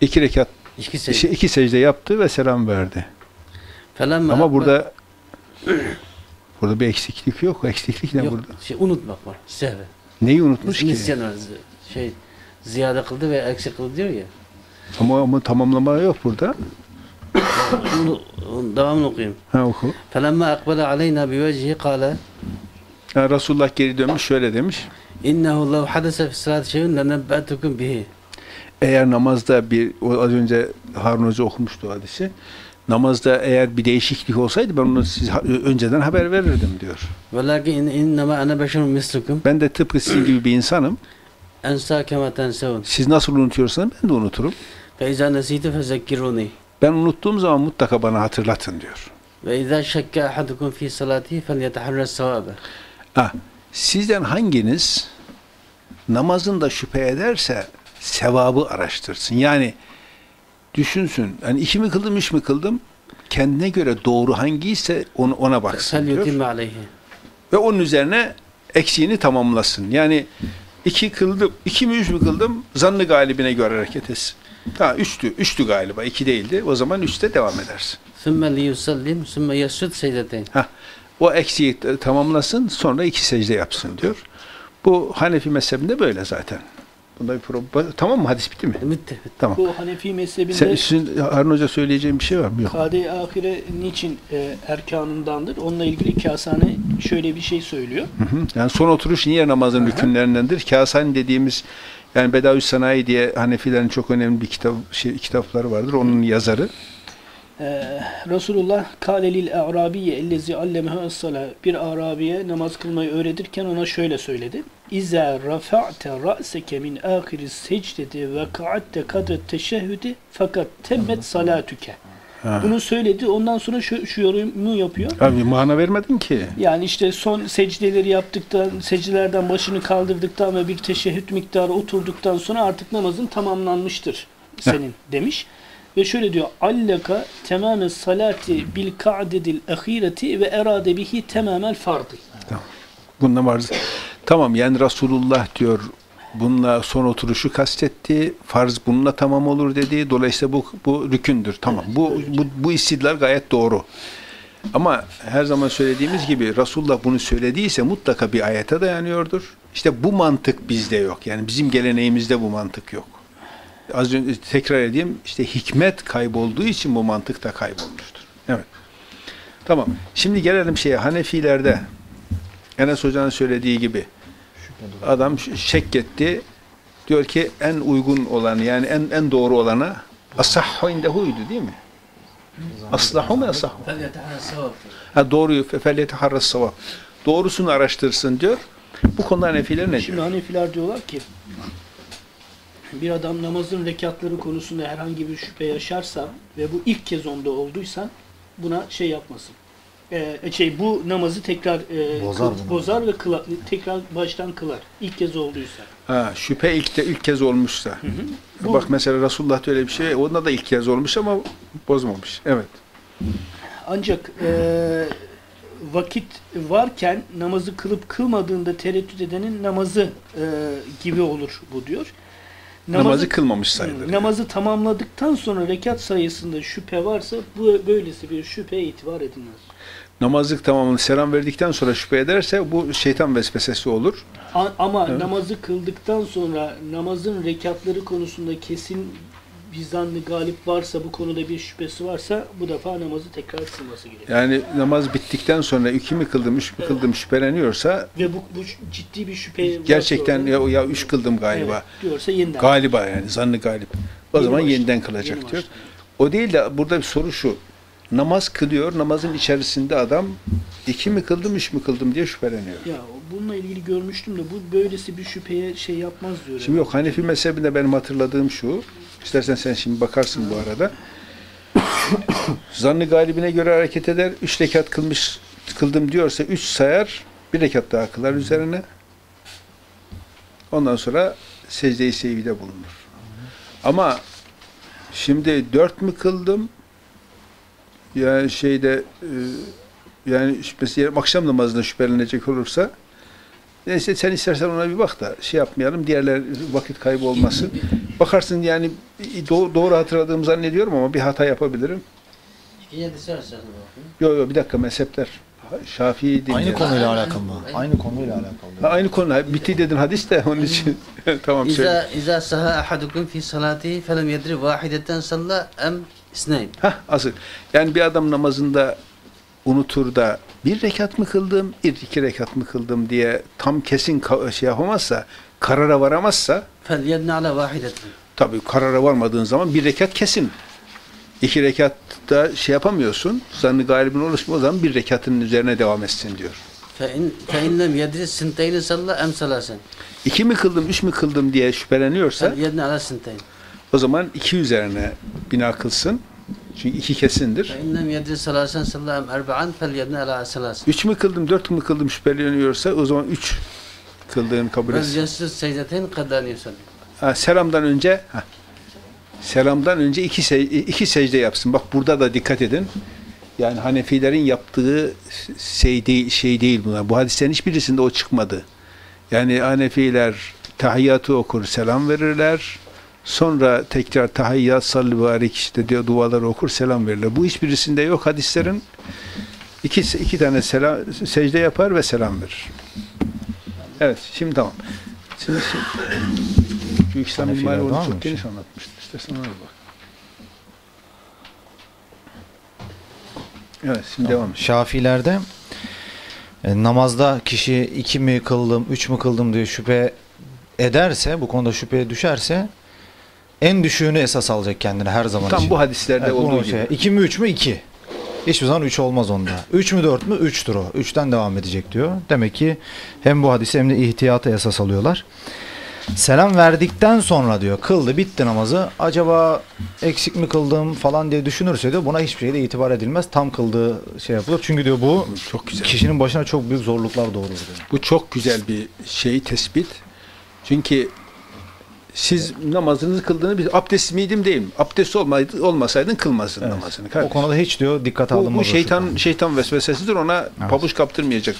iki rekat, İki secde. şey, iki secde yaptı ve selam verdi. Felemma Ama burada burada bir eksiklik yok. Eksiklik ne Yok, burada? Şey, unutmak var. Sehve. Neyi unutmuş ki? Nisyan var. Z- Şey, ziyade kıldı ve eksik kıldı diyor ya. Ama, ama tamamlama yok burada. Onu, onu devamını okuyayım. Ha oku. Felemma akbele aleyna bi vecihi kâle Ha, Resulullah geri dönmüş şöyle demiş. innehu lev hadese fi salati şeyun lenebbe'tukum bihi. Eğer namazda bir, az önce Harun Hoca okumuştu hadisi. Namazda eğer bir değişiklik olsaydı ben onu size ha- önceden haber verirdim diyor. Velakin in- innema ana beşerun mislukum Ben de tıpkı sizin gibi bir insanım. Ensa kema tensevun. Siz nasıl unutuyorsanız ben de unuturum. Fe izâ nesîtu fezekkirûni. Ben unuttuğum zaman mutlaka bana hatırlatın diyor. Ve izâ şekke ahadukum fi salatihi felyeteharres sevâbe. Ha, sizden hanginiz namazında şüphe ederse sevabı araştırsın. Yani düşünsün. Yani iki mi kıldım, üç mü kıldım? Kendine göre doğru hangiyse onu, ona baksın diyor. Ve onun üzerine eksiğini tamamlasın. Yani iki kıldım, iki mi üç mü kıldım? Zannı galibine göre hareket etsin. Ha, üçtü, üçtü galiba, iki değildi. O zaman üçte devam edersin. Sümme liyusallim sümme yesud secdeteyn. O eksiği tamamlasın, sonra iki secde yapsın diyor. Bu Hanefi mezhebinde böyle zaten. Bunda bir problem. Tamam mı? Hadis bitti mi? Bitti. Tamam. Bu Hanefi mezhebinde Sen, sizin Harun Hoca söyleyeceğim bir şey var mı? Yok. Kade-i ahire niçin e, erkanındandır? Onunla ilgili Kasane şöyle bir şey söylüyor. Hı hı. Yani son oturuş niye namazın rükünlerindendir? Kâsan dediğimiz yani Bedavi Sanayi diye Hanefilerin çok önemli bir kitap şey, kitapları vardır. Onun yazarı. Ee, Resulullah kâlelil a'rabiye ellezi allemehu es-salâ bir Arabiye namaz kılmayı öğretirken ona şöyle söyledi. İzâ rafa'te ra'seke min âhiris secdeti ve ka'atte kadre teşehhüdi fakat temmet salâtüke. Ha. Bunu söyledi. Ondan sonra şu, şu yorumu yapıyor. Abi mana vermedin ki. Yani işte son secdeleri yaptıktan, secdelerden başını kaldırdıktan ve bir teşehhüt miktarı oturduktan sonra artık namazın tamamlanmıştır senin demiş. Ve şöyle diyor. Allaka temame salati bil ka'dedil ahireti ve erade bihi temamel fardı. Bununla var. Tamam yani Resulullah diyor bununla son oturuşu kastetti. Farz bununla tamam olur dedi. Dolayısıyla bu bu rükündür. Tamam. bu, bu bu istidlal gayet doğru. Ama her zaman söylediğimiz gibi Resulullah bunu söylediyse mutlaka bir ayete dayanıyordur. İşte bu mantık bizde yok. Yani bizim geleneğimizde bu mantık yok. Az önce tekrar edeyim. işte hikmet kaybolduğu için bu mantık da kaybolmuştur. Evet. Tamam. Şimdi gelelim şeye Hanefilerde Enes Hoca'nın söylediği gibi adam şek etti. Diyor ki en uygun olanı yani en en doğru olana asahhu indehuydu değil mi? Aslahu mu asahhu? Ha doğruyu fefellete harras savab. Doğrusunu araştırsın diyor. Bu konuda Hanefiler ne Şimdi diyor? Hanefiler diyorlar ki bir adam namazın rekatları konusunda herhangi bir şüphe yaşarsa ve bu ilk kez onda olduysa buna şey yapmasın. Ee, şey bu namazı tekrar e, Bozar kıl- bozar ve kıla- tekrar baştan kılar. İlk kez olduysa. Ha, şüphe ilk de ilk kez olmuşsa. Bu- Bak mesela Resulullah öyle bir şey. Onda da ilk kez olmuş ama bozmamış. Evet. Ancak e, vakit varken namazı kılıp kılmadığında tereddüt edenin namazı e, gibi olur bu diyor. Namazı, kılmamış sayılır. Namazı tamamladıktan sonra rekat sayısında şüphe varsa bu böylesi bir şüpheye itibar edilmez. Namazlık tamamını selam verdikten sonra şüphe ederse bu şeytan vesvesesi olur. A- Ama Evet. namazı kıldıktan sonra namazın rekatları konusunda kesin bir zannı galip varsa bu konuda bir şüphesi varsa bu defa namazı tekrar kılması gerekiyor. Yani namaz bittikten sonra iki mi kıldım, üç mü kıldım şüpheleniyorsa Ve bu, bu ciddi bir şüphe gerçekten ya, ya üç kıldım galiba. Evet, diyorsa yeniden. Galiba yani zannı galip. O Yeni zaman başla- yeniden kılacak yeni diyor. O değil de burada bir soru şu. Namaz kılıyor, namazın içerisinde adam iki mi kıldım, üç mü kıldım diye şüpheleniyor. Ya bununla ilgili görmüştüm de bu böylesi bir şüpheye şey yapmaz diyor. Şimdi yok Hanefi mezhebinde benim hatırladığım şu. İstersen sen şimdi bakarsın bu arada. Zannı galibine göre hareket eder. Üç rekat kılmış kıldım diyorsa üç sayar. Bir rekat daha kılar üzerine. Ondan sonra secde-i sevide bulunur. Ama şimdi dört mü kıldım? Yani şeyde e, yani mesela akşam namazında şüphelenecek olursa Neyse sen istersen ona bir bak da şey yapmayalım. Diğerler vakit kaybı olmasın. Bakarsın yani doğru, doğru hatırladığımı zannediyorum ama bir hata yapabilirim. İkinci hadise arasında bakın. Yok yok bir dakika mezhepler. Şafii dinleyelim. Aynı konuyla alakalı mı? Aynı- konuyla alakalı. Ha, aynı konu. Bitti dedin hadis de onun için. tamam söyle. İza iza saha ahadukum fi salatihi felem yedri vahideten salla em isnayn. Hah asıl. Yani bir adam namazında unutur da bir rekat mı kıldım, iki rekat mı kıldım diye tam kesin şey yapamazsa, karara varamazsa yedne ala vahideten. Tabii karara varmadığın zaman bir rekat kesin. İki rekatta şey yapamıyorsun. Zannı galibin oluşma o zaman bir rekatının üzerine devam etsin diyor. Fe in fe in lem yedri sinteyni salla em salasen. İki mi kıldım, üç mü kıldım diye şüpheleniyorsa yedne ala sinteyn. O zaman iki üzerine bina kılsın. Çünkü iki kesindir. Üç mü kıldım, dört mü kıldım şüpheleniyorsa o zaman üç kıldığını kabul etsin. Ha, selamdan önce ha, selamdan önce iki, sec- iki secde yapsın. Bak burada da dikkat edin. Yani Hanefilerin yaptığı şey değil, şey değil bunlar. Bu hadislerin hiçbirisinde o çıkmadı. Yani Hanefiler tahiyyatı okur, selam verirler. Sonra tekrar tahiyyat, salli barik işte diyor duaları okur, selam verirler. Bu hiçbirisinde yok hadislerin. İki, iki tane selam, secde yapar ve selam verir. Evet, şimdi tamam. Şimdi, şimdi şu İslam İlmihal onu çok geniş anlatmıştı. İstersen ona bak. Evet, şimdi devam et. Şafilerde e, namazda kişi iki mi kıldım, üç mü kıldım diye şüphe ederse, bu konuda şüpheye düşerse en düşüğünü esas alacak kendine her zaman Tam için. bu hadislerde Evet, olduğu bunu gibi. şey, iki mi üç mü? iki. Hiçbir zaman üç olmaz onda. Üç mü dört mü? Üçtür o. Üçten devam edecek diyor. Demek ki hem bu hadisi hem de ihtiyata esas alıyorlar. Selam verdikten sonra diyor kıldı bitti namazı. Acaba eksik mi kıldım falan diye düşünürse diyor buna hiçbir şeyde itibar edilmez. Tam kıldığı şey yapılır. Çünkü diyor bu Çok güzel. kişinin başına çok büyük zorluklar doğurur diyor. Bu çok güzel bir şey, tespit. Çünkü siz namazınızı kıldığını bir abdest miydim değil mi? Abdest olmaydı, olmasaydın kılmazdın Evet. namazını. O kardeşim. konuda hiç diyor dikkate Bu, alınmaz. bu o şeytan şüphe. şeytan vesvesesidir ona Evet. pabuç kaptırmayacak.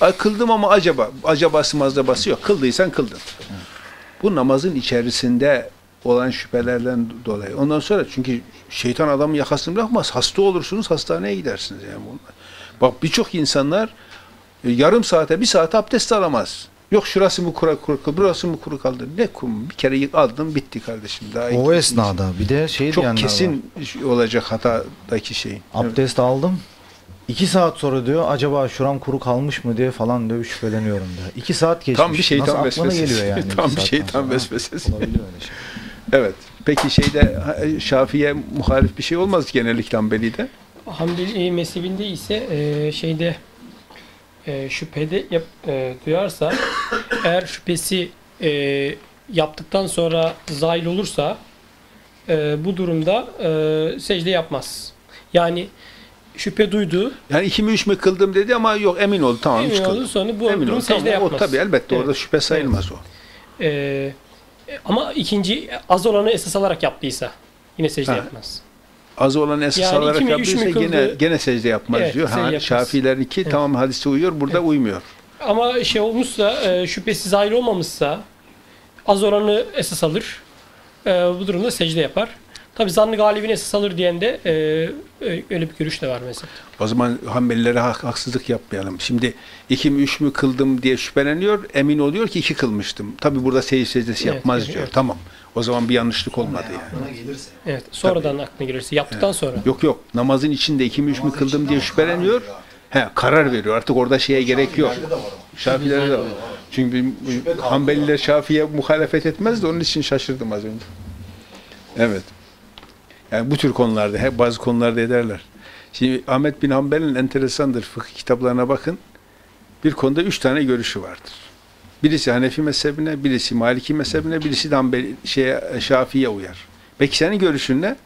Ay, kıldım ama acaba acabası mazdabası yok. Kıldıysan kıldın. Bu namazın içerisinde olan şüphelerden dolayı. Ondan sonra çünkü şeytan adamın yakasını bırakmaz. Hasta olursunuz hastaneye gidersiniz yani bunlar. Bak birçok insanlar e, yarım saate bir saate abdest alamaz. Yok şurası mı kuru kuru kaldı, burası mı kuru kaldı. Ne kum? Bir kere aldın bitti kardeşim. Daha O esnada bir de şey çok diyenler var. kesin olacak hatadaki şey. Evet. Abdest aldım. İki saat sonra diyor acaba şuram kuru kalmış mı diye falan diyor şüpheleniyorum diyor. İki saat geçmiş. Tam bir şeytan Nasıl vesvesesi. geliyor yani. Tam bir şeytan vesvesesi. Olabiliyor öyle şey. Evet. Peki şeyde ha- Şafii'ye muhalif bir şey olmaz genellikle Hanbeli'de. Hanbeli mezhebinde ise e, şeyde e, şüphede yap, e, duyarsa eğer şüphesi e, yaptıktan sonra zail olursa e, bu durumda e, secde yapmaz. Yani şüphe duydu, Yani iki mi üç mü kıldım dedi ama yok emin oldu tamam üç emin kıldım. oldu sonra bu Emin oldu secde tamam, o yapmaz. tabii elbette orada Evet. şüphe sayılmaz o. E, e, ama ikinci az olanı esas alarak yaptıysa yine secde Ha. yapmaz. Az olan esas Yani alarak yapıyorsa gene, gene secde yapmaz Evet, diyor. Ha. Şafiilerin iki Evet. tamam hadise uyuyor burada uymuyor. Ama şey olmuşsa, e, şüphesi zahir olmamışsa az oranı esas alır. E, bu durumda secde yapar. Tabi zannı galibine esas alır diyen de e, ö- öyle bir görüş de var mesela. O zaman Hanbelilere hak- haksızlık yapmayalım. Şimdi iki mi üç mü kıldım diye şüpheleniyor. Emin oluyor ki iki kılmıştım. Tabi burada seyir secdesi Evet, yapmaz evet, diyor. evet. Tamam. O zaman bir yanlışlık olmadı yani. Evet. Sonradan aklına gelirse yaptıktan sonra. Yok yok. Namazın içinde iki mi üç mü kıldım diye şüpheleniyor. He, karar veriyor. Artık orada şeye gerek yok. Şafilerde de var. Çünkü Hanbeliler Şafi'ye muhalefet etmez de onun için şaşırdım az önce. Evet. Yani bu tür konularda, hep bazı konularda ederler. Şimdi Ahmet bin Hanbel'in enteresandır. Fıkıh kitaplarına bakın. Bir konuda üç tane görüşü vardır. Birisi Hanefi mezhebine, birisi Maliki mezhebine, birisi de Hanbeli, şeye, Şafi'ye uyar. Peki senin görüşün ne?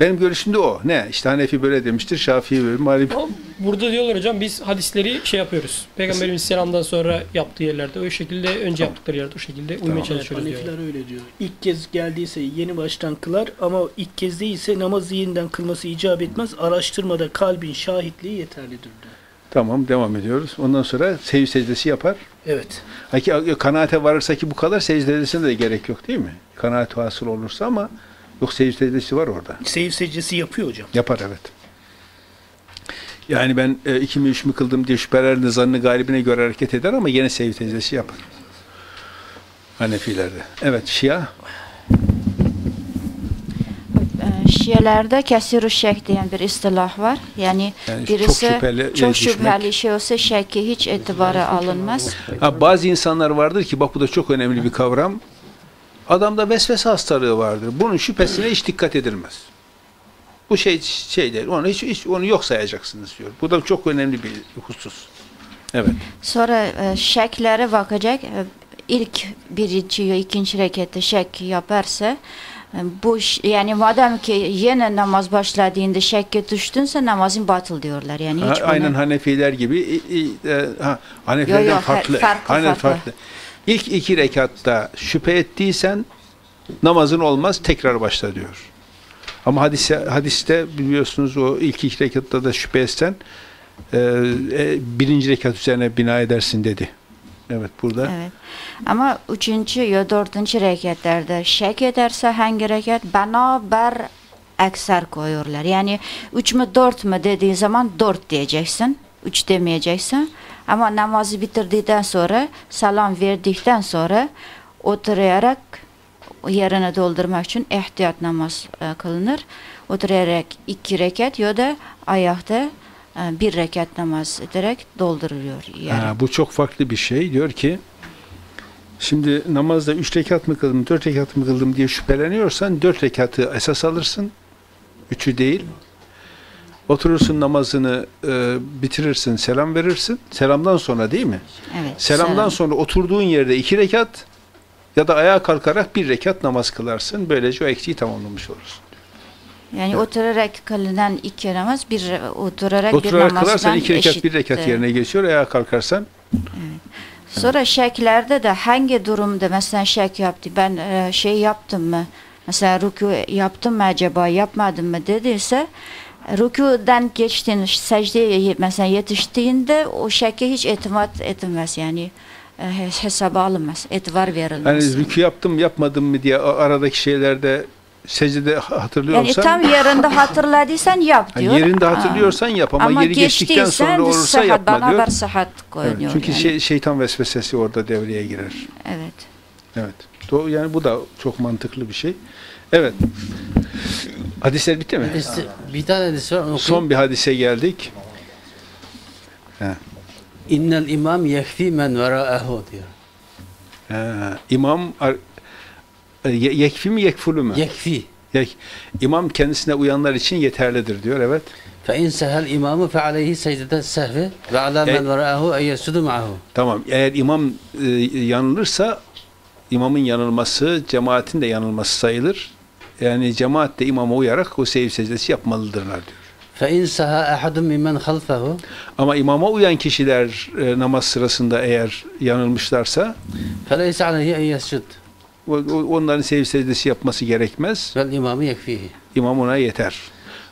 Benim görüşüm de o. Ne? İşte Hanefi böyle demiştir, Şafii böyle, Maliki Ama burada diyorlar hocam biz hadisleri şey yapıyoruz. Peygamberimiz selamdan sonra yaptığı yerlerde o şekilde önce yaptıkları yerde o şekilde uymaya Tamam. çalışıyoruz diyorlar. Hanefiler öyle diyor. İlk kez geldiyse yeni baştan kılar ama ilk kez değilse namazı yeniden kılması icap etmez. Araştırmada kalbin şahitliği yeterlidir diyor. Tamam devam ediyoruz. Ondan sonra sev secdesi yapar. Evet. Haki, kanaate varırsa ki bu kadar secdesine de gerek yok değil mi? Kanaat hasıl olursa ama yok secde secdesi var orada. Seyir secdesi yapıyor hocam. Yapar evet. Yani ben e, iki mi üç mü kıldım diye şüphelerinde zannı galibine göre hareket eder ama yine sev secdesi yapar. Hanefilerde. Evet Şia. Ee, Şielerde kesir şek diyen bir istilah var. Yani, Yani çok birisi şüpheli çok şüpheli şey olsa şekki hiç itibara alınmaz. Ha, bazı insanlar vardır ki bak bu da çok önemli bir kavram. Adamda vesvese hastalığı vardır. Bunun şüphesine hiç dikkat edilmez. Bu şey şey değil. Onu hiç, hiç onu yok sayacaksınız diyor. Bu da çok önemli bir husus. Evet. Sonra e, şeklere bakacak. E, ilk birinci ikinci rekette şek yaparsa e, bu yani madem ki yeni namaz başladığında şekke düştünse namazın batıl diyorlar. Yani Ha, hiç aynen bunu- Hanefiler gibi. İ- e, ha, Hanefilerden Yo, yo, farklı. fa- farklı, Aynen farklı. farklı. İlk iki rekatta şüphe ettiysen namazın olmaz tekrar başla diyor. Ama hadise, hadiste biliyorsunuz o ilk iki rekatta da şüphe etsen e, e, birinci rekat üzerine bina edersin dedi. Evet burada. Evet. Ama üçüncü ya dördüncü reketlerde şek ederse hangi reket beraber ekser koyuyorlar. Yani üç mü dört mü dediğin zaman dört diyeceksin. Üç demeyeceksin. Ama namazı bitirdikten sonra selam verdikten sonra oturarak yerini doldurmak için ihtiyat namaz e, kılınır. Oturarak iki rekat ya da ayakta bir rekat namaz ederek dolduruluyor. Yani. Ha, bu çok farklı bir şey. Diyor ki şimdi namazda üç rekat mı kıldım, dört rekat mı kıldım diye şüpheleniyorsan dört rekatı esas alırsın. Üçü değil. Oturursun namazını e, bitirirsin, selam verirsin. Selamdan sonra değil mi? Evet. Selamdan selam. sonra oturduğun yerde iki rekat ya da ayağa kalkarak bir rekat namaz kılarsın. Böylece o eksiği tamamlamış olursun. Yani oturarak kılınan iki namaz bir oturarak, bir Oturarak namazdan kılarsan iki rekat bir rekat eşittir. yerine geçiyor. Ayağa kalkarsan Sonra şeklerde de hangi durumda mesela şek yaptı ben e, şey yaptım mı mesela rükû yaptım mı acaba yapmadım mı dediyse rükûden geçtiğin secdeye mesela yetiştiğinde o şeke hiç itimat edilmez yani e, hes- hesaba alınmaz itibar verilmez. hani rükü yaptım yapmadım mı diye aradaki şeylerde secdede yani hatırlıyorsan tam yerinde hatırladıysan yap diyor. yerinde Aa. hatırlıyorsan yap ama, Ama yeri geçtikten sonra olursa yapma diyor. beraber sıhhat Evet, koyuyor. çünkü yani. şey, şeytan vesvesesi orada devreye girer. Evet. Evet. Do yani bu da çok mantıklı bir şey. Evet. Hadisler bitti mi? Hadisi- bir tane hadis var. okuyayım. Son bir hadise geldik. İnnel imam yekfi men vera'ehu diyor. Ha, imam ar- e, ye- yekfi mi yekfulu mu? Yekfi. Yek- İmam kendisine uyanlar için yeterlidir diyor. Evet. Fe in sehel imamu fe aleyhi secdete sehvi ve ala E- men vera'ehu en yesudu ma'ahu. Tamam. Eğer imam e, yanılırsa imamın yanılması cemaatin de yanılması sayılır. Yani cemaat de imama uyarak o sev secdesi yapmalıdırlar diyor. Fe in seha ahadun mimmen halfehu Ama imama uyan kişiler e, namaz sırasında eğer yanılmışlarsa fe leyse aleyhi o- onların sev secdesi yapması gerekmez. Vel imamı yekfihi. İmam ona yeter.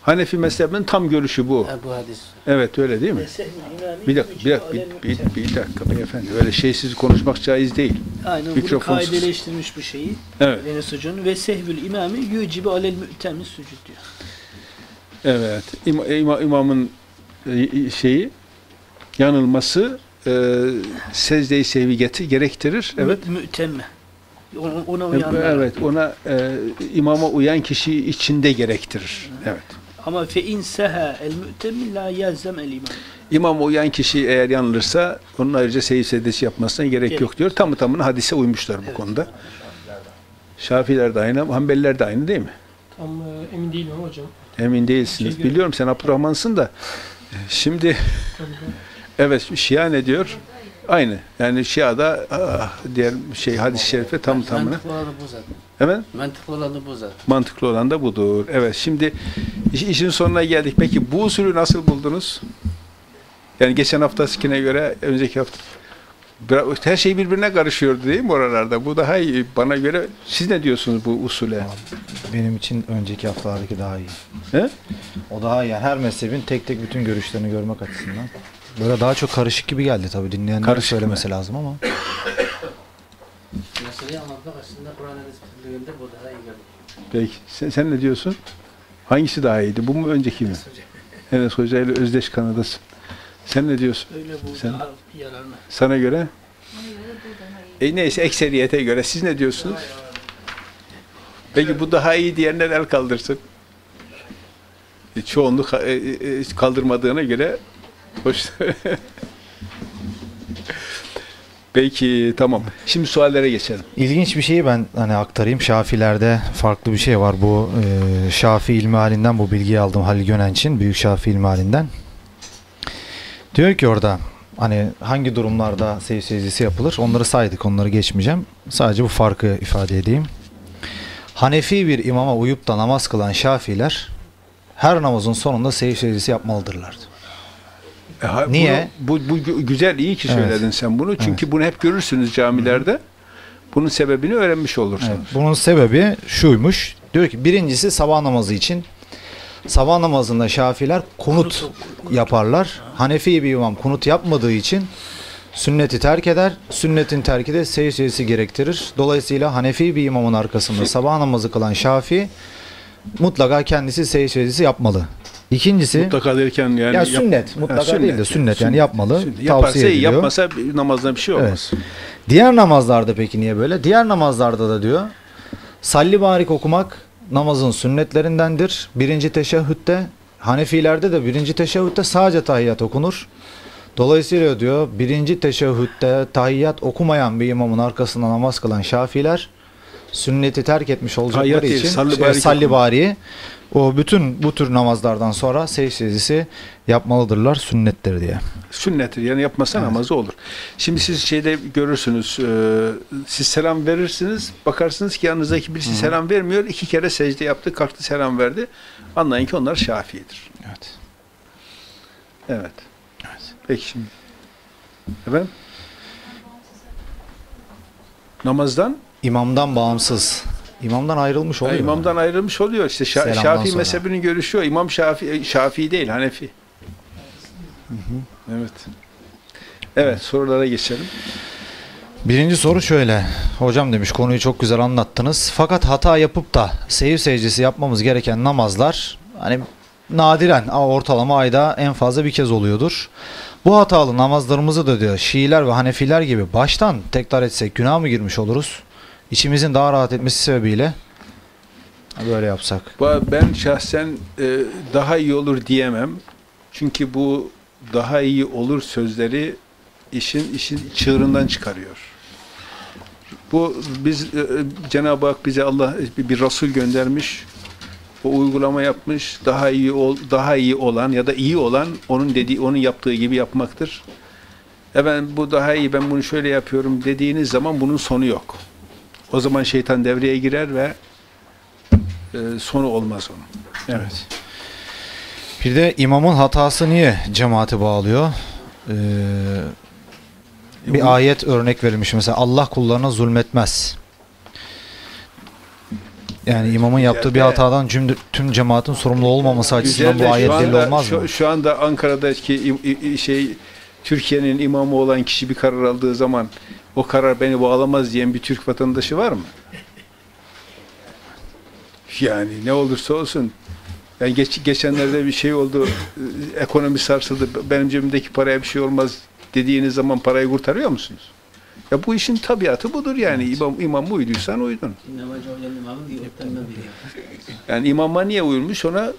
Hanefi mezhebinin tam görüşü bu. Bu hadis. Evet öyle değil mi? Bir dakika, bir dakika, bir, bir, bir dakika beyefendi. Öyle şeysiz konuşmak caiz değil. Aynen bunu kaideleştirmiş bu şeyi. Evet, Enes Hoca'nın ve sehvül imami yücibi alel mü'temmi sucud diyor. evet. İma, ima- imamın e, şeyi, yanılması e, secde-i sehvi gerektirir. Evet. Mü- Mü'temme. Ona, ona uyanlar. Evet, ona e, imama uyan kişi içinde gerektirir. Evet. Ama fe in seha el mü'temmi la yelzem el imam. İmama uyan kişi eğer yanılırsa onun ayrıca seyir secdesi yapmasına gerek Gerek. yok diyor. Tamı tamına hadise uymuşlar bu Evet. konuda. Şafiler de aynı, Hanbeliler de aynı değil mi? Tam e, emin değilim hocam. Emin değilsiniz. Şey- Biliyorum sen Abdurrahman'sın da. Şimdi evet Şia ne diyor? Aynı. Yani Şia'da ah, diğer şey hadis-i şerife tam tamına. Mantıklı olanı bu zaten. Hemen Mantıklı olanı bu zaten. mantıklı olan da budur. Evet şimdi iş- işin sonuna geldik. Peki bu usulü nasıl buldunuz? Yani geçen haftasikine göre önceki hafta her şey birbirine karışıyordu değil mi oralarda? Bu daha iyi. Bana göre siz ne diyorsunuz bu usule? Benim için önceki haftalardaki daha iyi. He? O daha iyi. Yani her mezhebin tek tek bütün görüşlerini görmek açısından. Böyle daha çok karışık gibi geldi tabii. Dinleyenlerin Karışık söylemesi lazım ama. Meseleyi anlatmak aslında Kur'an bütünlüğünde bu daha iyi görünüyor. Peki. Sen, sen ne diyorsun? Hangisi daha iyiydi? Bu mu önceki mi? Enes Hoca ile özdeş kanadasın. Sen ne diyorsun? Öyle bu Sen- yararlı. Sana göre? E neyse ekseriyete göre siz ne diyorsunuz? Peki bu daha iyi diyenler el kaldırsın. E, çoğunluk e, e, kaldırmadığına göre hoş. Peki tamam. Şimdi suallere geçelim. İlginç bir şeyi ben hani aktarayım. Şafilerde farklı bir şey var. Bu e, Şafi ilmi halinden bu bilgiyi aldım Halil Gönenç'in. Büyük Şafi ilmi halinden. Diyor ki orada hani hangi durumlarda sev secdesi yapılır? Onları saydık. Onları geçmeyeceğim. Sadece bu farkı ifade edeyim. Hanefi bir imama uyup da namaz kılan Şafiler her namazın sonunda sev secdesi yapmalıdırlar. E, ha- Niye? bunu- bu, bu gü- güzel iyi ki Evet. söyledin sen bunu. Çünkü bunu hep görürsünüz camilerde. Bunun sebebini öğrenmiş olursunuz. Evet, bunun sebebi şuymuş. Diyor ki birincisi sabah namazı için sabah namazında Şafiler kunut yaparlar. Hanefi bir imam kunut yapmadığı için sünneti terk eder. Sünnetin terki de secdesi gerektirir. Dolayısıyla Hanefi bir imamın arkasında sabah namazı kılan Şafi mutlaka kendisi secdesi yapmalı. İkincisi Mutlaka derken yani ya yap- sünnet mutlaka Ha, sünnet. değil de sünnet yani yapmalı. Sünnet. Yaparsa Tavsiye ediliyor. yapmasa namazda bir şey olmaz. Diğer namazlarda peki niye böyle? Diğer namazlarda da diyor salli barik okumak namazın sünnetlerindendir. Birinci teşehhütte Hanefilerde de birinci teşehhütte sadece tahiyyat okunur. Dolayısıyla diyor birinci teşehhütte tahiyyat okumayan bir imamın arkasında namaz kılan Şafiler sünneti terk etmiş olacakları değil, için salli şey, barik salli okumak. bariyi o bütün bu tür namazlardan sonra secde secdesi yapmalıdırlar sünnettir diye. Sünnettir. Yani yapmasa Evet. namazı olur. Şimdi siz şeyde görürsünüz. e, siz selam verirsiniz. Bakarsınız ki yanınızdaki birisi selam vermiyor. iki kere secde yaptı. Kalktı selam verdi. Anlayın ki onlar şafiidir. Evet. Evet. Peki şimdi. Efendim? Namazdan İmamdan bağımsız. İmamdan ayrılmış Ha, oluyor. imamdan ayrılmış oluyor. İşte Şa- Selamdan Şafii sonra. mezhebini görüşüyor. İmam Şafii, Şafii değil, Hanefi. Evet. Evet, sorulara geçelim. Birinci soru şöyle. Hocam demiş konuyu çok güzel anlattınız. Fakat hata yapıp da seyir secdesi yapmamız gereken namazlar hani nadiren ortalama ayda en fazla bir kez oluyordur. Bu hatalı namazlarımızı da diyor Şiiler ve Hanefiler gibi baştan tekrar etsek günah mı girmiş oluruz? İçimizin daha rahat etmesi sebebiyle böyle yapsak. Ben şahsen e, daha iyi olur diyemem. Çünkü bu daha iyi olur sözleri işin işin çığırından çıkarıyor. Bu biz e, Cenab-ı Hak bize Allah bir Resul göndermiş. O uygulama yapmış. Daha iyi ol, daha iyi olan ya da iyi olan onun dediği onun yaptığı gibi yapmaktır. Efendim bu daha iyi ben bunu şöyle yapıyorum dediğiniz zaman bunun sonu yok. O zaman şeytan devreye girer ve e, sonu olmaz onun. Evet. Bir de imamın hatası niye cemaati bağlıyor? Ee, bir ayet örnek verilmiş mesela Allah kullarına zulmetmez. Yani imamın yaptığı bir hatadan tüm cemaatin sorumlu olmaması açısından bu ayet delil olmaz şu, mı? şu anda Ankara'daki şey Türkiye'nin imamı olan kişi bir karar aldığı zaman o karar beni bağlamaz diyen bir Türk vatandaşı var mı? Yani ne olursa olsun. Yani geç, geçenlerde bir şey oldu. e, Ekonomi sarsıldı. Benim cebimdeki paraya bir şey olmaz dediğiniz zaman parayı kurtarıyor musunuz? Ya bu işin tabiatı budur yani. İmam, imam uyduysan uydun. Yani imama niye uyulmuş ona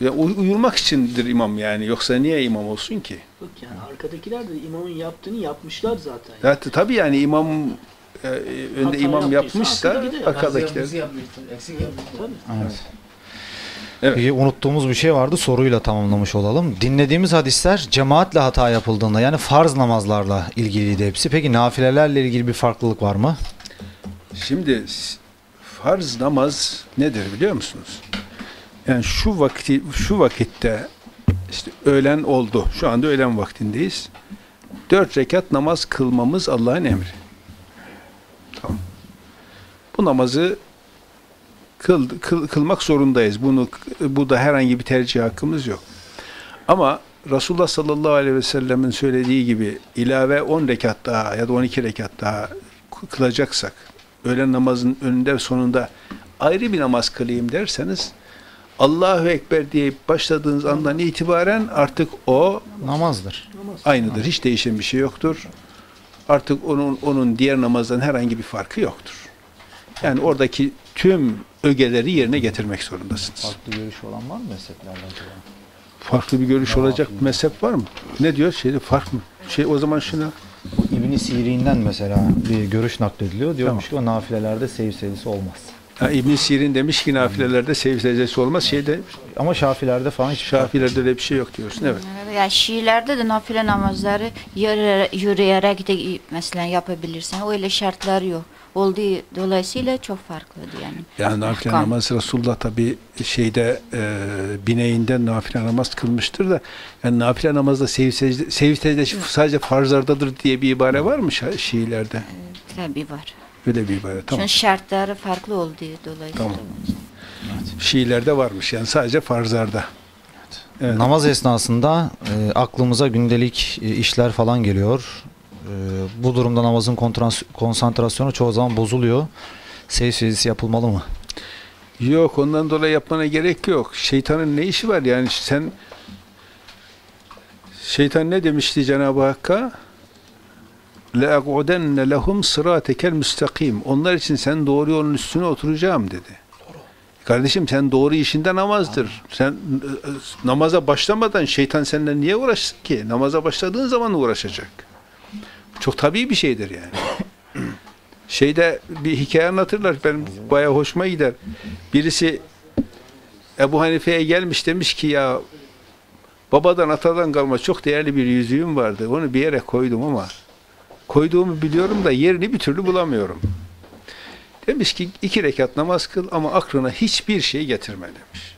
ya uy- uyulmak içindir imam yani. Yoksa niye imam olsun ki? Yok yani arkadakiler de imamın yaptığını yapmışlar zaten. Zaten tabii yani imam e, önde Hata imam yapmışsa arkadaki de arkadakiler Tabii. Evet. Evet. Peki unuttuğumuz bir şey vardı soruyla tamamlamış olalım. Dinlediğimiz hadisler cemaatle hata yapıldığında yani farz namazlarla ilgiliydi hepsi. Peki nafilelerle ilgili bir farklılık var mı? Şimdi farz namaz nedir biliyor musunuz? Yani şu vakti şu vakitte işte öğlen oldu. Şu anda öğlen vaktindeyiz. Dört rekat namaz kılmamız Allah'ın emri. Tamam. Bu namazı kıl, kıl- kılmak zorundayız. Bunu bu da herhangi bir tercih hakkımız yok. Ama Resulullah sallallahu aleyhi ve sellemin söylediği gibi ilave 10 rekat daha ya da 12 rekat daha kılacaksak öğlen namazın önünde ve sonunda ayrı bir namaz kılayım derseniz Allahu Ekber diye başladığınız andan itibaren artık o Namazdır. aynıdır. Hiç değişen bir şey yoktur. Artık onun onun diğer namazdan herhangi bir farkı yoktur. Yani oradaki tüm ögeleri yerine getirmek zorundasınız. Farklı görüş olan var mı mezheplerde acaba? Farklı bir görüş olacak mezhep var mı? Ne diyor? Şeyde fark mı? Şey o zaman şuna İbn Sirin'den mesela bir görüş naklediliyor. Diyormuş ki o nafilelerde seyir secdesi olmaz. Ha, İbn Sirin demiş ki nafilelerde sev secdesi olmaz. Şeyde Ama Şafilerde falan hiç Şafilerde öyle bir şey yok diyorsun. Evet. Ya Şiilerde de nafile namazları yürüyerek, yürüyerek de mesela yapabilirsen. Öyle şartlar yok. Olduğu dolayısıyla çok farklıdır yani. Yani nafile Ahkam. namaz Resulullah tabi şeyde e, bineğinden nafile namaz kılmıştır da yani nafile namazda sev secde, sev secdesi sadece farzlardadır diye bir ibare var mı Şa- Şiilerde? Tabii var. Öyle bir ibare. Tamam. Çünkü şartları farklı olduğu dolayısıyla. Tamam. Şiilerde varmış yani sadece farzlarda. Evet. Namaz esnasında e, aklımıza gündelik e, işler falan geliyor. E, bu durumda namazın konsantrasyonu çoğu zaman bozuluyor. Seyir secdesi yapılmalı mı? Yok ondan dolayı yapmana gerek yok. Şeytanın ne işi var yani sen şeytan ne demişti Cenab-ı Hakk'a? لَاَقْعُدَنَّ لَهُمْ صِرَاتَكَ müstakim. Onlar için sen doğru yolun üstüne oturacağım dedi. Kardeşim sen doğru işinde namazdır. Sen e, e, namaza başlamadan şeytan seninle niye uğraşsın ki? Namaza başladığın zaman uğraşacak. Çok tabii bir şeydir yani. Şeyde bir hikaye anlatırlar. Benim bayağı hoşuma gider. Birisi Ebu Hanife'ye gelmiş demiş ki ya babadan atadan kalma çok değerli bir yüzüğüm vardı. Onu bir yere koydum ama koyduğumu biliyorum da yerini bir türlü bulamıyorum. Demiş ki iki rekat namaz kıl ama aklına hiçbir şey getirme demiş.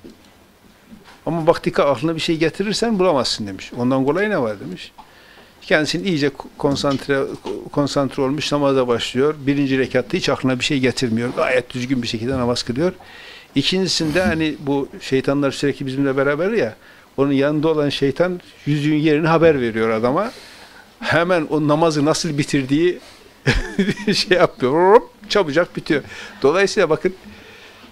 Ama vaktika aklına bir şey getirirsen bulamazsın demiş. Ondan kolay ne var demiş. Kendisini iyice konsantre konsantre olmuş namaza başlıyor. Birinci rekatta hiç aklına bir şey getirmiyor. Gayet düzgün bir şekilde namaz kılıyor. İkincisinde hani bu şeytanlar sürekli bizimle beraber ya onun yanında olan şeytan yüzüğün yerini haber veriyor adama. Hemen o namazı nasıl bitirdiği şey yapıyor. Çabucak bitiyor. Dolayısıyla bakın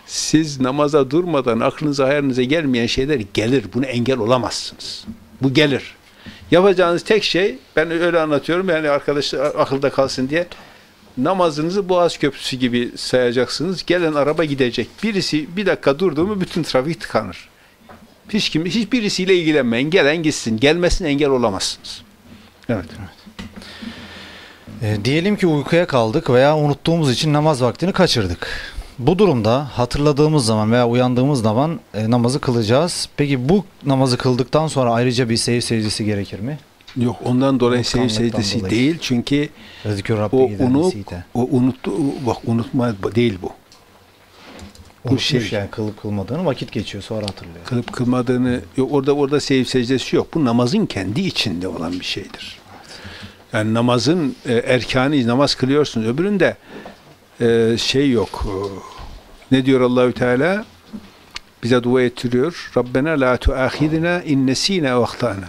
siz namaza durmadan aklınıza hayalinize gelmeyen şeyler gelir. Bunu engel olamazsınız. Bu gelir. Yapacağınız tek şey ben öyle anlatıyorum yani arkadaşlar akılda kalsın diye namazınızı Boğaz Köprüsü gibi sayacaksınız. Gelen araba gidecek. Birisi bir dakika durdu mu bütün trafik tıkanır. Hiç kim hiçbirisiyle ilgilenmeyin. Gelen gitsin. Gelmesine engel olamazsınız. Evet. E, diyelim ki uykuya kaldık veya unuttuğumuz için namaz vaktini kaçırdık. Bu durumda hatırladığımız zaman veya uyandığımız zaman e, namazı kılacağız. Peki bu namazı kıldıktan sonra ayrıca bir seyir secdesi gerekir mi? Yok ondan dolayı seyir secdesi dolayı. değil. Çünkü o nesite. o unuttu, bak unutma değil bu. Unutmuş şey. yani kılıp kılmadığını vakit geçiyor sonra hatırlıyor. Kılıp kılmadığını yok, orada orada seyir secdesi yok. Bu namazın kendi içinde olan bir şeydir. Yani namazın e, erkanı namaz kılıyorsunuz. Öbüründe e, şey yok. Ne diyor Allahü Teala? Bize dua ettiriyor. Rabbena la tuahidina in nesina ve.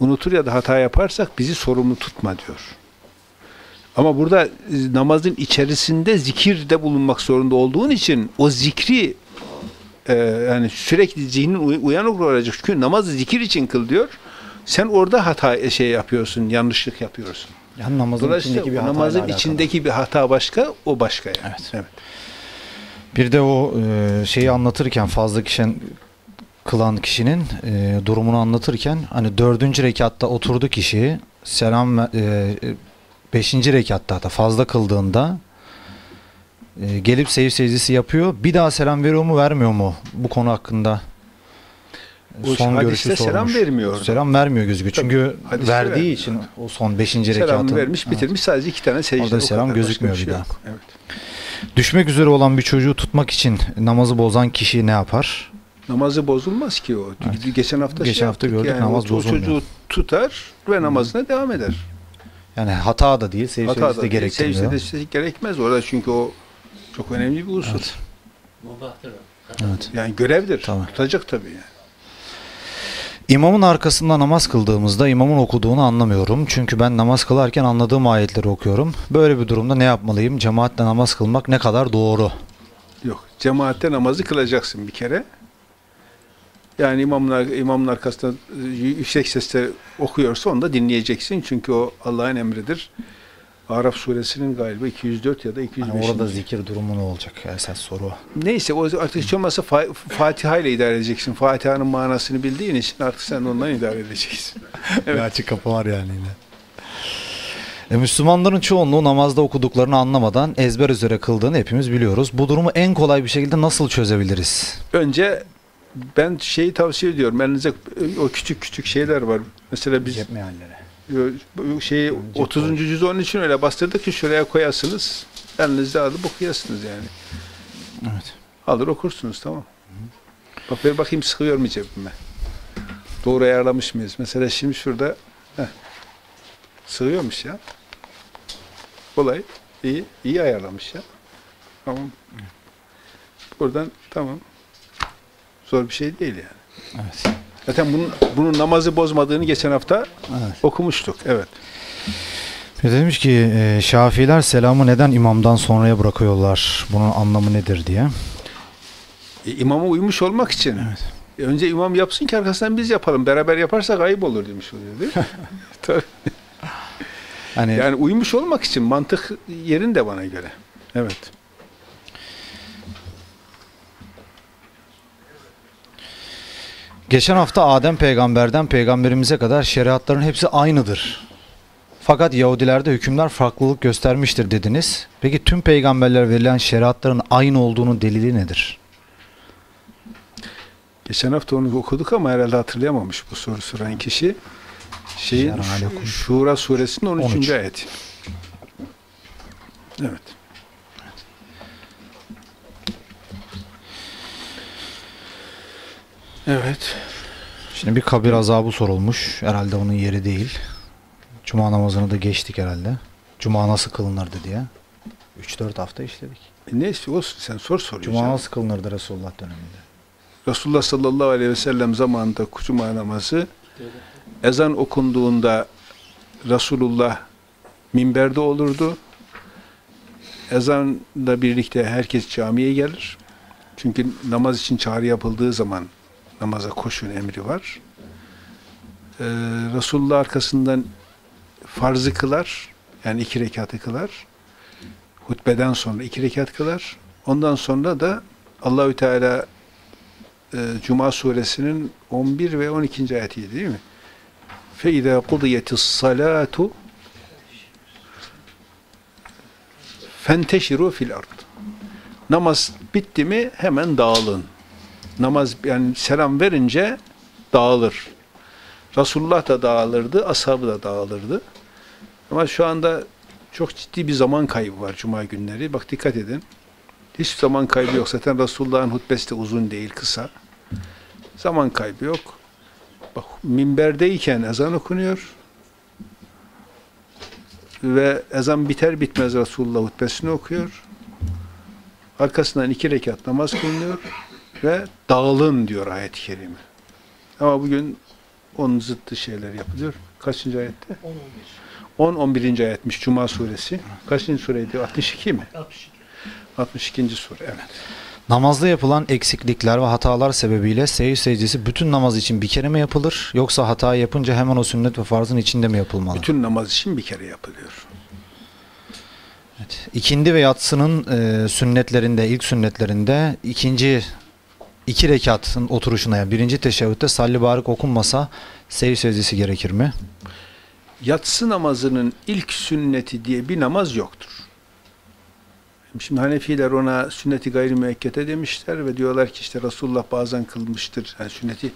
Unutur ya da hata yaparsak bizi sorumlu tutma diyor. Ama burada e, namazın içerisinde zikirde bulunmak zorunda olduğun için o zikri e, yani sürekli zihnin uy- uyanık olacak. Çünkü namazı zikir için kıl diyor. Sen orada hata e, şey yapıyorsun, yanlışlık yapıyorsun. Yani namazın Dolayısıyla içindeki bir hatayla namazın alakalı. içindeki bir hata başka, o başka yani. Evet. Bir de o e, şeyi anlatırken fazla kişen kılan kişinin e, durumunu anlatırken hani dördüncü rekatta oturdu kişi selam e, e, beşinci rekatta da fazla kıldığında e, gelip seyir secdesi yapıyor. Bir daha selam veriyor mu vermiyor mu? Bu konu hakkında O son görüşü selam sormuş. vermiyor. Selam vermiyor gözüküyor. Tabii, Çünkü verdiği vermiyor. için o son beşinci Selam rekatın. vermiş, Evet. bitirmiş. Sadece iki tane secde. Orada o selam gözükmüyor şey bir daha. yok. Evet. Düşmek üzere olan bir çocuğu tutmak için namazı bozan kişi ne yapar? Namazı bozulmaz ki o. Evet. Geçen hafta Geçen şey hafta gördük, namaz o, o bozulmuyor. çocuğu tutar ve namazına devam eder. Yani hata da değil, seyir Hata da de gerektirmiyor. secde de gerekmez orada çünkü o çok önemli bir husus. Evet. Evet. Yani görevdir. Tabii. Tutacak tabii yani. İmamın arkasında namaz kıldığımızda imamın okuduğunu anlamıyorum. Çünkü ben namaz kılarken anladığım ayetleri okuyorum. Böyle bir durumda ne yapmalıyım? Cemaatle namaz kılmak ne kadar doğru? Yok. Cemaatte namazı kılacaksın bir kere. Yani imamın, imamın arkasında e, yüksek sesle okuyorsa onu da dinleyeceksin. Çünkü o Allah'ın emridir. Araf suresinin galiba 204 ya da 205. Hani orada zikir durumu ne olacak? Esas soru. Neyse o artık hiç olmazsa Fa- Fatiha ile idare edeceksin. Fatiha'nın manasını bildiğin için artık sen ondan idare edeceksin. Evet. Bir açık kapı var yani yine. E, Müslümanların çoğunluğu namazda okuduklarını anlamadan ezber üzere kıldığını hepimiz biliyoruz. Bu durumu en kolay bir şekilde nasıl çözebiliriz? Önce ben şeyi tavsiye ediyorum. Elinize o küçük küçük şeyler var. Mesela biz Cep şeyi Cep 30. cüzü onun için öyle bastırdık ki şuraya koyasınız. Elinizde alıp okuyasınız yani. Evet. Alır okursunuz tamam. Bak ver bakayım sıkıyor mu cebime. Doğru ayarlamış mıyız? Mesela şimdi şurada heh, sığıyormuş ya. Kolay. iyi iyi ayarlamış ya. Tamam. Buradan tamam. Zor bir şey değil yani. Evet. Zaten bunun, bunun namazı bozmadığını geçen hafta Evet. okumuştuk. Evet. Bir de demiş ki e, Şafiiler selamı neden imamdan sonraya bırakıyorlar? Bunun anlamı nedir diye. E, imama uymuş olmak için. E, önce imam yapsın ki arkasından biz yapalım. Beraber yaparsak ayıp olur demiş oluyor değil mi? Tabii. Hani Yani uymuş olmak için mantık yerinde bana göre. Evet. Geçen hafta Adem peygamberden peygamberimize kadar şeriatların hepsi aynıdır. Fakat Yahudilerde hükümler farklılık göstermiştir dediniz. Peki tüm peygamberler verilen şeriatların aynı olduğunun delili nedir? Geçen hafta onu okuduk ama herhalde hatırlayamamış bu soru soran kişi. Şeyin. Şura suresinin 13. 13. ayeti. Evet. Evet. Şimdi bir kabir azabı sorulmuş. Herhalde onun yeri değil. Cuma namazını da geçtik herhalde. Cuma nasıl kılınırdı diye. 3-4 hafta işledik. E neyse olsun sen sor soruyu. Cuma nasıl kılınırdı Resulullah döneminde? Resulullah sallallahu aleyhi ve sellem zamanında cuma namazı ezan okunduğunda Resulullah minberde olurdu. Ezanla birlikte herkes camiye gelir. Çünkü namaz için çağrı yapıldığı zaman namaza koşun emri var. Ee, Resulullah arkasından farzı kılar. Yani iki rekatı kılar. Hutbeden sonra iki rekat kılar. Ondan sonra da Allahü Teala e, Cuma suresinin 11 ve 12. ayetiydi değil mi? فَاِذَا قُضِيَتِ الصَّلَاةُ فَانْتَشِرُوا fil ard. Namaz bitti mi hemen dağılın. Namaz yani selam verince dağılır. Resulullah da dağılırdı, ashabı da dağılırdı. Ama şu anda çok ciddi bir zaman kaybı var Cuma günleri. Bak dikkat edin. Hiç zaman kaybı yok. Zaten Resulullah'ın hutbesi de uzun değil, kısa. Zaman kaybı yok. Bak minberdeyken ezan okunuyor. Ve ezan biter bitmez Resulullah hutbesini okuyor. Arkasından iki rekat namaz kılınıyor ve dağılın diyor ayet-i kerime. Ama bugün onun zıttı şeyler yapılıyor. Kaçıncı ayette? 10 11. ayetmiş Cuma suresi. Kaçıncı sureydi? 62 mi? 62. sure. Evet. Namazda yapılan eksiklikler ve hatalar sebebiyle seyir secdesi bütün namaz için bir kere mi yapılır yoksa hata yapınca hemen o sünnet ve farzın içinde mi yapılmalı? Bütün namaz için bir kere yapılıyor. Evet. İkindi ve yatsının e, sünnetlerinde, ilk sünnetlerinde ikinci iki rekatın oturuşuna yani birinci teşebbütte salli barik okunmasa seyir secdesi gerekir mi? Yatsı namazının ilk sünneti diye bir namaz yoktur. Şimdi Hanefiler ona sünneti gayri müekkete demişler ve diyorlar ki işte Resulullah bazen kılmıştır. Yani sünneti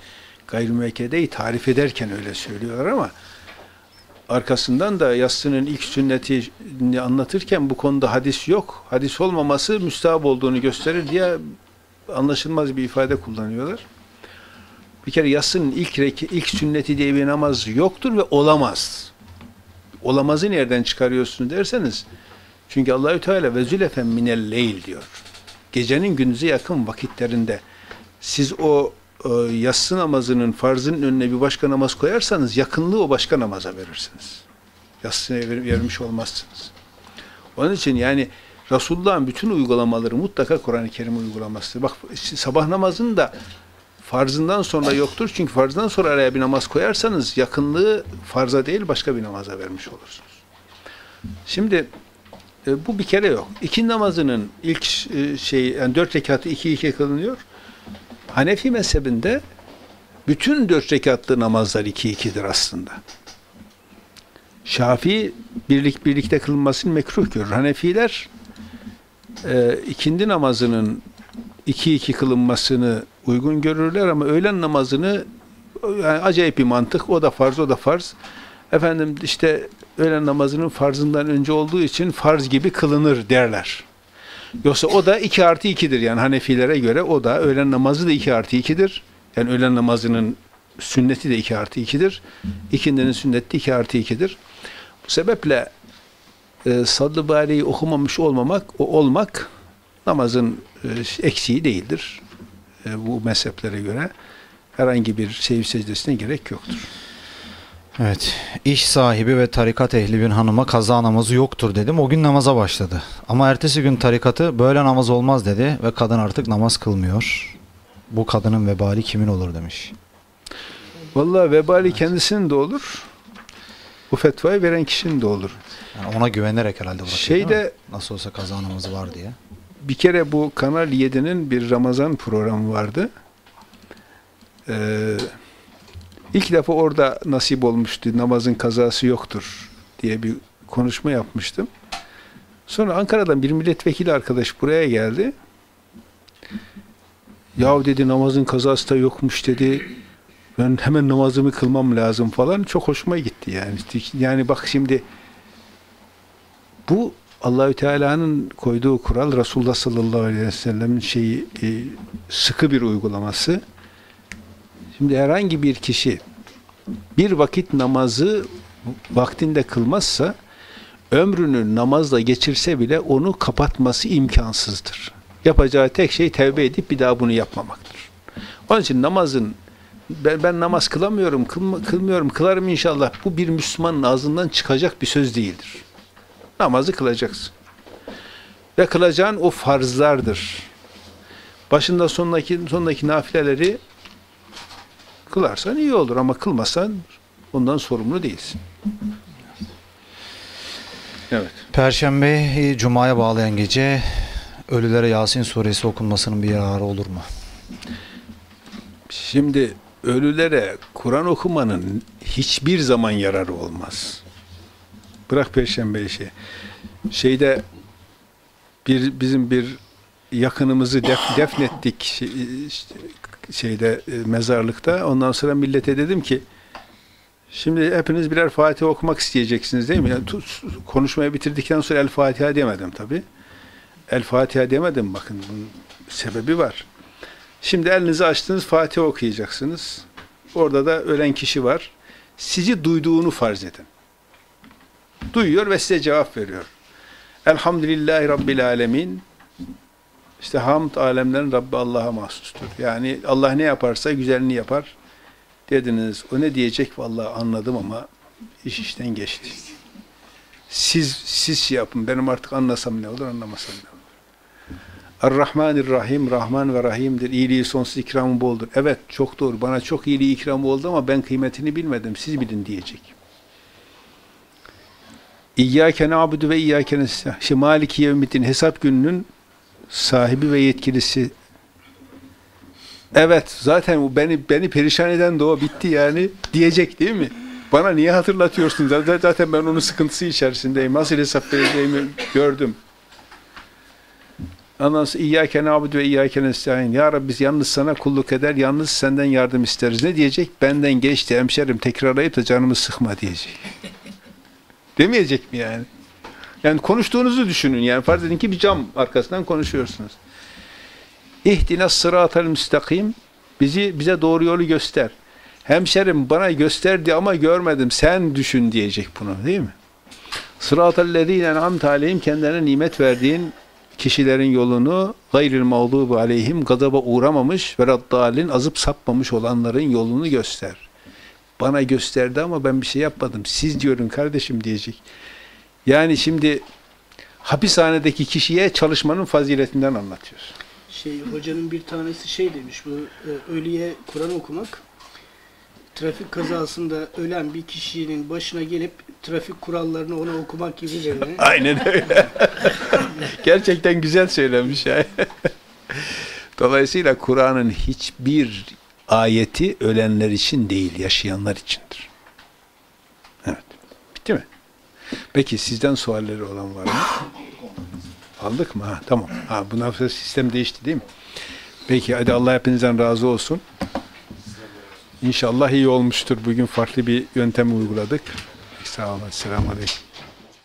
gayri müekkedeyi tarif ederken öyle söylüyorlar ama arkasından da yatsının ilk sünnetini anlatırken bu konuda hadis yok. Hadis olmaması müstahap olduğunu gösterir diye anlaşılmaz bir ifade kullanıyorlar. Bir kere yatsının ilk reki, ilk sünneti diye bir namaz yoktur ve olamaz. Olamazı nereden çıkarıyorsun derseniz çünkü Allahü Teala ve zülefen minel leyl diyor. Gecenin gündüze yakın vakitlerinde siz o e, yatsı namazının farzının önüne bir başka namaz koyarsanız yakınlığı o başka namaza verirsiniz. Yatsıya ver, vermiş olmazsınız. Onun için yani Resulullah'ın bütün uygulamaları mutlaka Kur'an-ı Kerim uygulamasıdır. Bak sabah namazının da farzından sonra yoktur. Çünkü farzdan sonra araya bir namaz koyarsanız yakınlığı farza değil başka bir namaza vermiş olursunuz. Şimdi e, bu bir kere yok. İki namazının ilk e, şey yani dört rekatı iki iki kılınıyor. Hanefi mezhebinde bütün dört rekatlı namazlar iki ikidir aslında. Şafii birlik birlikte kılınmasını mekruh görür. Hanefiler e, ikindi namazının iki iki kılınmasını uygun görürler ama öğlen namazını yani acayip bir mantık. O da farz, o da farz. Efendim işte öğlen namazının farzından önce olduğu için farz gibi kılınır derler. Yoksa o da 2 artı 2'dir. Yani Hanefilere göre o da öğlen namazı da 2 artı 2'dir. Yani öğlen namazının sünneti de 2 artı 2'dir. İkindinin sünneti de 2 artı 2'dir. Bu sebeple e, Sadd-ı Bari'yi okumamış olmamak, o olmak namazın e, eksiği değildir. E, bu mezheplere göre herhangi bir sev secdesine gerek yoktur. Evet. İş sahibi ve tarikat ehli bir hanıma kaza namazı yoktur dedim. O gün namaza başladı. Ama ertesi gün tarikatı böyle namaz olmaz dedi ve kadın artık namaz kılmıyor. Bu kadının vebali kimin olur demiş. Vallahi vebali kendisinin de olur. Bu fetvayı veren kişinin de olur. Yani ona güvenerek herhalde bırakıyor Şeyde? Nasıl olsa kaza namazı var diye. bir kere bu Kanal 7'nin bir Ramazan programı vardı. Ee, ilk defa orada nasip olmuştu. Namazın kazası yoktur diye bir konuşma yapmıştım. Sonra Ankara'dan bir milletvekili arkadaş buraya geldi. Yahu dedi namazın kazası da yokmuş dedi. Ben hemen namazımı kılmam lazım falan. Çok hoşuma gitti yani. Yani bak şimdi bu Allahü Teala'nın koyduğu kural Resulullah sallallahu aleyhi ve sellem'in şeyi e, sıkı bir uygulaması. Şimdi herhangi bir kişi bir vakit namazı vaktinde kılmazsa ömrünü namazla geçirse bile onu kapatması imkansızdır. Yapacağı tek şey tevbe edip bir daha bunu yapmamaktır. Onun için namazın ben, ben namaz kılamıyorum, kılma, kılmıyorum, kılarım inşallah. Bu bir Müslümanın ağzından çıkacak bir söz değildir. Namazı kılacaksın. Ve kılacağın o farzlardır. Başında sonundaki, sonundaki nafileleri kılarsan iyi olur ama kılmasan ondan sorumlu değilsin. Evet. Perşembe Cuma'ya bağlayan gece ölülere Yasin suresi okunmasının bir yararı olur mu? Şimdi ölülere Kur'an okumanın hiçbir zaman yararı olmaz. Bırak perşembe işi. Şeyde bir bizim bir yakınımızı def, defnettik şey, şeyde e, mezarlıkta. Ondan sonra millete dedim ki şimdi hepiniz birer Fatiha okumak isteyeceksiniz değil mi? Yani, konuşmayı bitirdikten sonra El Fatiha demedim tabi. El Fatiha demedim bakın bunun sebebi var. Şimdi elinizi açtınız Fatiha okuyacaksınız. Orada da ölen kişi var. Sizi duyduğunu farz edin. Duyuyor ve size cevap veriyor. Elhamdülillahi Rabbil Alemin. İşte hamd alemlerin Rabbi Allah'a mahsustur. Yani Allah ne yaparsa güzelini yapar. Dediniz. O ne diyecek? Vallahi anladım ama iş işten geçti. Siz siz şey yapın. Benim artık anlasam ne olur, anlamasam ne olur. Er-Rahmanir-Rahim, Rahman ve Rahim'dir. İyiliği sonsuz ikramı boldur. Evet, çok doğru. Bana çok iyiliği ikramı oldu ama ben kıymetini bilmedim. Siz bilin diyecek. İyyâke na'budu ve iyyâke nesta'in. İşte Maliki Yevmiddin hesap gününün sahibi ve yetkilisi. Evet, zaten o beni beni perişan eden de bitti yani diyecek değil mi? Bana niye hatırlatıyorsun? Zaten ben onun sıkıntısı içerisindeyim. Nasıl hesap vereceğimi gördüm. Sonra İyyâke nâbudu ve İyyâke nestaîn. Ya Rabbi biz yalnız sana kulluk eder, yalnız senden yardım isteriz. Ne diyecek? Benden geçti hemşerim tekrarlayıp da canımı sıkma diyecek. Demeyecek mi yani? Yani konuştuğunuzu düşünün. Yani farz edin ki bir cam arkasından konuşuyorsunuz. İhdina sıratel müstakim. Bizi bize doğru yolu göster. Hemşerim bana gösterdi ama görmedim. Sen düşün diyecek bunu değil mi? Sıratel lezîne en'amte aleyhim kendilerine nimet verdiğin kişilerin yolunu gayril mağdubu aleyhim gazaba uğramamış ve raddalin azıp sapmamış olanların yolunu göster. Bana gösterdi ama ben bir şey yapmadım. Siz diyorum kardeşim diyecek. Yani şimdi hapishanedeki kişiye çalışmanın faziletinden anlatıyor. Şey hocanın bir tanesi şey demiş bu e, ölüye Kur'an okumak trafik kazasında ölen bir kişinin başına gelip trafik kurallarını ona okumak gibi böyle. Aynen öyle. Gerçekten güzel söylemiş ya. Dolayısıyla Kur'an'ın hiçbir ayeti ölenler için değil, yaşayanlar içindir. Evet. Bitti mi? Peki sizden sualleri olan var mı? Aldık mı? Ha, tamam. Ha, bu nafsa sistem değişti değil mi? Peki hadi Allah hepinizden razı olsun. İnşallah iyi olmuştur. Bugün farklı bir yöntem uyguladık. Sağ olun. Selamun Aleyküm.